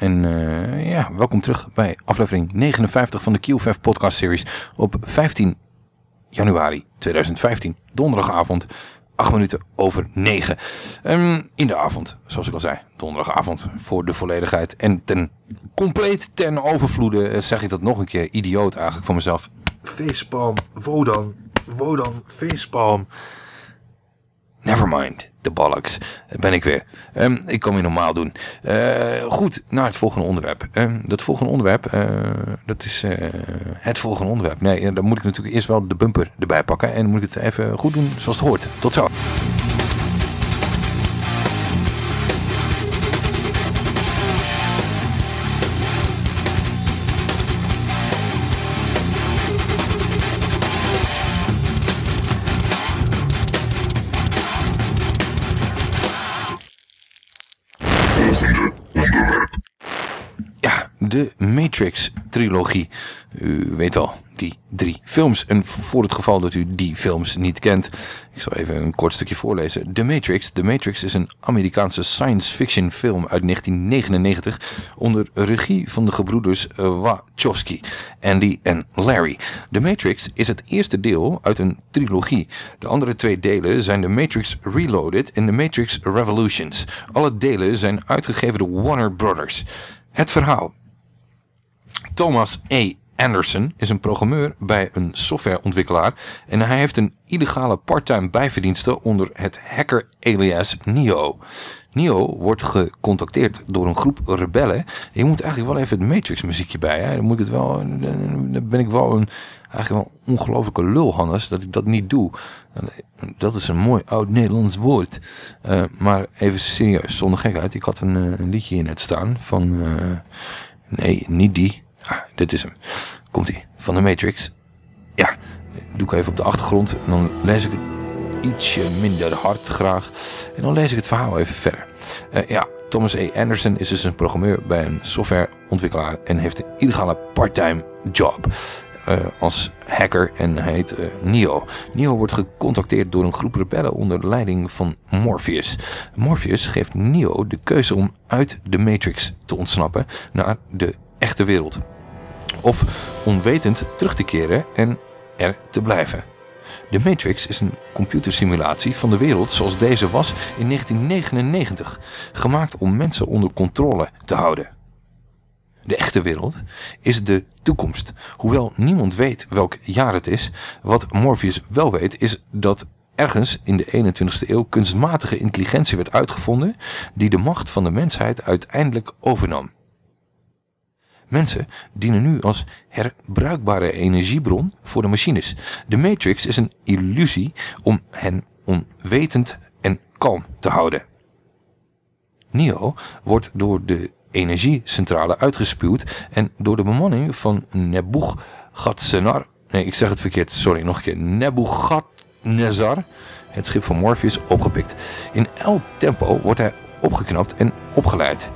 En eh, ja, welkom terug bij aflevering 59 van de QFF podcast series op 15 januari 2015. Donderdagavond, 8 minuten over 9. Ehm, in de avond, zoals ik al zei, donderdagavond voor de volledigheid. En ten compleet ten overvloede eh, zeg ik dat nog een keer idioot eigenlijk van mezelf. Facepalm, Wodan, Wodan, Facepalm. Nevermind, de bollocks. Daar ben ik weer. Ehm, ik kan weer normaal doen. Eh, goed, naar het volgende onderwerp. Ehm, dat volgende onderwerp, eh, dat is eh, het volgende onderwerp. Nee, eh, dan moet ik natuurlijk eerst wel de bumper erbij pakken. En dan moet ik het even goed doen zoals het hoort. Tot zo. De Matrix-trilogie. U weet al, die drie films. En voor het geval dat u die films niet kent, ik zal even een kort stukje voorlezen. The Matrix. The Matrix is een Amerikaanse science fiction film uit 1999 onder regie van de gebroeders eh, Wachowski, Andy en Larry. The Matrix is het eerste deel uit een trilogie. De andere twee delen zijn The Matrix Reloaded en The Matrix Revolutions. Alle delen zijn uitgegeven door Warner Brothers. Het verhaal. Thomas A. Anderson is een programmeur bij een softwareontwikkelaar en hij heeft een illegale parttime bijverdienste onder het hacker alias Neo. Neo wordt gecontacteerd door een groep rebellen. Je moet eigenlijk wel even het Matrix muziekje bij. Hè? Dan, moet ik het wel, dan ben ik wel een eigenlijk wel ongelofelijke lul, Hannes, dat ik dat niet doe. Dat is een mooi oud Nederlands woord. Uh, maar even serieus, zonder gekheid. Ik had een, uh, een liedje in het staan van... nee, niet die. Ah, dit is hem. Komt-ie. Van de Matrix. Ja, doe ik even op de achtergrond. En dan lees ik het ietsje minder hard graag. En dan lees ik het verhaal even verder. Uh, ja, Thomas A. Anderson is dus een programmeur bij een softwareontwikkelaar en heeft een illegale parttime job. Uh, als hacker en heet uh, Neo. Neo wordt gecontacteerd door een groep rebellen onder de leiding van Morpheus. Morpheus geeft Neo de keuze om uit de Matrix te ontsnappen naar de echte wereld. Of onwetend terug te keren en er te blijven. De Matrix is een computersimulatie van de wereld zoals deze was in 1999, gemaakt om mensen onder controle te houden. De echte wereld is de toekomst. Hoewel niemand weet welk jaar het is, wat Morpheus wel weet is dat ergens in de 21ste eeuw kunstmatige intelligentie werd uitgevonden die de macht van de mensheid uiteindelijk overnam. Mensen dienen nu als herbruikbare energiebron voor de machines. De Matrix is een illusie om hen onwetend en kalm te houden. Neo wordt door de energiecentrale uitgespuwd en door de bemanning van Nebuchadnezzar, nee ik zeg het verkeerd, sorry nog een keer, Nebuchadnezzar, het schip van Morpheus, opgepikt. In elk tempo wordt hij opgeknapt en opgeleid.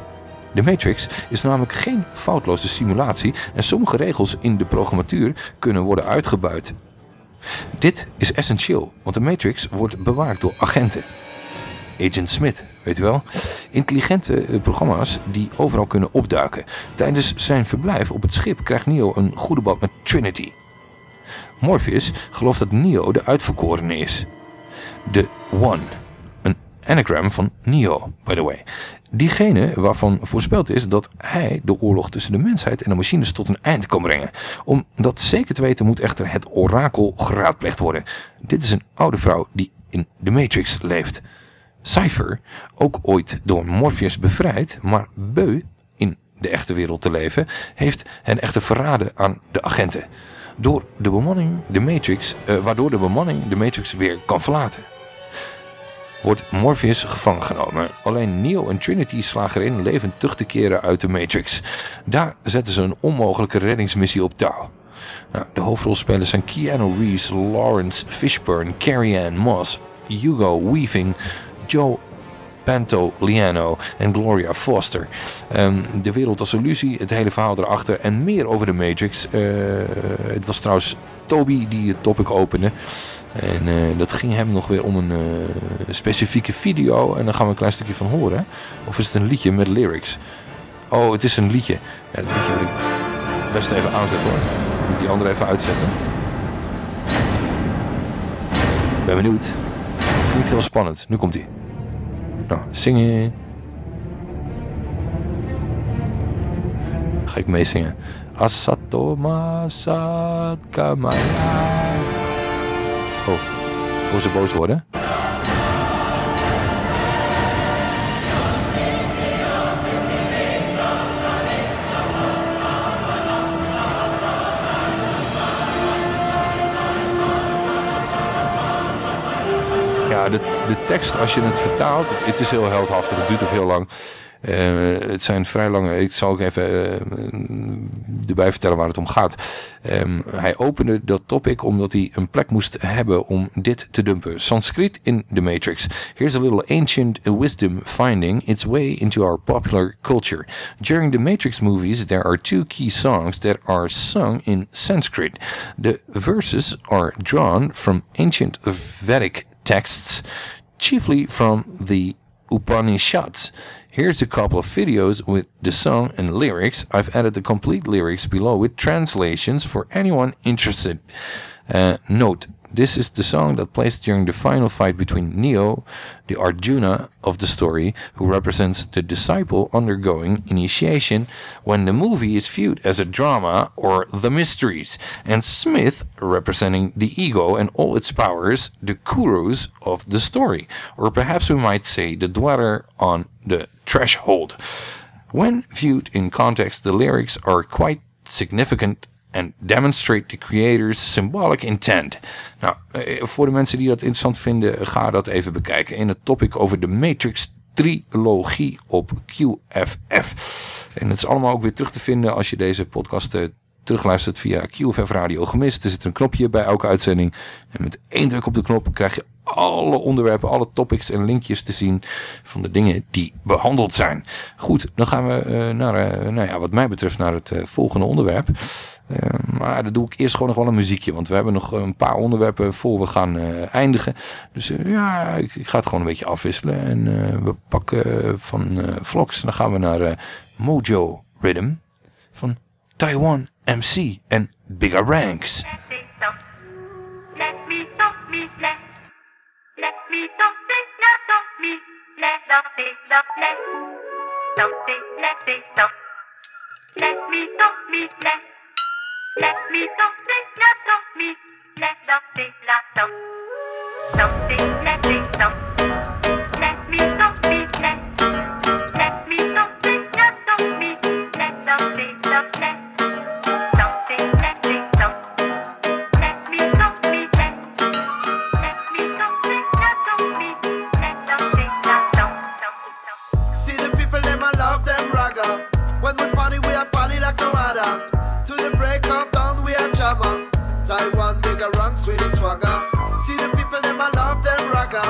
De Matrix is namelijk geen foutloze simulatie en sommige regels in de programmatuur kunnen worden uitgebuit. Dit is essentieel, want de Matrix wordt bewaakt door agenten. Agent Smith, weet u wel? Intelligente programma's die overal kunnen opduiken. Tijdens zijn verblijf op het schip krijgt Neo een goede band met Trinity. Morpheus gelooft dat Neo de uitverkorene is. De One, een anagram van Neo, by the way. Diegene waarvan voorspeld is dat hij de oorlog tussen de mensheid en de machines tot een eind kan brengen. Om dat zeker te weten moet echter het orakel geraadpleegd worden. Dit is een oude vrouw die in de Matrix leeft. Cypher, ook ooit door Morpheus bevrijd, maar beu in de echte wereld te leven, heeft hen echter verraden aan de agenten. Door de bemanning de Matrix, uh, waardoor de bemanning de Matrix weer kan verlaten. Wordt Morpheus gevangen genomen. Alleen Neo en Trinity slagen erin levend terug te keren uit de Matrix. Daar zetten ze een onmogelijke reddingsmissie op touw. Nou, de hoofdrolspelers zijn Keanu Reeves, Lawrence Fishburne, Carrie Ann Moss, Hugo Weaving, Joe Pantoliano en Gloria Foster. Um, de wereld als illusie, het hele verhaal erachter en meer over de Matrix. Uh, het was trouwens Toby die het topic opende. En uh, dat ging hem nog weer om een uh, specifieke video. En daar gaan we een klein stukje van horen. Of is het een liedje met lyrics? Oh, het is een liedje. Ja, dat liedje wil ik best even aanzetten hoor. Die andere even uitzetten. Ben benieuwd. Niet heel spannend. Nu komt hij. Nou, zingen. Ga ik meezingen. Asatoma Sat Kamaya. Oh, voor ze boos worden. Ja, de, de tekst, als je het vertaalt, het, is heel heldhaftig. Het duurt ook heel lang. Eh, het zijn vrij lange. Ik zal ook even eh, erbij vertellen waar het om gaat. Ehm, hij opende dat topic omdat hij een plek moest hebben om dit te dumpen. Sanskrit in The Matrix. Here's a little ancient wisdom finding its way into our popular culture. During the Matrix movies, there are two key songs that are sung in Sanskrit. The verses are drawn from ancient Vedic texts, chiefly from the Upanishads. Here's a couple of videos with the song and lyrics. I've added the complete lyrics below with translations for anyone interested. Uh, note, this is the song that plays during the final fight between Neo, the Arjuna of the story, who represents the disciple undergoing initiation, when the movie is viewed as a drama or the mysteries, and Smith representing the ego and all its powers, the Kurus of the story, or perhaps we might say the dweller on the threshold. When viewed in context, the lyrics are quite significant and demonstrate the creator's symbolic intent. Nou, eh, voor de mensen die dat interessant vinden, ga dat even bekijken in het topic over de Matrix trilogie op QFF. En het is allemaal ook weer terug te vinden als je deze podcast eh, terugluistert via QFF Radio Gemist. Er zit een knopje bij elke uitzending. En met één druk op de knop krijg je alle onderwerpen, alle topics en linkjes te zien van de dingen die behandeld zijn. Goed, dan gaan we eh, naar, nou ja, wat mij betreft naar het volgende onderwerp. Eh, maar dan doe ik eerst gewoon nog wel een muziekje, want we hebben nog een paar onderwerpen voor we gaan eh, eindigen. Dus eh, ja, ik, ik ga het gewoon een beetje afwisselen. En we pakken van Vlogs, dan gaan we naar Mojo Rhythm van Taiwan MC en Bigger Ranks. Let me me, let. Let me stop it, let stop me. Let stop it, stop, let. Stop it, let it stop. Let me stop ranks with the swagger. See the people, them I love them ragga.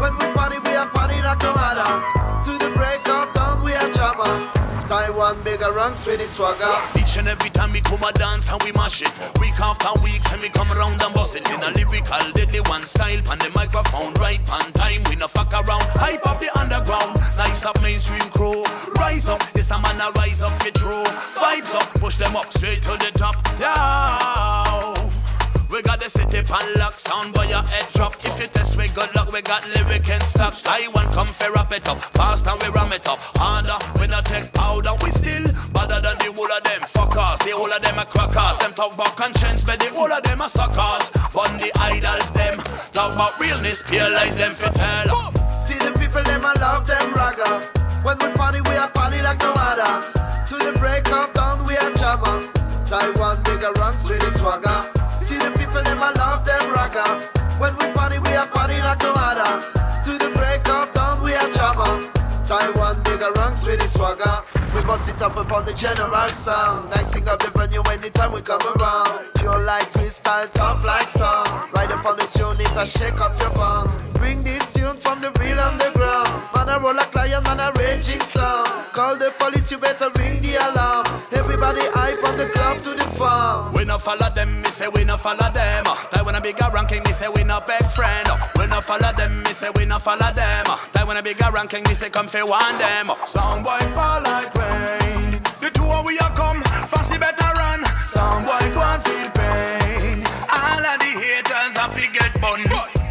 When we party, we are party like no other. To the break of dawn, we are jammer. Taiwan, bigger ranks with the swagger. Each and every time we come a dance and we mash it. Week after week, and we come around and bust it. In a lyrical, deadly one style, on the microphone, right on time. We no fuck around. Hype up the underground, nice up mainstream crew. Rise up, this a man a rise up for true. Vibes up, push them up straight to the top. Yeah. We got the city pan lock, sound boy your head drop. If you test we good luck, we got lyric and stock. Taiwan come fair wrap it up, fast and we ram it up. Harder, we not take powder, we still better than the whole of them fuckers. The whole of them are crackers. Them talk about conscience, but the whole of them are suckers. Fun the idols them, talk about realness, realize them for tell. See the people, them I love them ragga. When we party, we are party like no other. The swagger. We bust it up upon the general sound. Nicing up the venue anytime we come around. Pure like crystal, tough like stone. Ride upon the tune, it a shake up your bones. Bring this tune from the real underground. Man, I roll a client, man, a raging storm. Call the police, you better ring the alarm. Everybody farm. We no follow them, me say we no follow them. Ah. They want a bigger ranking, me say we no beg friend. Ah. We no follow them, me say we no follow them. Ah. They want a bigger ranking, me say come fi one them. Sound boy fall like rain. The two of we a come, fancy better run. Sound boy go and feel pain. All of the haters a fi get bun.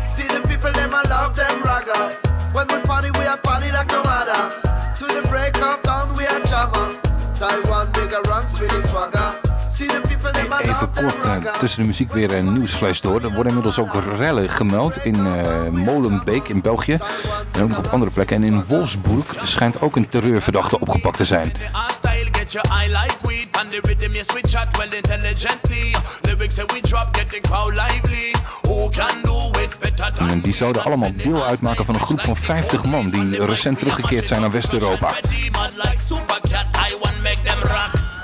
See the people, them I love them ragga. When we party, we are party like no other. To the break of dawn, we are jammer. Taiwan, bigger ranks with the swagger. Even kort eh, tussen de muziek weer een nieuwsflash door. Er worden inmiddels ook rellen gemeld in eh, Molenbeek in België. En ook nog op andere plekken. En in Wolfsburg schijnt ook een terreurverdachte opgepakt te zijn. Die zouden allemaal deel uitmaken van een groep van 50 man die recent teruggekeerd zijn naar West-Europa.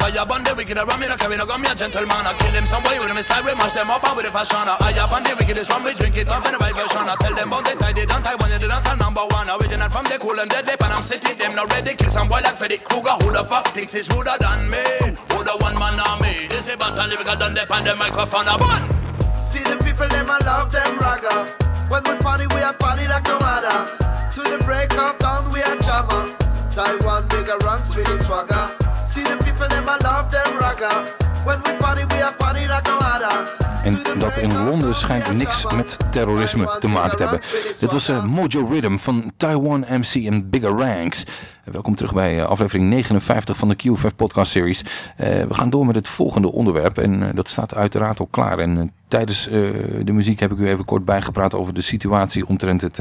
Fire upon the wicked, around me like we no gun me a gentleman. I kill them some way with me style, we mash them up and with the fashion. I upon the wicked, this one we drink it up in the right version. I tell them about the tie, they don't tie one, they are number one. Original from the cool and deadly, and I'm sitting them not ready. Kill some boy like Freddy Krueger, who the fuck thinks he's ruder than me? Who the one man army? This is battle lyrical done the pan the microphone a bun. See the people, them I love them ragga. When we party, we are party like no other. To the break of dawn, we are jammer. Taiwan bigger ranks with the swagger. See the people, En dat in Londen schijnt niks met terrorisme te maken te hebben. Dit was eh, Mojo Rhythm van Taiwan MC en Bigger Ranks. Welkom terug bij eh, aflevering 59 van de QFF podcast series. Eh, we gaan door met het volgende onderwerp en dat staat uiteraard al klaar. En tijdens de muziek heb ik u even kort bijgepraat over de situatie omtrent het...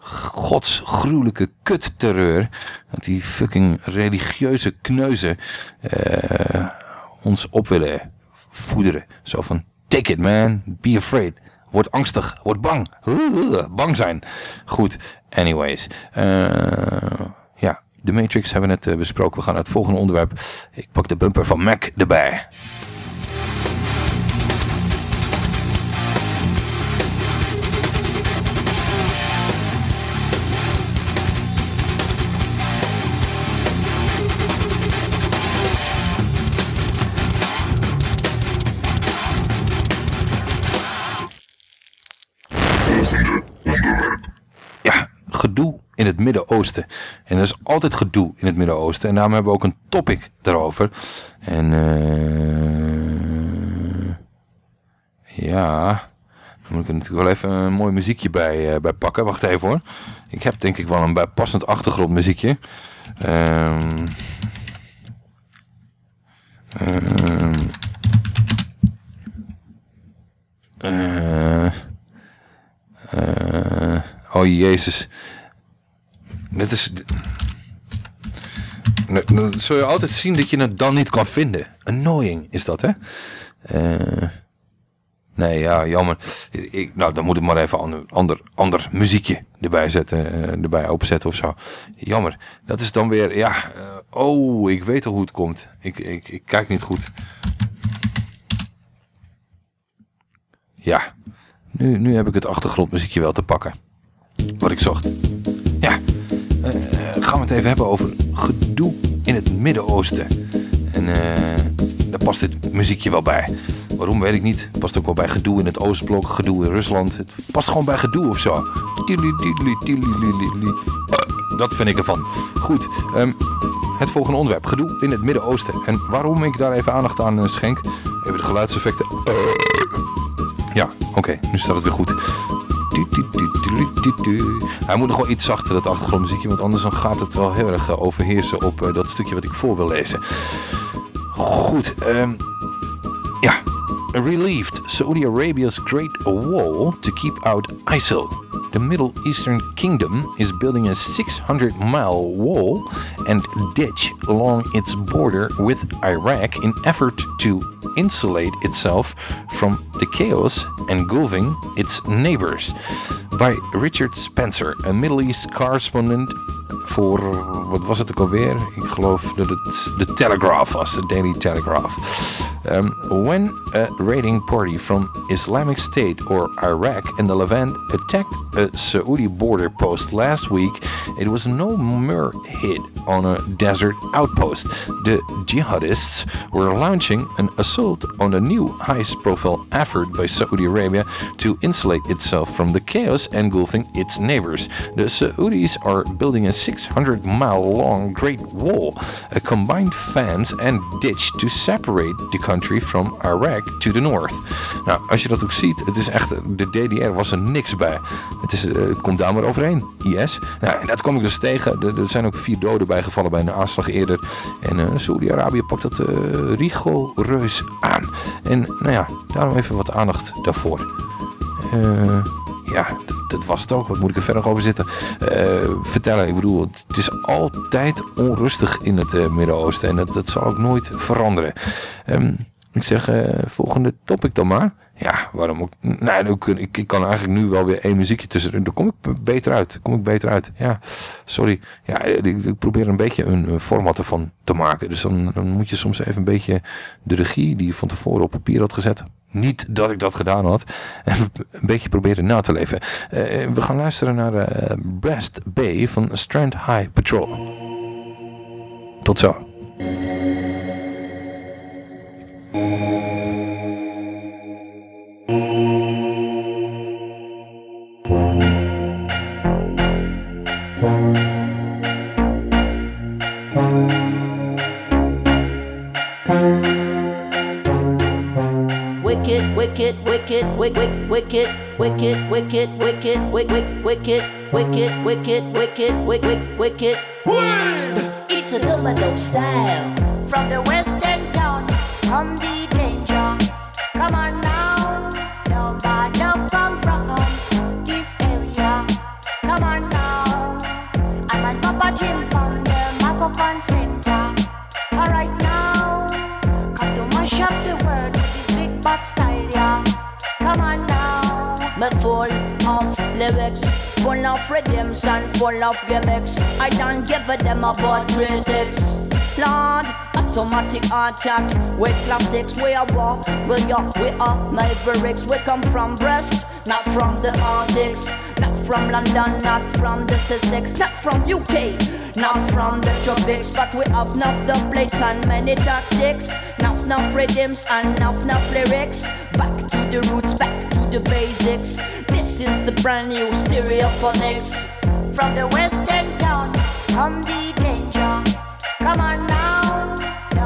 godsgruwelijke kutterreur. Dat die fucking religieuze kneuzen eh, ons op willen voederen. Zo van, take it man, be afraid. Word angstig, word bang. [laughs] Bang zijn. Goed, anyways. Eh, ja, de Matrix hebben we net eh, besproken. We gaan naar het volgende onderwerp. Ik pak de bumper van Mac erbij. In het Midden-Oosten. En er is altijd gedoe in het Midden-Oosten. En daarom hebben we ook een topic daarover. En eh ja, dan moet ik er natuurlijk wel even een mooi muziekje bij, eh, bij pakken. Wacht even hoor. Ik heb denk ik wel een bijpassend achtergrondmuziekje. Ehm ehm eh, eh, oh jezus. Dit is... Dan zul je altijd zien dat je het dan niet kan vinden. Annoying is dat, hè? Eh, nee, ja, jammer. Ik, nou, dan moet ik maar even ander, ander, ander muziekje erbij zetten, eh, erbij openzetten of zo. Jammer. Dat is dan weer, ja... eh, oh, ik weet al hoe het komt. Ik, ik, ik kijk niet goed. Ja, nu, nu heb ik het achtergrondmuziekje wel te pakken. Wat ik zocht. Ja, eh, gaan we het even hebben over gedoe in het Midden-Oosten. En eh, daar past dit muziekje wel bij. Waarom weet ik niet. Het past ook wel bij gedoe in het Oostblok, gedoe in Rusland. Het past gewoon bij gedoe of zo. Dat vind ik ervan. Goed, ehm, het volgende onderwerp. Gedoe in het Midden-Oosten. En waarom ik daar even aandacht aan eh, schenk. Even de geluidseffecten. Ja, oké, nu staat het weer goed. Hij moet nog wel iets zachter, dat achtergrondmuziekje, want anders dan gaat het wel heel erg overheersen op dat stukje wat ik voor wil lezen. Goed, ehm, ja. Relieved Saudi Arabia's Great Wall to keep out ISIL. The Middle Eastern Kingdom is building a 600 mile wall and ditch along its border with Iraq in effort to insulate itself from the chaos engulfing its neighbors. By Richard Spencer, a Middle East correspondent voor, wat was het ook alweer? Ik geloof dat het de Telegraph was, de Daily Telegraph. Um, when a raiding party from Islamic State or Iraq in the Levant attacked Saudi border post last week, it was no mere hit on a desert outpost. The jihadists were launching an assault on a new highest-profile effort by Saudi Arabia to insulate itself from the chaos engulfing its neighbors. The Saudis are building a 600-mile-long Great Wall, a combined fence and ditch to separate the country from Iraq to the north. Als je dat ook ziet, het is echt, DDR was er niks bij. Het, is, eh, komt daar maar overheen, IS. Nou, en dat kwam ik dus tegen. Er, zijn ook vier doden bijgevallen bij een aanslag eerder. En eh Saudi-Arabië pakt dat eh, rigoureus aan. En nou ja, daarom even wat aandacht daarvoor. Ja, dat, was het ook. Wat moet ik er verder over zitten? Eh, vertellen, ik bedoel, het, is altijd onrustig in het Midden-Oosten. En dat, dat zal ook nooit veranderen. Ehm, Ik zeg, volgende topic dan maar. Ja, waarom ook? Nou, ik, ik kan eigenlijk nu wel weer één muziekje tussen. Dan kom ik beter uit. Kom ik beter uit. Ja, sorry. Ja, ik, ik probeer er een beetje een, format ervan te maken. Dus dan, dan moet je soms even een beetje de regie die je van tevoren op papier had gezet. Niet dat ik dat gedaan had. [laughs] Een beetje proberen na te leven. Eh, we gaan luisteren naar eh Breast Bay van Strand High Patrol. Tot zo. Wicked, wicked, wicked, wicked, wicked, wicked, wicked, wicked, wicked, wicked, wicked, wicked, wicked. It's a dope style. From the western town, come the danger. Come on now, nobody come from this area. Come on now, I'm at Papa Jim on the microphone center. Alright now, come to mash up the world with this big bad style, yeah. Come on now. Me full of lyrics, full of and full of gimmicks. I don't give a damn about critics. Lord, automatic attack with classics. We are war, we are, we are mavericks. We come from Brest, not from the Arctics, not from London, not from the Sussex, not from UK, not from the tropics. But we have enough the plates and many tactics, enough enough rhythms and enough enough lyrics. Back to the roots, back to the basics. This is the brand new stereophonics. From the western town, come the danger. Come on now,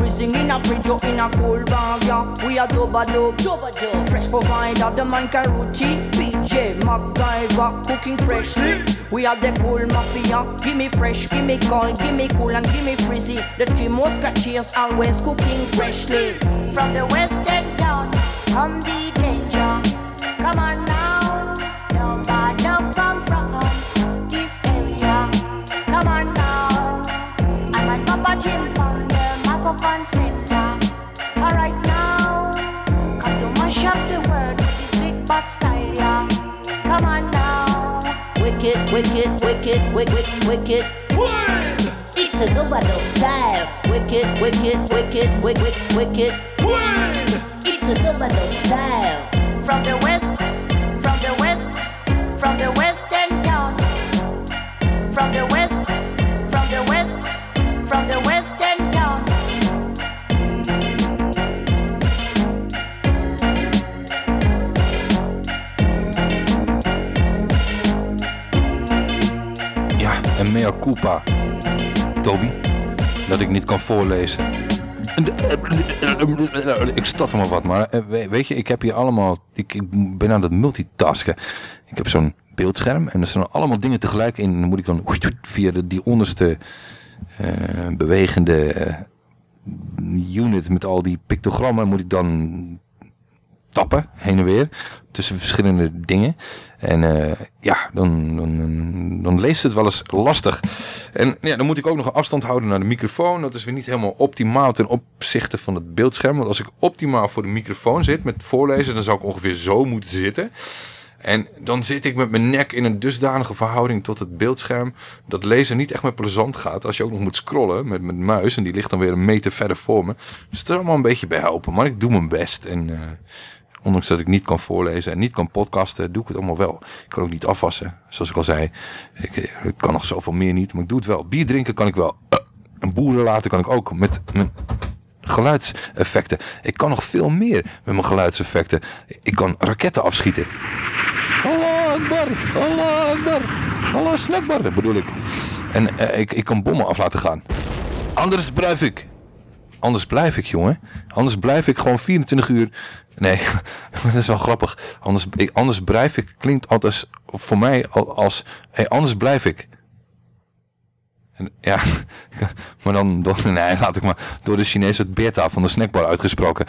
Freezing in a fridge or in a cool bag, yeah. We are double dub, double dub, fresh provider. The man Karuchi, PJ, MacGyver, cooking freshly. We are the cool mafia. Give me fresh, give me cold, give me cool and give me frizzy. The three musketeers always cooking freshly. From the western town, come the danger. Come on now, nobody come from this area. Come on now, I'm at Papa Jim on the microphone center. Alright now, come to mash up the world with this big bad style, yeah. Come on now. Wicked, wicked, wicked, wicked, wicked. Word! It's a double dub style. Wicked, wicked, wicked, wicked, wicked. Word! It's a double dub style. From the west, from the west, from the western town. From the en mea culpa, Toby, dat ik niet kan voorlezen. Ik statter maar wat, maar eh, we- weet je, ik heb hier allemaal, ik, ben aan het multitasken. Ik heb zo'n beeldscherm en er staan allemaal dingen tegelijk in. Moet ik dan via die onderste eh, bewegende eh, unit met al die pictogrammen moet ik dan tappen, heen en weer, tussen verschillende dingen. En eh, ja, dan, dan, dan, leest het wel eens lastig. En ja, dan moet ik ook nog afstand houden naar de microfoon. Dat is weer niet helemaal optimaal ten opzichte van het beeldscherm. Want als ik optimaal voor de microfoon zit met voorlezen, dan zou ik ongeveer zo moeten zitten. En dan zit ik met mijn nek in een dusdanige verhouding tot het beeldscherm... dat lezen niet echt meer plezant gaat als je ook nog moet scrollen met mijn muis... en die ligt dan weer een meter verder voor me. Dus er allemaal een beetje bij helpen. Maar ik doe mijn best en... eh, Ondanks dat ik niet kan voorlezen en niet kan podcasten, doe ik het allemaal wel. Ik kan ook niet afwassen, zoals ik al zei. Ik, kan nog zoveel meer niet, maar ik doe het wel. Bier drinken kan ik wel. Eh, En boeren laten kan ik ook met mijn geluidseffecten. Ik kan nog veel meer met mijn geluidseffecten. Ik kan raketten afschieten. Allah Akbar, Akbar, bedoel ik. En eh, ik, ik kan bommen af laten gaan. Anders blijf ik. Anders blijf ik, jongen. Anders blijf ik gewoon 24 uur. Nee, [laughs] dat is wel grappig. Anders, ik, anders blijf ik klinkt altijd voor mij al- als. Anders blijf ik. En, ja, [laughs] maar dan door, [laughs] nee, laat ik maar, door de Chinese beta van de snackbar uitgesproken.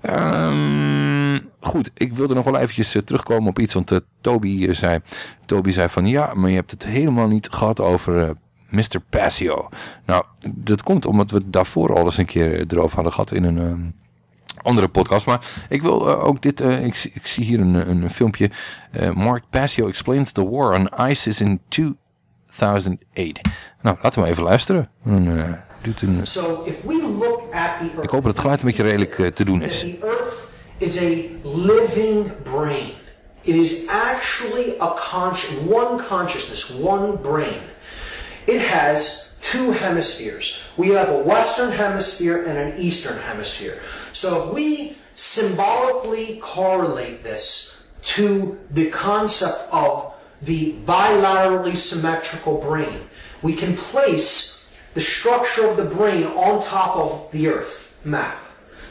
Ehm, goed, ik wilde nog wel eventjes eh, terugkomen op iets, want eh, Toby, eh, zei, Toby zei van ja, maar je hebt het helemaal niet gehad over Mr. Passio. Nou, dat komt omdat we het daarvoor al eens een keer erover hadden gehad in een ehm, andere podcast. Maar ik wil eh, ook dit, eh, ik, zie- ik zie hier een, een filmpje. Eh, Mark Passio explains the war on ISIS in 2008. Nou, laten we even luisteren. Doet een, So if we look at the earth, ik hoop dat het geluid een beetje redelijk te doen is. the earth is a living brain. It is actually a conscious, one consciousness, one brain. It has two hemispheres. We have a western hemisphere and an eastern hemisphere. So if we symbolically correlate this to the concept of the bilaterally symmetrical brain, we can place the structure of the brain on top of the earth map.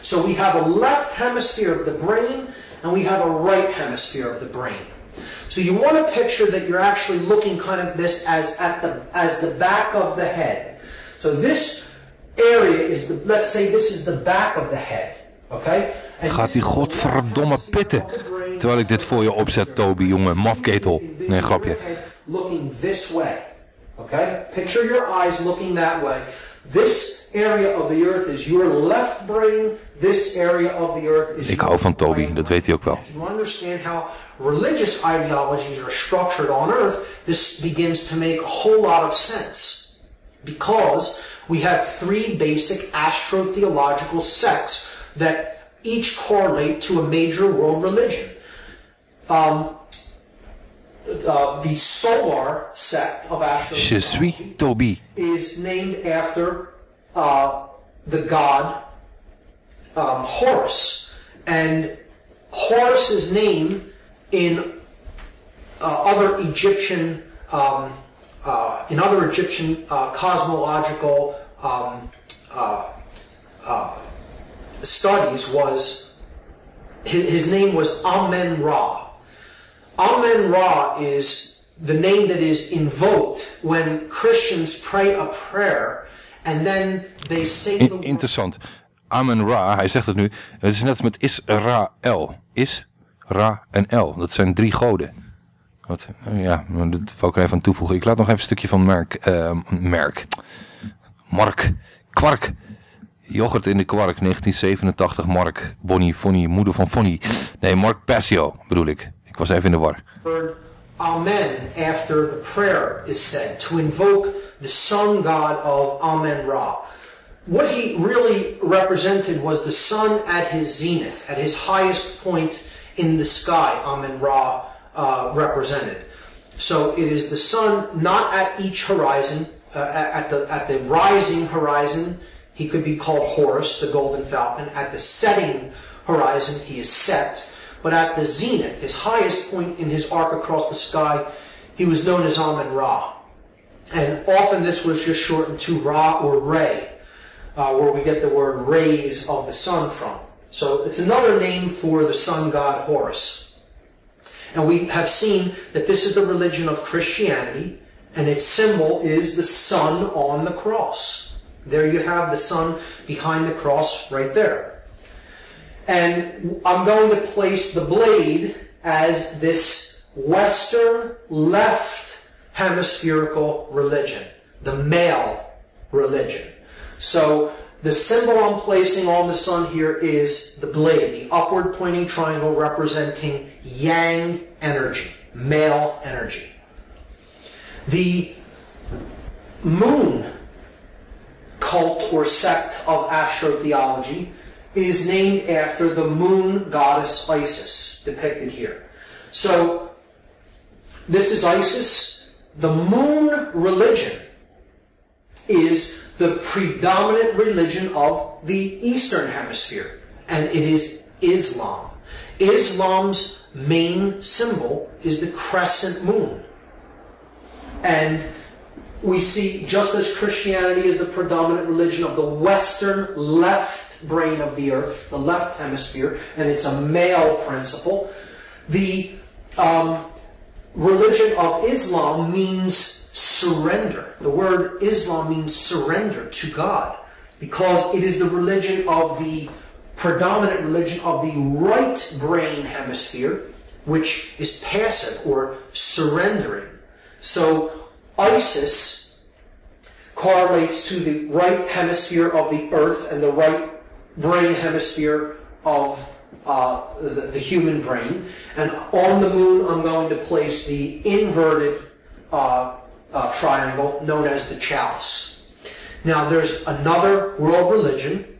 So we have a left hemisphere of the brain and we have a right hemisphere of the brain. So you want to picture that you're actually looking kind of this as at the as the back of the head. So this area is the let's say this is the back of the head. Gaat die godverdomme pitten. Terwijl ik dit voor je opzet, Toby, jongen. Mafketel. Nee, grapje. looking this way. Okay? Picture your eyes looking that way. This area of the earth is your left brain. This area of the earth is Ik hou van Toby, dat weet hij ook wel. you understand how religious ideologies are structured on earth, this begins to make a whole lot of sense. Because we have three basic astrotheological sects that each correlate to a major world religion. Um, uh, the solar sect of suis is named after uh, the god um, Horus. And Horus's name in uh, other Egyptian um, uh, in other Egyptian uh, cosmological um, uh, uh, studies was his, his name was Amen Ra. Amen Ra is the name that is invoked when Christians pray a prayer and then they say the In- interessant. Amen Ra, hij zegt het nu. Het is net als met Israël. Is, Ra en El. Dat zijn drie goden. Wat, ja, dat wou ik er even aan toevoegen. Ik laat nog even een stukje van Merk. eh, merk. Mark. Kwark. Yoghurt in de kwark. 1987. Mark. Bonnie. Moeder van. Nee, Mark Passio bedoel ik. Ik was even in de war. Amen after the prayer is said to invoke the sun god of Amen Ra. What he really represented was the sun at his zenith, at his highest point in the sky, Amen Ra uh, represented. So it is the sun not at each horizon, uh, at the at the rising horizon, he could be called Horus, the golden falcon. At the setting horizon, he is Set. But at the zenith, his highest point in his arc across the sky, he was known as Amen Ra. And often this was just shortened to Ra or Ray, uh, where we get the word rays of the sun from. So it's another name for the sun god Horus. And we have seen that this is the religion of Christianity, and its symbol is the sun on the cross. There you have the sun behind the cross right there. And I'm going to place the blade as this Western left hemispherical religion, the male religion. So the symbol I'm placing on the sun here is the blade, the upward pointing triangle representing yang energy, male energy. The moon cult or sect of astrotheology is named after the moon goddess Isis, depicted here. So, this is Isis. The moon religion is the predominant religion of the Eastern Hemisphere, and it is Islam. Islam's main symbol is the crescent moon. And we see just as Christianity is the predominant religion of the Western left brain of the earth, the left hemisphere, and it's a male principle, the um, religion of Islam means surrender. The word Islam means surrender to God because it is the religion of the predominant religion of the right brain hemisphere, which is passive or surrendering. So ISIS correlates to the right hemisphere of the earth and the right brain hemisphere of uh, the, the human brain. And on the moon, I'm going to place the inverted uh, uh, triangle known as the chalice. Now, there's another world religion,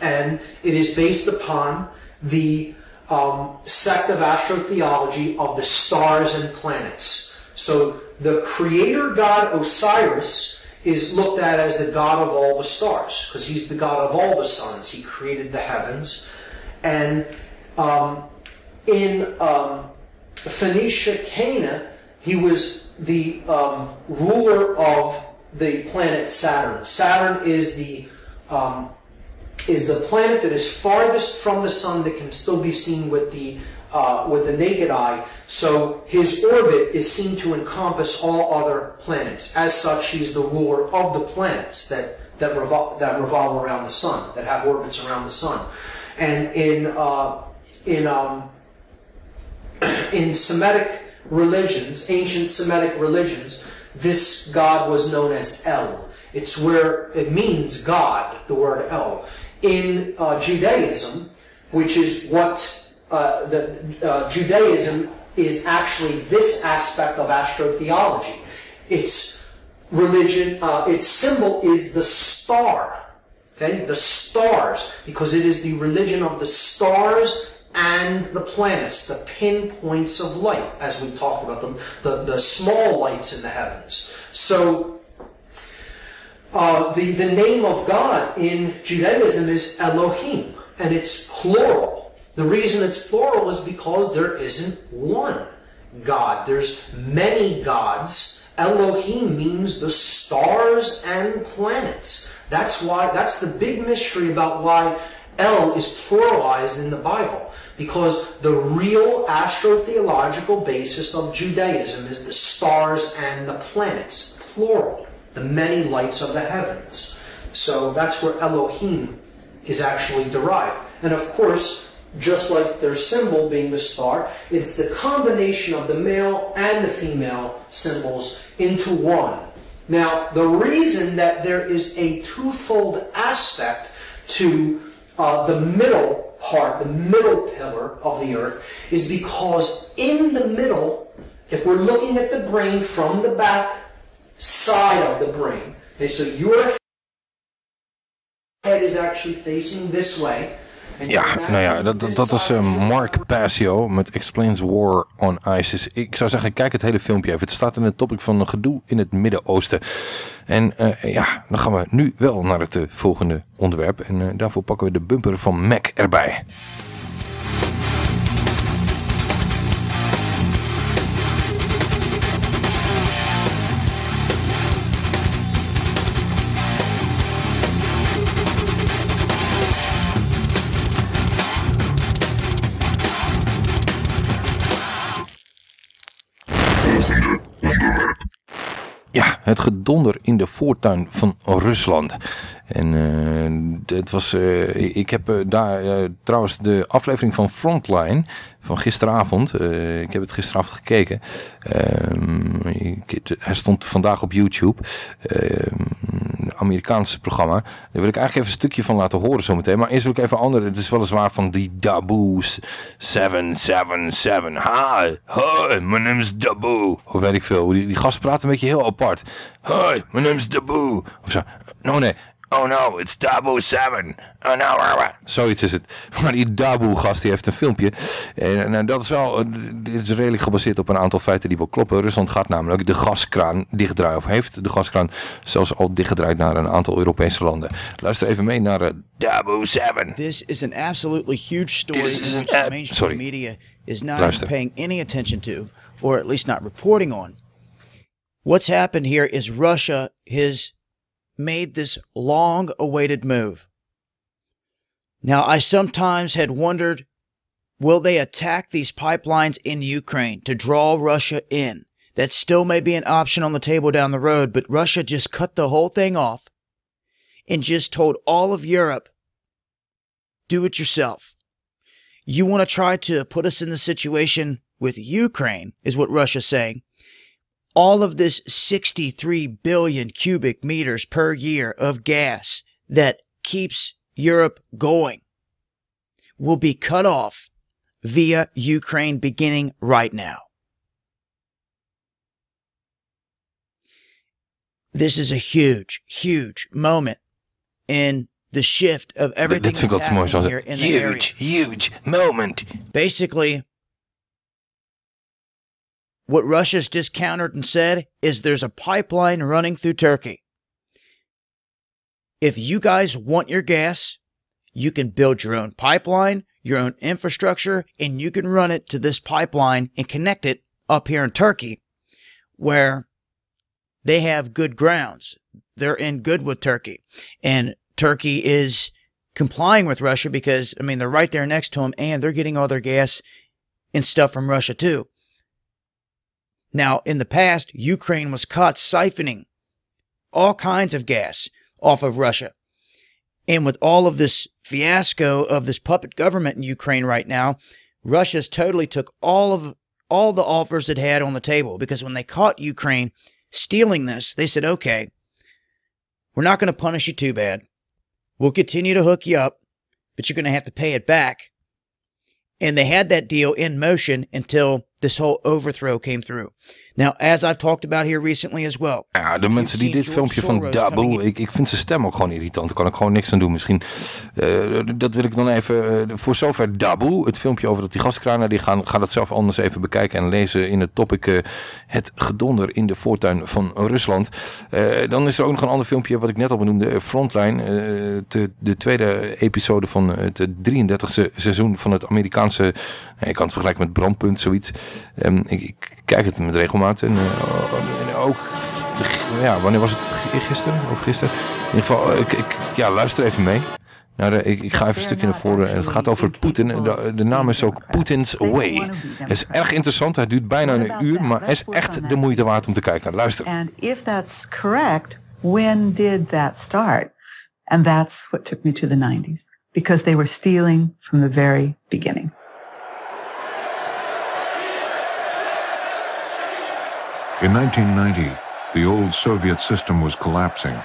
and it is based upon the um, sect of astrotheology of the stars and planets. So, the creator god Osiris is looked at as the god of all the stars, because he's the god of all the suns. He created the heavens. And um, in um, Phoenicia, Cana, he was the um, ruler of the planet Saturn. Saturn is the um, is the planet that is farthest from the sun that can still be seen with the uh, with the naked eye. So his orbit is seen to encompass all other planets. As such, he's the ruler of the planets that that revolve that revolve around the sun, that have orbits around the sun. And in uh, in um, [coughs] in Semitic religions, ancient Semitic religions, this god was known as El. It's where it means God, the word El. In uh, Judaism, which is what uh, the uh, Judaism is actually this aspect of astrotheology. Its religion, uh, its symbol is the star. Okay, the stars, because it is the religion of the stars and the planets, the pinpoints of light, as we talked about them, the, the small lights in the heavens. So, uh, the, the name of God in Judaism is Elohim, and it's plural. The reason it's plural is because there isn't one God. There's many gods. Elohim means the stars and planets. That's why, that's the big mystery about why El is pluralized in the Bible. Because the real astrotheological basis of Judaism is the stars and the planets, plural, the many lights of the heavens. So that's where Elohim is actually derived. And of course, just like their symbol being the star, it's the combination of the male and the female symbols into one. Now, the reason that there is a twofold aspect to uh, the middle part, the middle pillar of the earth, is because in the middle, if we're looking at the brain from the back side of the brain, okay, so your head is actually facing this way. Ja, nou ja, dat, dat, is eh, Mark Passio met Explains War on ISIS. Ik zou zeggen, kijk het hele filmpje even. Het staat in het topic van gedoe in het Midden-Oosten. En eh, ja, dan gaan we nu wel naar het eh, volgende onderwerp. En daarvoor pakken we de bumper van Mac erbij. Het gedonder in de voortuin van Rusland. En het was, eh, ik heb eh, daar trouwens de aflevering van Frontline van gisteravond. ik heb het gisteravond gekeken. Ehm, hij stond vandaag op YouTube. Ehm, een Amerikaans programma. Daar wil ik eigenlijk even een stukje van laten horen zometeen. Maar eerst wil ik even andere. Het is weliswaar van die Daboes 777. Hi, hi, mijn naam is Daboe. Of weet ik veel. Die, gast praat een beetje heel apart. Hi, mijn naam is Daboe. Of zo. No, nee. Oh no, it's Dabu 7. Oh no, rah, rah. Zoiets is het. Maar die Dabu-gast die heeft een filmpje. En, en dat is wel, eh, dit is redelijk gebaseerd op een aantal feiten die wel kloppen. Rusland gaat namelijk de gaskraan dichtdraaien. Of heeft de gaskraan zelfs al dichtgedraaid naar een aantal Europese landen. Luister even mee naar eh, Dabu 7. This is an absolutely huge story This is in an which the ab- mainstream sorry. media is not Luister. paying any attention to, or at least not reporting on. What's happened here is Russia has made this long awaited move. Now, I sometimes had wondered will they attack these pipelines in Ukraine to draw Russia in? That still may be an option on the table down the road, but Russia just cut the whole thing off and just told all of Europe do it yourself. You want to try to put us in the situation with Ukraine, is what Russia's saying. All of this 63 billion cubic meters per year of gas that keeps Europe going will be cut off via Ukraine beginning right now. This is a huge, huge moment in the shift of everything ik that's altijd zo mooi. happening here in the huge, area. huge moment. Basically, what Russia's just countered and said is there's a pipeline running through Turkey. If you guys want your gas, you can build your own pipeline, your own infrastructure, and you can run it to this pipeline and connect it up here in Turkey, where they have good grounds. They're in good with Turkey. And Turkey is complying with Russia because, I mean, they're right there next to them and they're getting all their gas and stuff from Russia too. Now, in the past, Ukraine was caught siphoning all kinds of gas off of Russia. And with all of this fiasco of this puppet government in Ukraine right now, Russia's totally took all of all the offers it had on the table because when they caught Ukraine stealing this, they said, "Okay, we're not going to punish you too bad. We'll continue to hook you up, but you're going to have to pay it back." And they had that deal in motion until this whole overthrow came through. Now, as I've talked about here recently as well, Ja, de mensen die dit filmpje van Double, ik, ik vind zijn stem ook gewoon irritant. Daar kan ik gewoon niks aan doen. Misschien, eh, dat wil ik dan even, eh, voor zover Double, het filmpje over dat die gaskranen, die gaan, gaan dat zelf anders even bekijken en lezen in het topic eh, het gedonder in de voortuin van Rusland. Dan is er ook nog een ander filmpje wat ik net al benoemde, Frontline, de, de tweede episode van het 33e seizoen van het Amerikaanse, ik kan het vergelijken met Brandpunt, zoiets. Ehm, ik, ik kijk het met regelmaat en, eh, en ook ja, wanneer was het? Gisteren of gisteren? In ieder geval, ik, ik, ja, luister even mee. Nou, ik, ik ga even een stukje naar voren. En het gaat over Poetin. De, de naam is ook Putin's Way. Het is erg interessant. Hij duurt bijna een uur. Maar is echt de moeite waard om te kijken. Luister. And if that's correct, when did that start? And that's what took me to the 90s because they were stealing from the very beginning. In 1990, the old Soviet system was collapsing.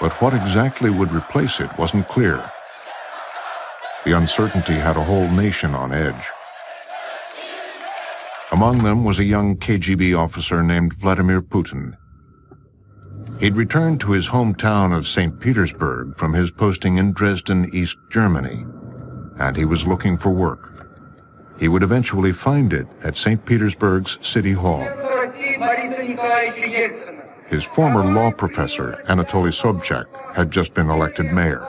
But what exactly would replace it wasn't clear. The uncertainty had a whole nation on edge. Among them was a young KGB officer named Vladimir Putin. He'd returned to his hometown of St. Petersburg from his posting in Dresden, East Germany, and he was looking for work. He would eventually find it at St. Petersburg's City Hall. His former law professor, Anatoly Sobchak, had just been elected mayor.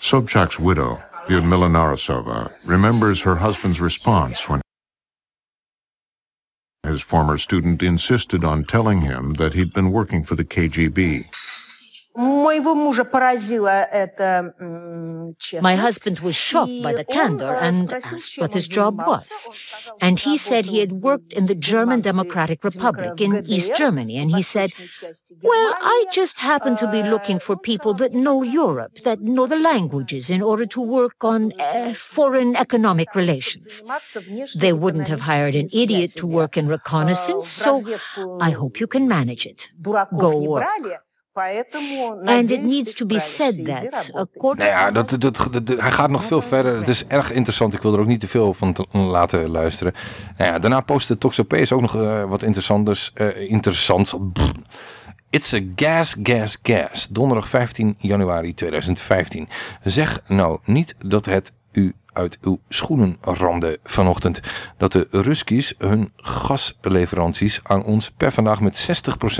Sobchak's widow, Lyudmila Narasova, remembers her husband's response when his former student insisted on telling him that he'd been working for the KGB. Моего мужа поразила эта м, My честность. husband was shocked by the И candor он, э, and спросил, asked чем what his он job занимался. was. And he said he had worked in the German Democratic Republic in East Germany. And he said, Well, I just happen to be looking for people that know Europe, that know the languages in order to work on uh, foreign economic relations. They wouldn't have hired an idiot to work in reconnaissance, so I hope you can manage it. Дураков Go не work. And it needs to be said nou ja, dat, hij gaat nog veel verder. Het is erg interessant. Ik wil er ook niet te veel van laten luisteren. Nou ja, daarna postte Toxopeus ook nog eh, wat interessants. Uh, eh, interessants. It's a gas, gas, gas. Donderdag 15 januari 2015. Zeg nou niet dat het u uit uw schoenen ramde vanochtend. Dat de Ruskies hun gasleveranties aan ons per vandaag met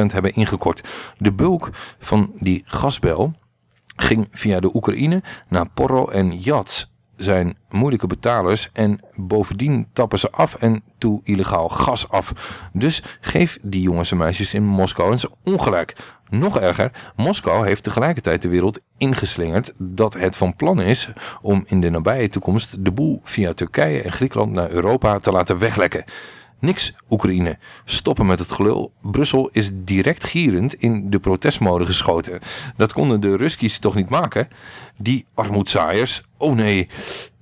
60% hebben ingekort. De bulk van die gasbel ging via de Oekraïne naar Porro en Jats zijn moeilijke betalers en bovendien tappen ze af en toe illegaal gas af. Dus geef die jongens en meisjes in Moskou eens ongelijk. Nog erger, Moskou heeft tegelijkertijd de wereld ingeslingerd dat het van plan is om in de nabije toekomst de boel via Turkije en Griekenland naar Europa te laten weglekken. Niks Oekraïne. Stoppen met het gelul. Brussel is direct gierend in de protestmode geschoten. Dat konden de Ruskies toch niet maken? Die armoedzaaiers. Oh nee.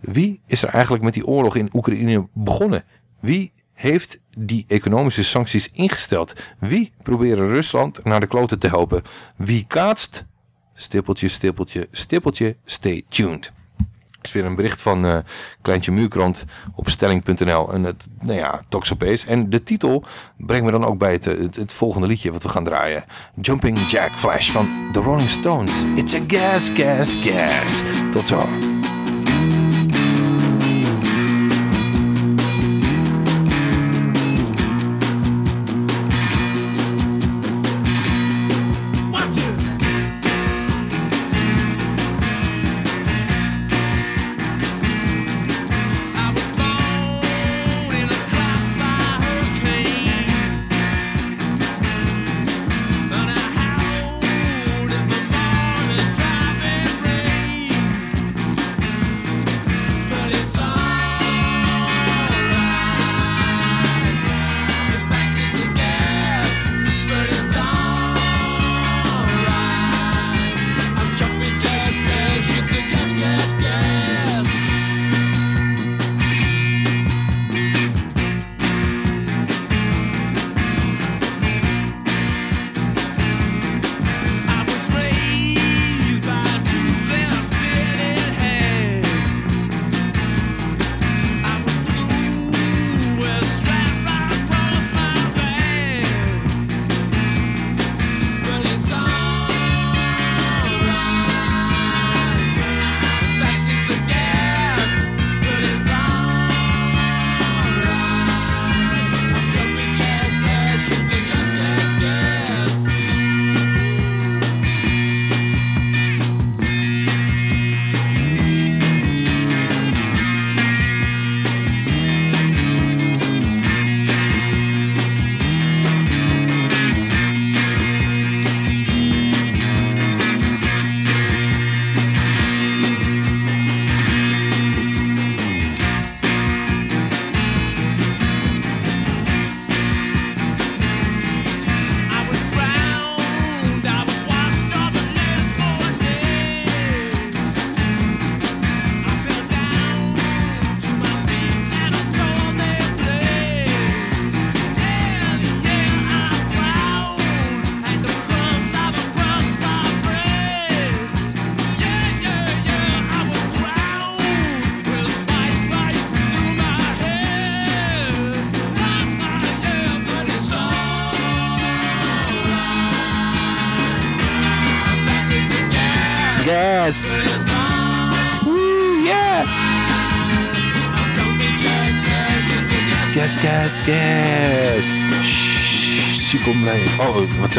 Wie is er eigenlijk met die oorlog in Oekraïne begonnen? Wie heeft die economische sancties ingesteld? Wie proberen Rusland naar de kloten te helpen? Wie kaatst? Stippeltje, stippeltje, stippeltje, stay tuned is weer een bericht van uh, Kleintje Muurkrant op stelling.nl. En het, nou ja, Toxopees. En de titel brengt me dan ook bij het, het, het, volgende liedje wat we gaan draaien. Jumping Jack Flash van The Rolling Stones. It's a gas, gas, gas. Tot zo.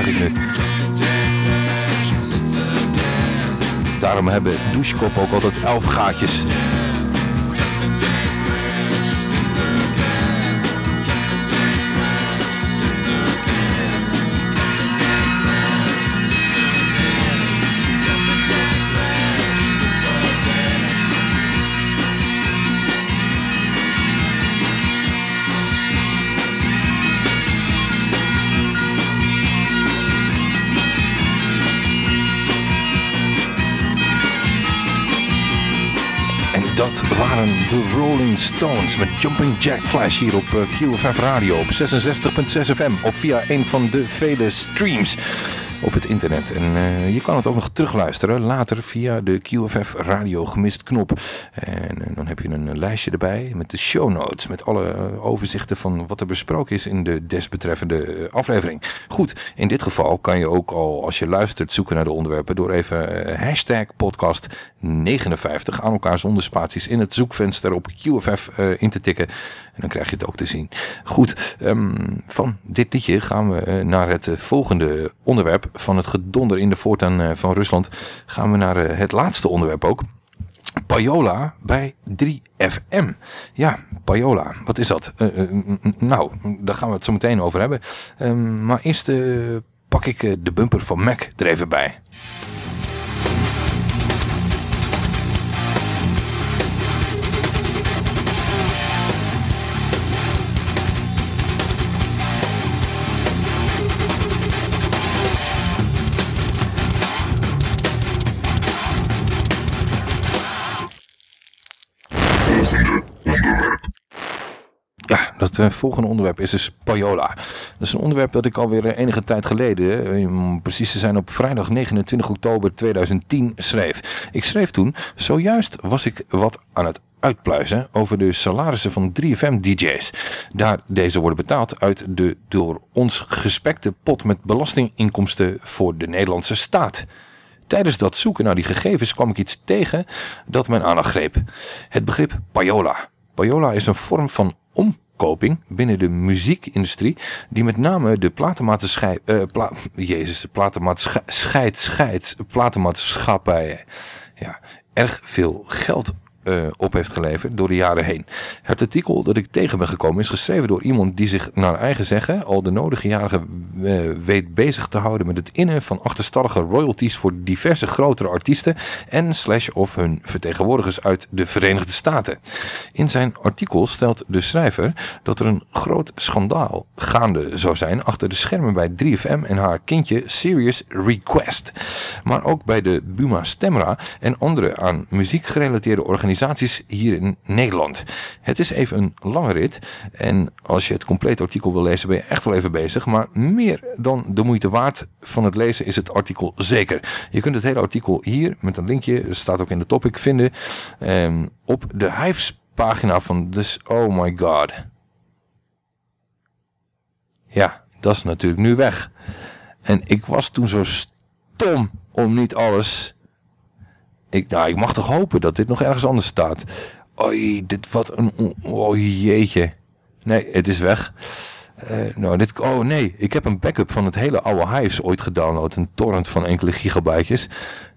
Zeg ik nu? Daarom hebben douchekoppen ook altijd elf gaatjes. Met Jumping Jack Flash hier op eh, QFF Radio op 66.6 FM of via een van de vele streams op het internet. En uh, je kan het ook nog terugluisteren later via de QFF Radio gemist knop. Een lijstje erbij met de show notes. Met alle uh, overzichten van wat er besproken is in de desbetreffende aflevering. Goed, in dit geval kan je ook al als je luistert zoeken naar de onderwerpen. Door even hashtag podcast 59 aan elkaar zonder spaties in het zoekvenster op QFF in te tikken. En dan krijg je het ook te zien. Goed, um, van dit liedje gaan we naar het volgende onderwerp van het gedonder in de voortaan van Rusland gaan we naar het laatste onderwerp ook. Payola bij 3FM. Ja, Payola, wat is dat? Uh, uh, nou, daar gaan we het zo meteen over hebben. Um, maar eerst uh, pak ik de bumper van Mac er even bij. Dat uh, volgende onderwerp is dus Payola. Dat is een onderwerp dat ik alweer enige tijd geleden, om precies te zijn op vrijdag 29 oktober 2010, schreef. Ik schreef toen, zojuist was ik wat aan het uitpluizen over de salarissen van 3FM-dj's. Daar deze worden betaald uit de door ons gespekte pot met belastinginkomsten voor de Nederlandse staat. Tijdens dat zoeken naar die gegevens kwam ik iets tegen dat mijn aandacht greep. Het begrip payola. Payola is een vorm van omkoping binnen de muziekindustrie die met name de platenmaatschappij, pla Jezus, de platenmaatschappij, scheid, platenmaatschappijen, ja, erg veel geld uh, op heeft geleverd door de jaren heen. Het artikel dat ik tegen ben gekomen is geschreven door iemand die zich naar eigen zeggen al de nodige jaren uh, weet bezig te houden met het innen van achterstallige royalties voor diverse grotere artiesten en slash of hun vertegenwoordigers uit de Verenigde Staten. In zijn artikel stelt de schrijver dat er een groot schandaal gaande zou zijn achter de schermen bij 3FM en haar kindje Serious Request. Maar ook bij de Buma Stemra en andere aan muziek gerelateerde organisaties hier in Nederland. Het is even een lange rit. En als je het complete artikel wil lezen ben je echt wel even bezig. Maar meer dan de moeite waard van het lezen is het artikel zeker. Je kunt het hele artikel hier met een linkje, staat ook in de topic, vinden. Um, op de Hives pagina van dus Oh My God. Ja, dat is natuurlijk nu weg. En ik was toen zo stom om niet alles ik, nou, ik mag toch hopen dat dit nog ergens anders staat. Oei, dit wat een... Oh jeetje. Nee, het is weg. Uh, nou, dit, oh nee, ik heb een backup van het hele oude Hives ooit gedownload. Een torrent van enkele gigabytes.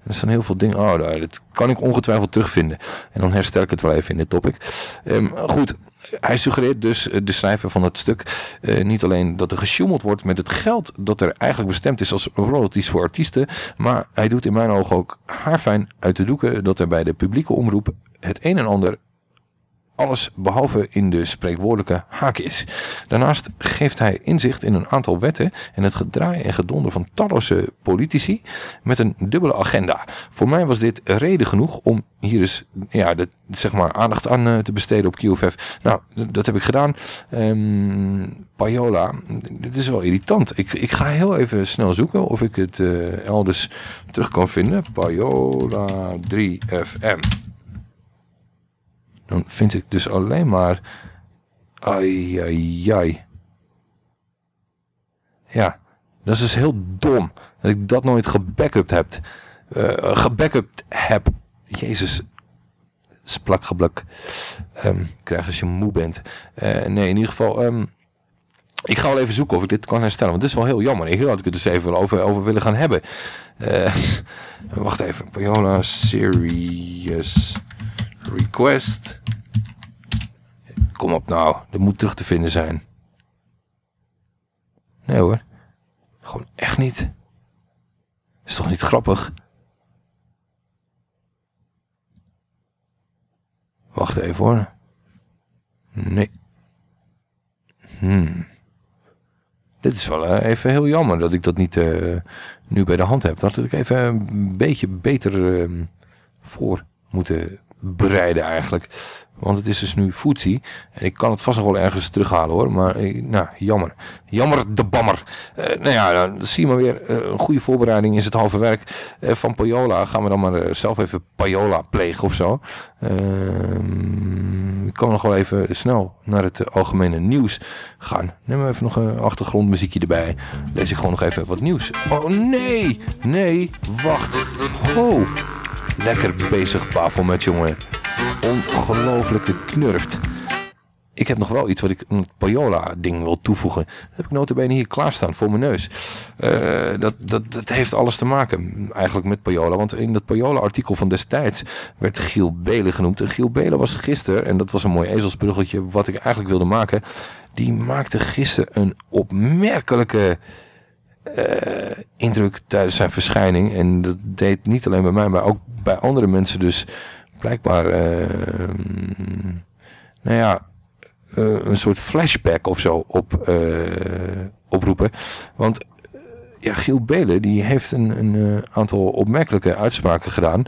Er staan heel veel dingen. Oh, nou, dat kan ik ongetwijfeld terugvinden. En dan herstel ik het wel even in dit topic. Um, goed, hij suggereert dus, eh, de schrijver van het stuk, uh, niet alleen dat er gesjoemeld wordt met het geld dat er eigenlijk bestemd is als royalties voor artiesten, maar hij doet in mijn ogen ook haarfijn uit de doeken dat er bij de publieke omroep het een en ander alles behalve in de spreekwoordelijke haakjes. Daarnaast geeft hij inzicht in een aantal wetten en het gedraai en gedonder van talloze politici met een dubbele agenda. Voor mij was dit reden genoeg om hier eens ja, zeg maar aandacht aan uh, te besteden op QFF. Nou, dat heb ik gedaan. Um, dit is wel irritant. Ik, ik ga heel even snel zoeken of ik het uh, elders terug kan vinden. Payola 3FM dan vind ik dus alleen maar... Ai, ai, ai. Ja, dat is dus heel dom dat ik dat nooit gebackupt heb. Uh, gebackupt heb. Jezus, splak gebluk. Um, krijg als je moe bent. Uh, nee, in ieder geval... Um, ik ga wel even zoeken of ik dit kan herstellen. Want dit is wel heel jammer. Ik had ik het dus even over, over willen gaan hebben. Uh, [laughs] wacht even. Payola Serious Request. Kom op nou, dat moet terug te vinden zijn. Nee hoor. Gewoon echt niet. Is toch niet grappig? Wacht even hoor. Nee. Hmm. Dit is wel uh, even heel jammer dat ik dat niet uh, nu bij de hand heb. Dat ik even een beetje beter uh, voor moeten bereiden eigenlijk. Want het is dus nu Footsie. En ik kan het vast nog wel ergens terughalen hoor. Maar eh, nou, jammer. Jammer de bammer. Uh, nou ja, dan zie je maar weer. Uh, een goede voorbereiding is het halve werk. Van Payola gaan we dan maar zelf even Payola plegen of zo. Ehm, ik kan nog wel even snel naar het algemene nieuws gaan. Neem even nog een achtergrondmuziekje erbij. Lees ik gewoon nog even wat nieuws. Oh nee, nee, wacht. Oh. Lekker bezig, Bafelmet, jongen. Ongelooflijke knurft. ik heb nog wel iets wat ik een Payola-ding wil toevoegen. Dat heb ik notabene hier klaarstaan voor mijn neus. Eh, dat, dat, dat heeft alles te maken eigenlijk met Payola. Want in dat Payola-artikel van destijds werd Giel Belen genoemd. En Giel Belen was gisteren, en dat was een mooi ezelsbruggetje wat ik eigenlijk wilde maken. Die maakte gisteren een opmerkelijke eh, indruk tijdens zijn verschijning. En dat deed niet alleen bij mij, maar ook bij andere mensen. Dus blijkbaar, eh, nou ja, eh, een soort flashback of zo op, oproepen. Want ja, Giel Belen die heeft een, een aantal opmerkelijke uitspraken gedaan.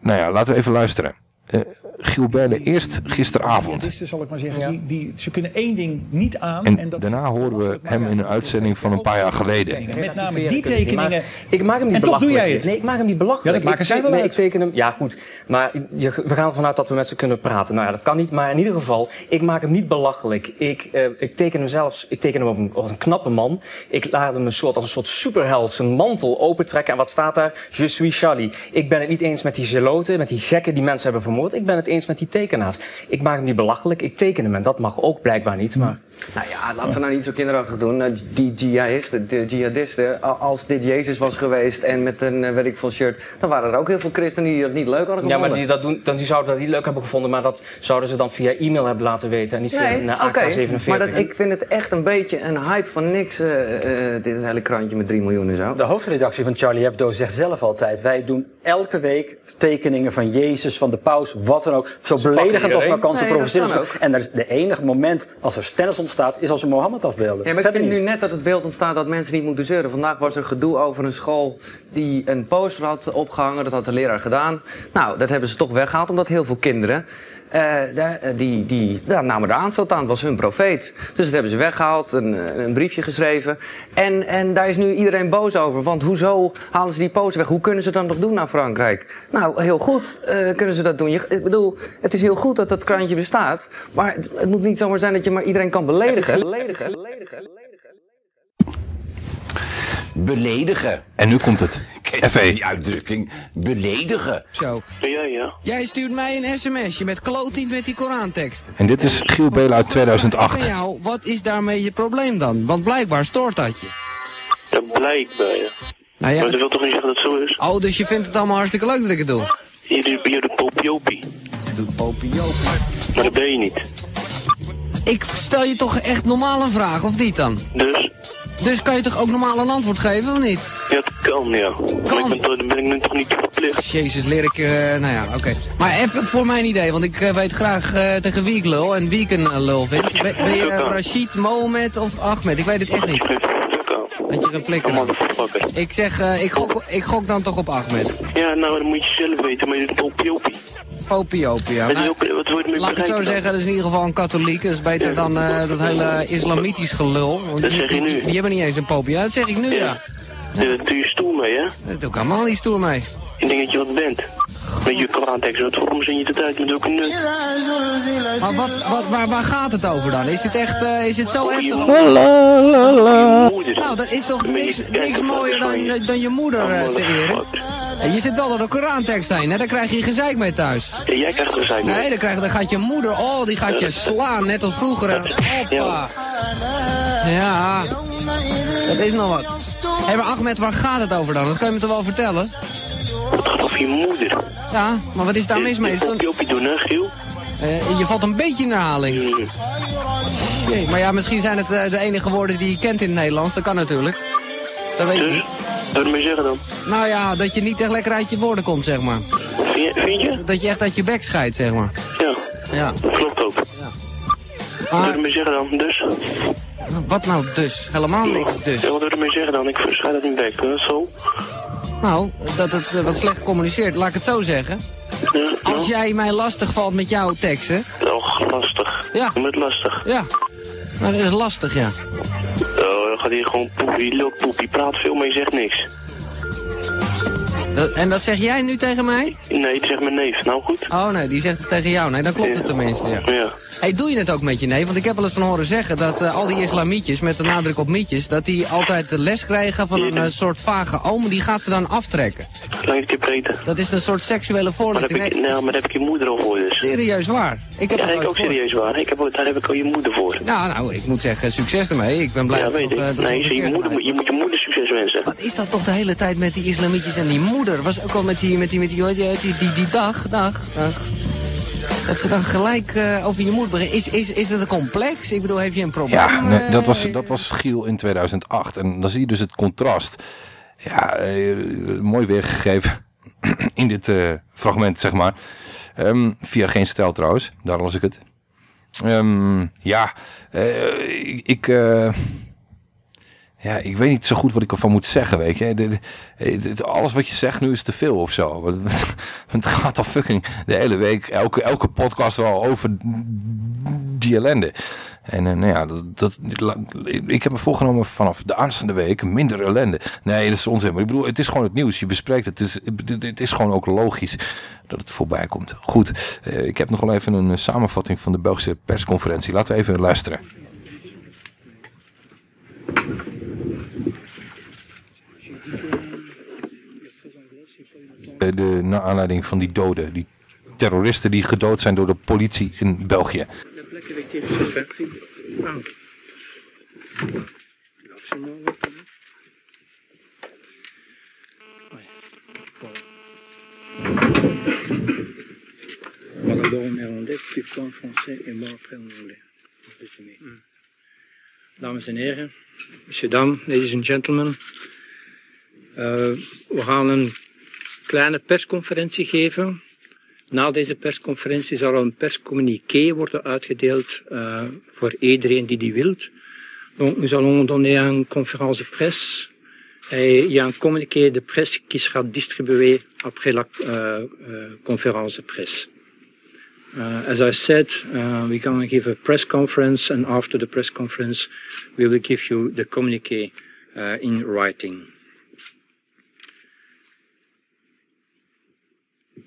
Nou ja, laten we even luisteren. Eh, Giel Belen eerst gisteravond. Jihadisten, zal ik maar zeggen, die, die, ze kunnen één ding niet aan. En, En, dat daarna horen we hem in een uitzending van een paar jaar geleden. met name die tekeningen. Ik maak hem niet en toch doe belachelijk. jij het. Nee, ik maak hem niet belachelijk. Ja, dat maken ik, zij wel nee, ik teken hem. Ja, goed. Maar je, we gaan ervan uit dat we met ze kunnen praten. Nou ja, dat kan niet. Maar in ieder geval, ik maak hem niet belachelijk. Ik, eh, ik teken hem zelfs. Ik teken hem op een, als een knappe man. Ik laat hem een soort, als een soort superheld zijn mantel opentrekken. En wat staat daar? Je suis Charlie. Ik ben het niet eens met die zeloten, met die gekken die mensen hebben vermoord. Ik ben het eens met die tekenaars. Ik maak hem niet belachelijk. Ik teken hem en dat mag ook blijkbaar niet. Maar Nou ja, laten we nou niet zo kinderachtig doen. Eh, Die jihadisten, de jihadisten, als dit Jezus was geweest en met een, eh, weet ik veel, shirt, dan waren er ook heel veel christenen die dat niet leuk hadden Ja, gevonden. maar die, dat doen, dan, die zouden dat niet leuk hebben gevonden, maar dat zouden ze dan via e-mail hebben laten weten en niet via een eh, oké, AK-47. maar dat, ik vind het echt een beetje een hype van niks, dit hele krantje met 3 miljoen en zo. De hoofdredactie van Charlie Hebdo zegt zelf altijd: wij doen elke week tekeningen van Jezus, van de paus, wat dan ook. Zo beledigend als maar kan, zo Nee, dat En er is de enige moment als er stennis ontstaat, is als we Mohammed afbeelden. Ja, maar ik vind niet. nu net dat het beeld ontstaat dat mensen niet moeten zeuren. Vandaag was er gedoe over een school die een poster had opgehangen. Dat had de leraar gedaan. Nou, dat hebben ze toch weggehaald omdat heel veel kinderen... eh, eh, die, die namen er aanstoot aan. Het was hun profeet. Dus dat hebben ze weggehaald, een, eh, een briefje geschreven. En, en daar is nu iedereen boos over. Want hoezo halen ze die poster weg? Hoe kunnen ze dat nog doen naar Frankrijk? Nou, heel goed kunnen ze dat doen. Je, ik bedoel, het is heel goed dat dat krantje bestaat. Maar het, moet niet zomaar zijn dat je maar iedereen kan beledigen. beledigen. Beledigen. En nu komt het. Even. Die uitdrukking. Beledigen. Zo. Ja, ja. Jij stuurt mij een sms'je met kloot niet met die Koranteksten. En dit is Giel Belen uit Aan 2008. jou, wat is daarmee je probleem dan? Want blijkbaar stoort dat je. Ja, blijkbaar, ja. Nou ja, maar dat het- wil toch niet zeggen dat het zo is? Oh, dus je vindt het allemaal hartstikke leuk dat ik het doe? Je doet je doet popiopie. Je doet popiopie. Maar dat ben je niet. Ik stel je toch echt normaal een vraag, of niet dan? Dus? Dus kan je toch ook normaal een antwoord geven, of niet? Ja, het kan, ja. Maar ik ben, ben ik toch niet verplicht. Jezus, leer ik... eh, nou ja, oké. Maar even voor mijn idee, want ik eh, weet graag eh, tegen wie ik lul en wie ik een lul vind. Ben, ben je Rashid, Mohamed of Ahmed? Ik weet het echt niet. Weet je aan. Ik zeg, ik, gok, ik gok dan toch op Ahmed. Ja, nou, dan moet je zelf weten, maar je doet. Popiopia. Dat Nou, ermee laat ik het zo zeggen, dat is in ieder geval een katholiek. Dat is beter dan eh, dat hele islamitisch gelul. Want Dat zeg je nu. Die hebben niet eens een popia. Dat zeg ik nu, ja. Ja, Daar doe je stoel mee, hè? Daar doe ik allemaal niet stoer mee. Ik denk dat je wat bent. Met je Korantekst, wat waarom zin je het uit met ook een nut? Maar wat, wat, waar, waar gaat het over dan? Is het echt, eh, is het zo heftig? Nou, dat is toch niks, niks mooier dan, dan je moeder eh, te eren? En je zit wel door de Korantekst heen, hè? Daar krijg je gezeik mee thuis. Ja, jij krijgt er zijn. Nee, dan, krijg, dan gaat je moeder, oh, die gaat je slaan, net als vroeger. En, hoppa. Ja, dat is nog wat. Hé, hey, maar Ahmed, waar gaat het over dan? Dat kan je me toch wel vertellen? Het gaat over je moeder. Ja, maar wat is daar mis mee? Is dat- Popiopie doen, hè, Giel? Eh, je valt een beetje in herhaling. Jee, maar ja, misschien zijn het eh, de enige woorden die je kent in het Nederlands. Dat kan natuurlijk. Dat weet ik niet. Wat wil je zeggen dan? Nou ja, dat je niet echt lekker uit je woorden komt, zeg maar. Vind je? Vind je? Dat je echt uit je bek scheidt, zeg maar. Ja. Ja. Dat klopt ook. Wat wil je zeggen dan? Dus? Wat nou dus? Helemaal niks dus. Ja, wat wil je ermee zeggen dan? Ik verschijn dat niet bek. Dat is zo. Nou, dat het eh, wat slecht communiceert, laat ik het zo zeggen. Als jij mij lastig valt met jouw teksten. Och, lastig. Ja. Met lastig. Ja. Maar dat is lastig, ja. Oh, dan gaat hij gewoon poepie, lult poepie, praat veel, maar je zegt niks. Dat- en dat zeg jij nu tegen mij? Nee, het zegt mijn neef. Nou goed. Oh nee, die zegt het tegen jou. Nee, dan klopt het tenminste, ja. Ja. Hey, doe je het ook met je neef? Want ik heb wel eens van horen zeggen dat eh, al die islamietjes, met de nadruk op mietjes, dat die altijd de les krijgen van een eh, soort vage oom, die gaat ze dan aftrekken. Klein interpreten. Dat is een soort seksuele Maar heb voorlichting. ik, Nee, nou, maar daar heb ik je moeder al voor dus. serieus waar. Ik heb ja, ik ook serieus waar. Ik heb, daar heb ik al je moeder voor. Nou, nou, ik moet zeggen, succes ermee. Ik ben blij ja, dat ze weet nog, ik. eh, dat nee, je, moeder, moet- je moet je moeder succes wensen. Wat is dat toch de hele tijd met die islamietjes en die moeder? Was ook al met die, met die, met die, die, die, die dag, dag, dag. Dat ze dan gelijk eh, over je moeder beginnen. Is, is, is het een complex? Ik bedoel, heb je een probleem? Ja, nee, eh? dat, was, dat was Giel in 2008. En dan zie je dus het contrast. Ja, eh, mooi weergegeven [clears throat] in dit eh, fragment, zeg maar. Ehm, via geen stijl trouwens, daar las ik het. Ehm, ja, eh, ik... ik eh, ja, ik weet niet zo goed wat ik ervan moet zeggen, weet je. De- alles wat je zegt nu is te veel of zo. Want- [laughs] Het gaat al fucking de hele week, elke, elke podcast wel over die ellende. En eh, nou ja, dat, ik heb me voorgenomen vanaf de aanstaande week minder ellende. Nee, dat is onzin. Maar ik bedoel, het is gewoon het nieuws. Je bespreekt het. Het is, het is gewoon ook logisch dat het voorbij komt. Goed, eh, ik heb nog wel even een eh, samenvatting van de Belgische persconferentie. Laten we even luisteren. De, naar aanleiding van die doden, die terroristen die gedood zijn door de politie in België. Dames en heren, monsieur, ladies and gentlemen. Eh, we gaan een kleine persconferentie geven. Na deze persconferentie zal een perscommuniqué worden uitgedeeld eh, voor iedereen die die wilt. Donc nous allons donner une conférence de presse et il y a un communiqué de presse qui sera distribué après la euh, euh, conférence de presse. Uh, as I said, uh, we're going to give a press conference, and after the press conference, we will give you the communique uh, in writing.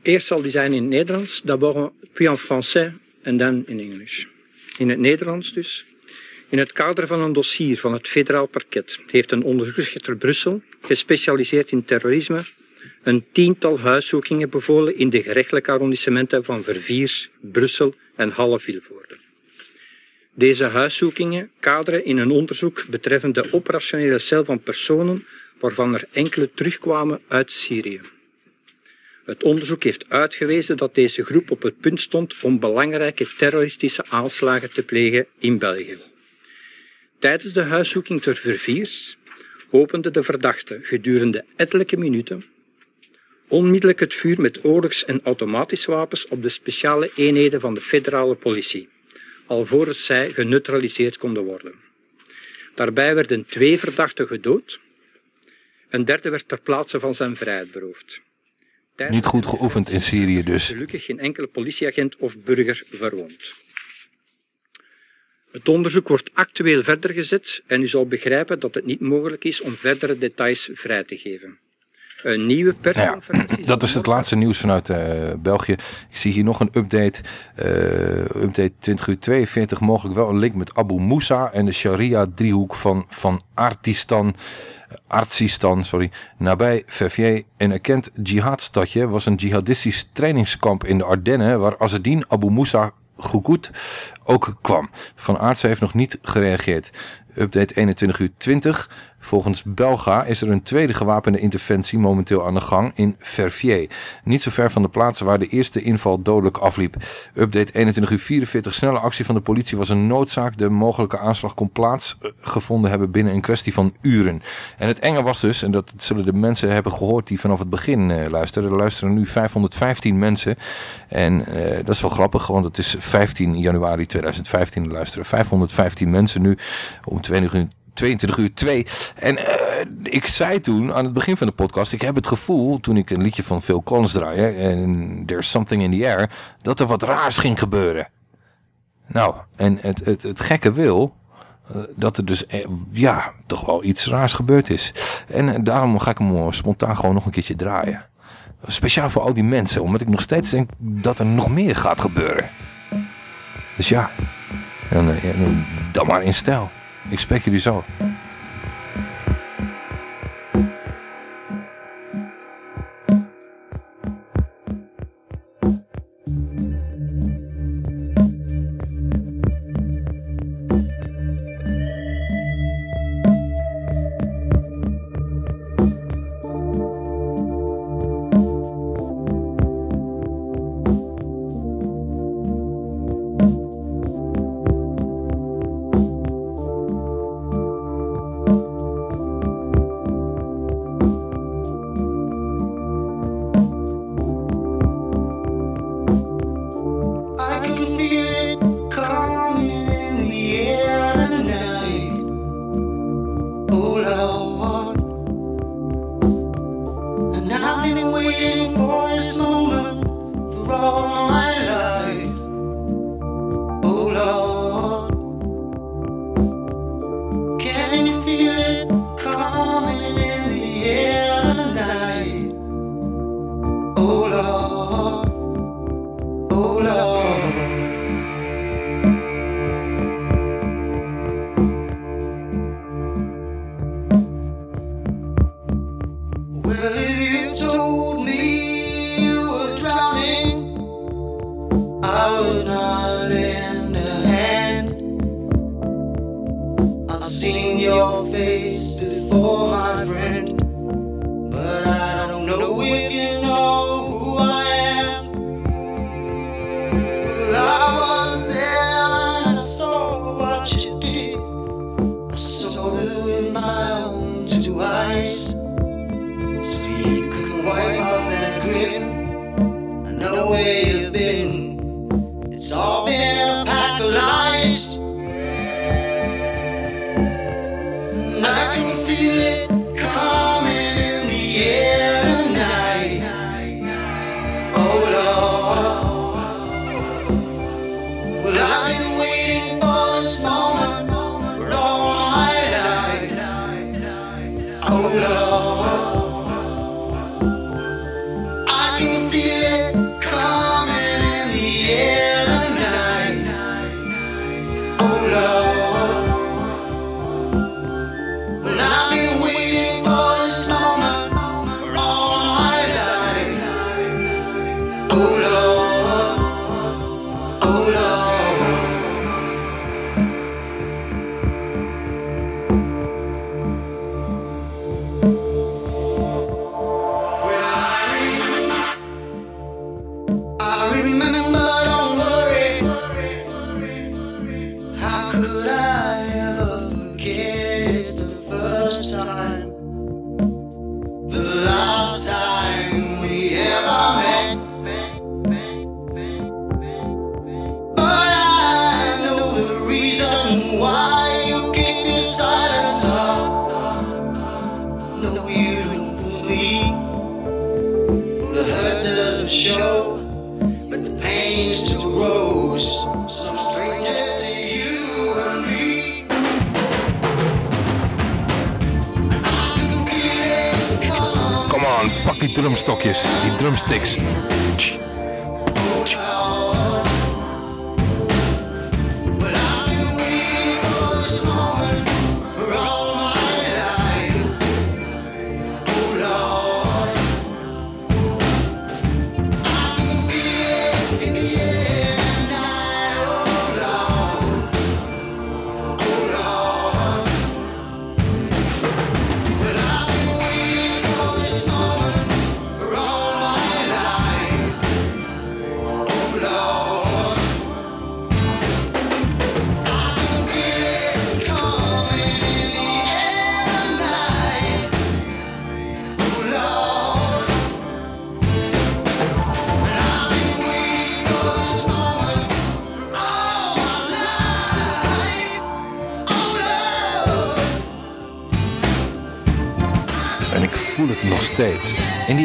Eerst zal die zijn in het Nederlands, d'abord puis en français en dan in Engels. In het Nederlands dus. In het kader van een dossier van het federaal parket heeft een onderzoeksrechter Brussel, gespecialiseerd in terrorisme, een tiental huiszoekingen bevolen in de gerechtelijke arrondissementen van Verviers, Brussel en Halle-Vilvoorde. Deze huiszoekingen kaderen in een onderzoek betreffende de operationele cel van personen waarvan er enkele terugkwamen uit Syrië. Het onderzoek heeft uitgewezen dat deze groep op het punt stond om belangrijke terroristische aanslagen te plegen in België. Tijdens de huiszoeking ter Verviers opende de verdachte gedurende ettelijke minuten onmiddellijk het vuur met oorlogs- en automatische wapens op de speciale eenheden van de federale politie, alvorens zij geneutraliseerd konden worden. Daarbij werden twee verdachten gedood, een derde werd ter plaatse van zijn vrijheid beroofd. Niet goed geoefend in Syrië dus. Gelukkig geen enkele politieagent of burger verwond. Het onderzoek wordt actueel verder gezet en u zal begrijpen dat het niet mogelijk is om verdere details vrij te geven. Een nieuwe persconferentie. Dat is het laatste nieuws vanuit eh, België. Ik zie hier nog een update. eh, update 20 uur 42. Mogelijk wel een link met Abu Moussa en de Sharia-driehoek van, van Artistan. Artsistan, sorry, nabij Verviers. Een erkend jihadstadje was een jihadistisch trainingskamp in de Ardennen... waar Azedin Abu Moussa Gougout ook kwam. Van Aartsen heeft nog niet gereageerd. Update 21 uur 20. Volgens Belga is er een tweede gewapende interventie momenteel aan de gang in Verviers. Niet zo ver van de plaatsen waar de eerste inval dodelijk afliep. Update 21 uur 44. Snelle actie van de politie was een noodzaak. De mogelijke aanslag kon plaatsgevonden hebben binnen een kwestie van uren. En het enge was dus, en dat zullen de mensen hebben gehoord die vanaf het begin eh, luisteren. Er luisteren nu 515 mensen. En eh, dat is wel grappig, want het is 15 januari 2015. Er luisteren 515 mensen nu om 22 uur 22 uur 2. En eh, ik zei toen aan het begin van de podcast, ik heb het gevoel, toen ik een liedje van Phil Collins draaide, en There's Something in the Air, dat er wat raars ging gebeuren. Nou, en het, het, het gekke wil eh, dat er dus, eh, ja, toch wel iets raars gebeurd is. En daarom ga ik hem spontaan gewoon nog een keertje draaien. Speciaal voor al die mensen, omdat ik nog steeds denk dat er nog meer gaat gebeuren. Dus ja, en, dan maar in stijl. Ik spreek jullie zo.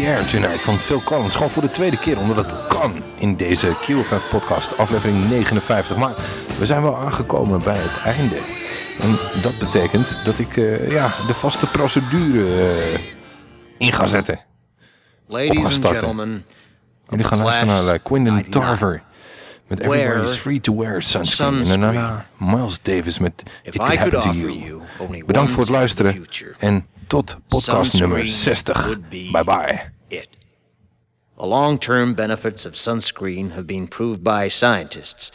Air Tonight van Phil Collins. Gewoon voor de tweede keer, omdat het kan in deze QFF podcast, aflevering 59. Maar we zijn wel aangekomen bij het einde. En dat betekent dat ik eh, ja, de vaste procedure eh, in ga zetten. Ladies and gentlemen. Jullie gaan luisteren naar eh, Quindon Tarver. Met Everybody's Free to Wear Sunscreen. En daarna Miles Davis met It Could Happen to You. Bedankt voor het luisteren en tot podcast nummer 60. Bye bye. The long-term benefits of sunscreen have been proved by scientists,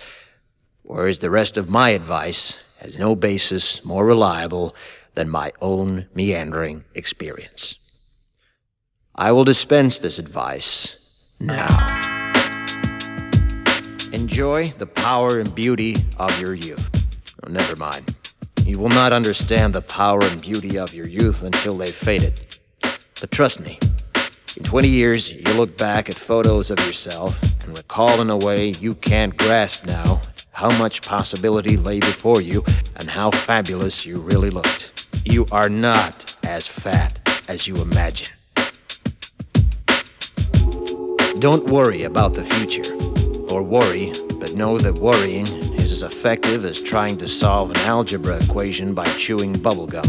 whereas the rest of my advice has no basis more reliable than my own meandering experience. I will dispense this advice now. Enjoy the power and beauty of your youth. Oh, never mind. You will not understand the power and beauty of your youth until they've faded. But trust me, in 20 years, you'll look back at photos of yourself and recall in a way you can't grasp now how much possibility lay before you and how fabulous you really looked. You are not as fat as you imagine. Don't worry about the future, or worry, but know that worrying is as effective as trying to solve an algebra equation by chewing bubblegum.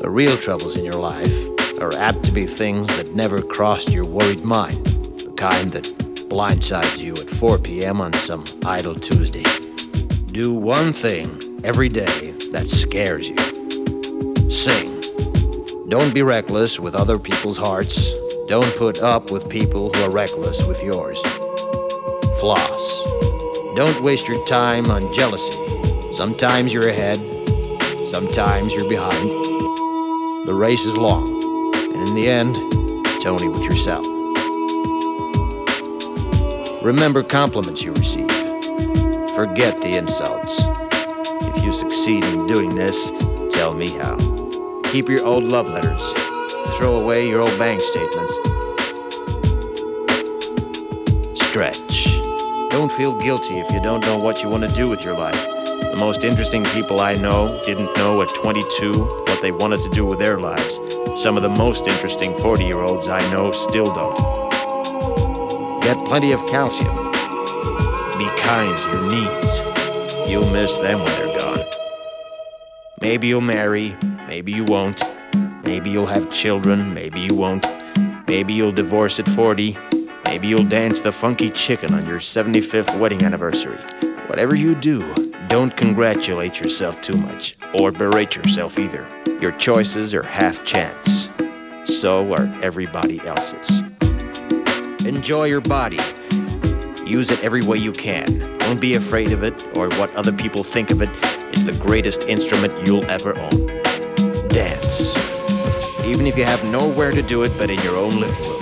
The real troubles in your life are apt to be things that never crossed your worried mind, the kind that blindsides you at 4 p.m. on some idle Tuesday. Do one thing every day that scares you. Sing. Don't be reckless with other people's hearts. Don't put up with people who are reckless with yours. Floss. Don't waste your time on jealousy. Sometimes you're ahead, sometimes you're behind. The race is long, in the end, it's only with yourself. Remember compliments you receive. Forget the insults. If you succeed in doing this, tell me how. Keep your old love letters. Throw away your old bank statements. Stretch. Don't feel guilty if you don't know what you want to do with your life. The most interesting people I know didn't know at 22 what they wanted to do with their lives. Some of the most interesting 40 year olds I know still don't. Get plenty of calcium. Be kind to your knees. You'll miss them when they're gone. Maybe you'll marry, maybe you won't. Maybe you'll have children, maybe you won't. Maybe you'll divorce at 40. Maybe you'll dance the funky chicken on your 75th wedding anniversary. Whatever you do, don't congratulate yourself too much, or berate yourself either. Your choices are half chance. So are everybody else's. Enjoy your body. Use it every way you can. Don't be afraid of it or what other people think of it. It's the greatest instrument you'll ever own. Dance. Even if you have nowhere to do it but in your own living room.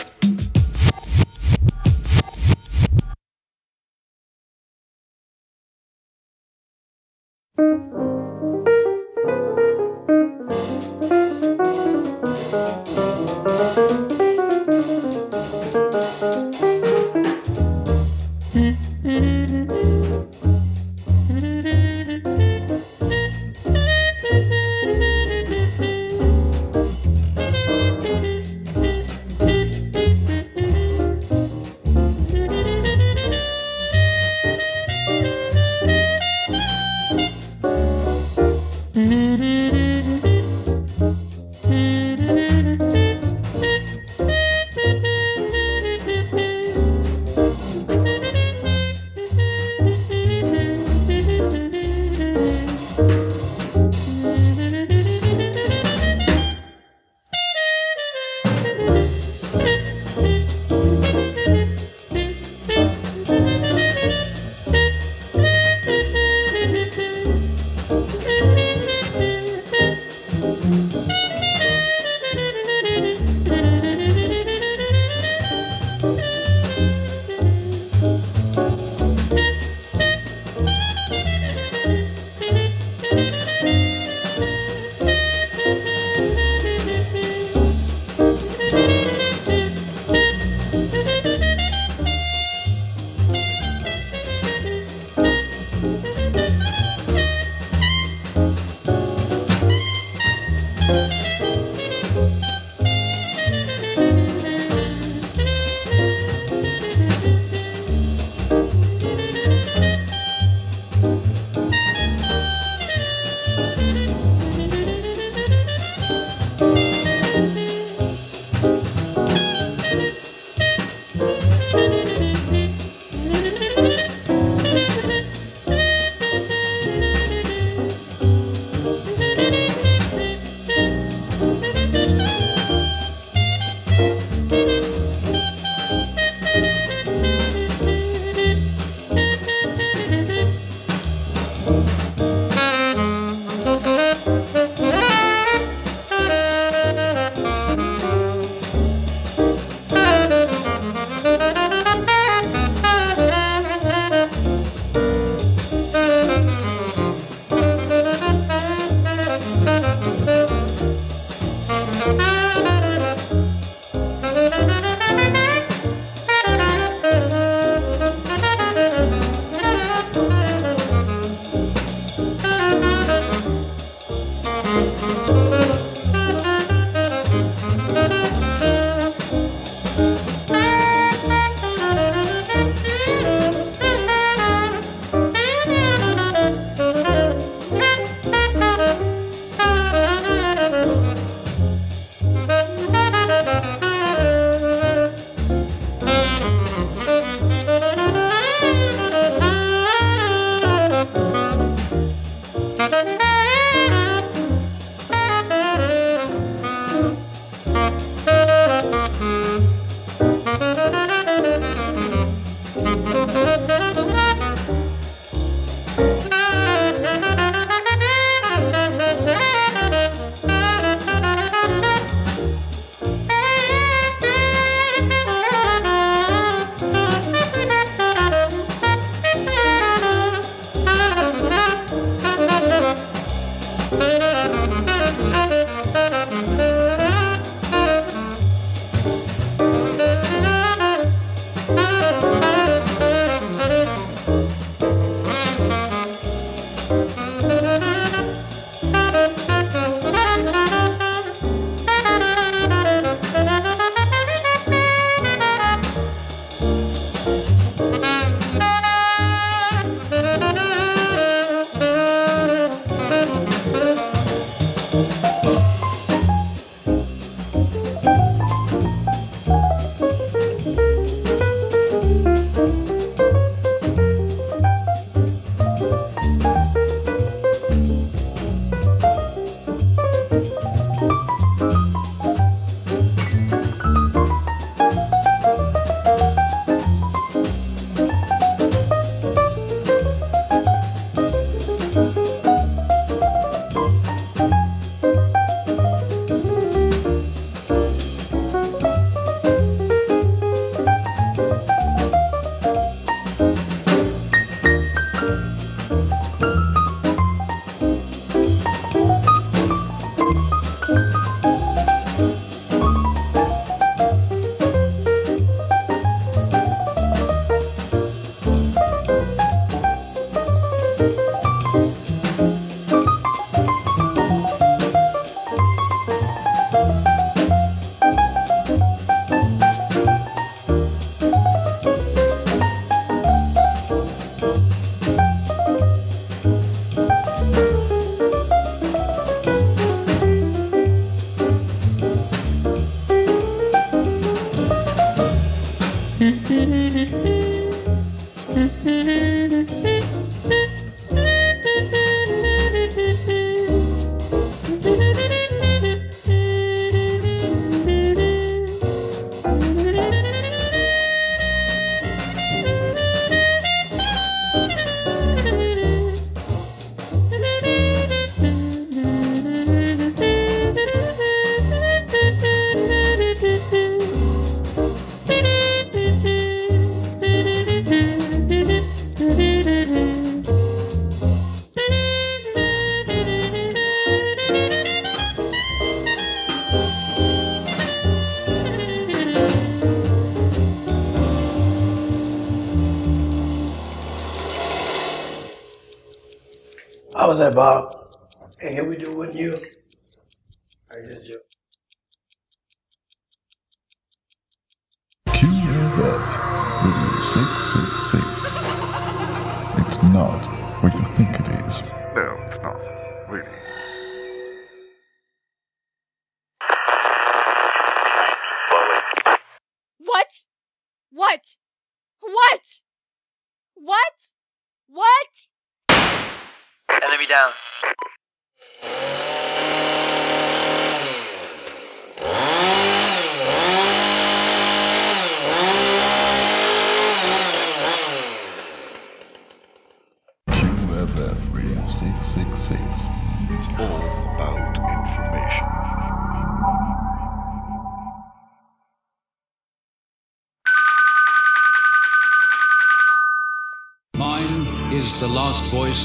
How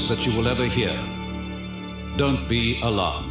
that you will ever hear. Don't be alarmed.